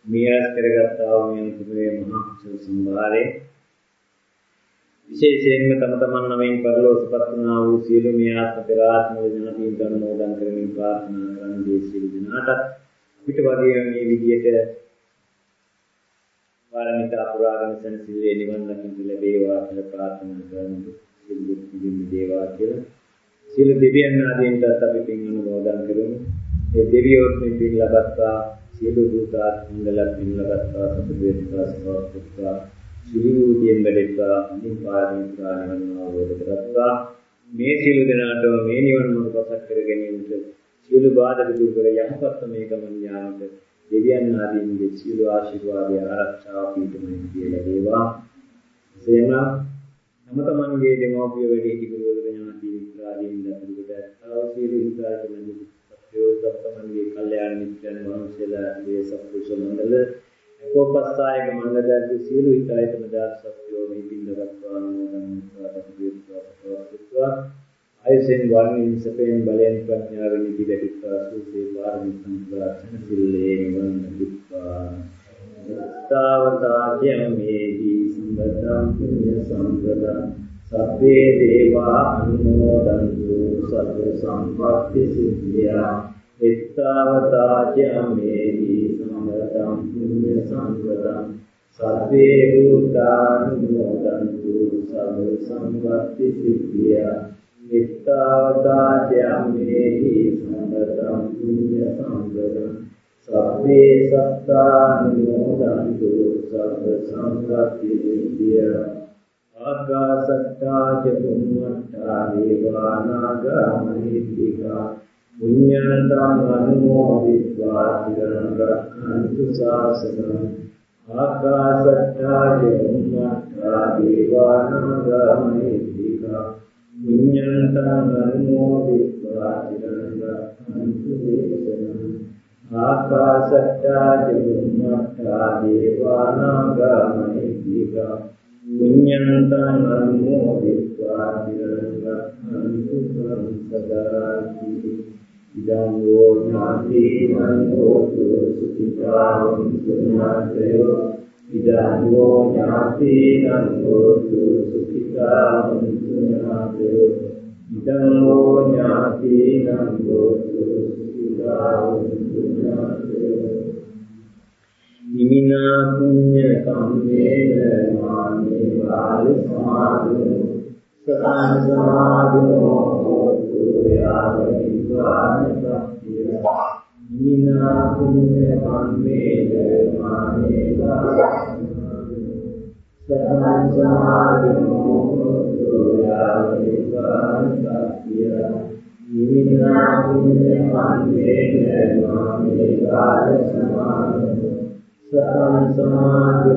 මේ ආස් කරගත්තා වූ මේ කුමේ මහා කුසල සම්භාරේ විශේෂයෙන්ම තම තමන් නමින් පරිලෝසපත් වුණා වූ සියලු මේ ආත්ම පෙර ආත්ම විඥානීන් අනුමෝදන් කරමින් ප්‍රාර්ථනා කරන දේ සියලු දෙනාට අපිට වගේ මේ විදියට පාරමිතා පුරාගෙන සෙනසිල්ලේ නිවන් දකින්න ලැබේවා කියලා ප්‍රාර්ථනා කරමු සියලු දෙවියන් දේවා කියලා සියලු දෙවියන් ආදීන්ටත් අපි පින් අනුමෝදන් කරමු. ඒ දෙවියෝත් මේ පින් ලබත්තා සියලු භූතාත් මංගල පින් ලබත්තා සතු වේත්තා සවත්තා සියලු දියෙන් බැලෙත්තා අනිත් පාරමිතා නිවන් අවබෝධ කරගත්තා. මේ සියලු දෙනාට මේ නිවන මඟ පසක් කර ගැනීමට සියලු බාධක දුරු කර යහපත් මේ ගමන් යාමට දෙවියන් ආදීන්ගේ සියලු ආශිර්වාදය ආරක්ෂාව පිටුමයි කියලා දේවා. එසේම තම තමන්ගේ දෙමෝපිය වැඩි කිරුවල ඥාති මිත්‍රාදීන් දතුරුකට අවසීරු හිතාට මැදි සත්‍යෝ තමන්ගේ කල්යාණ මිත්‍රයන් වහන්සේලා මේ සත්පුරුෂ මණ්ඩල එකෝපස්සායක මණ්ඩලයන්ගේ සීල හිතායත මදාත් සත්‍යෝ මේ පින්දවත්වා නෝදන් මිත්‍රාදීත්වා ආයසෙන් වර්ණින් සපෙන් බලෙන් ප්‍රඥාවෙන් ඉදිරියට සූසේ පාරමී සම්ප්‍රාර්ථන සිල්ලේ නිවන් දුක්ඛා ස්තාවතාජමේහි සම්බතං පුඤ්ඤ සම්පදා. සබ්බේ දේවා අනුමෝදන්තු සබ්බ සම්පත්ති සිද්ධියා. ස්තාවතාජමේහි සම්බතං පුඤ්ඤ සම්පදං සබ්බේ භූතානුමෝදන්තු සබ්බ සම්පත්ති සිද්ධියා. නිත්තාවතාචයම්මේහි සම්පතං පුඤ්ඤ සම්පදං සබ්බේ සත්තානුමෝදන්තු සබ්බ සම්පත්ති සිද්ධියා. ආකාසට්ටා ච බුම්මට්ටා දේවානාගා මහිද්దికා පුඤ්ඤන්තං අනුමෝදිत्वा තිරං රක්ඛන්තු ශාසනං ආකාසට්ටා ච බුම්මට්ටා දේවානාගා මහිද්దికා පුඤ්ඤන්තං අනුමෝදිत्वा තිරං රක්ඛන්තු දේශනං ආකාසට්ටා ච බුම්මට්ටා දේවානාගා මහිද්దికා පුඤ්ඤන්තං අනුමෝදිत्वा චිරංගක්ඛන්තු මං සදාති ඉදං වූ ඥාති මනෝතු සුඛිතාං සුමාතයෝ ඉදං වූ ඥාති මනෝතු සුඛිතාං සුමාතයෝ ඉදං වූ ඥාති මනෝතු සුඛිතාං සුමාතයෝ නිමිනා පුඤ්ඤ කම්මේන මානේ වාල සමාදෝ සතං සමාදෝ හෝතු යාව නිවාන සත්‍ය නිමිනා පුඤ්ඤ කම්මේන මානේ වාල සතං සමාදෝ හෝතු යාව නිවාන සත්‍ය නිමිනා පුඤ්ඤ කම්මේන මානේ වාල සමාදෝ සතං සමාධි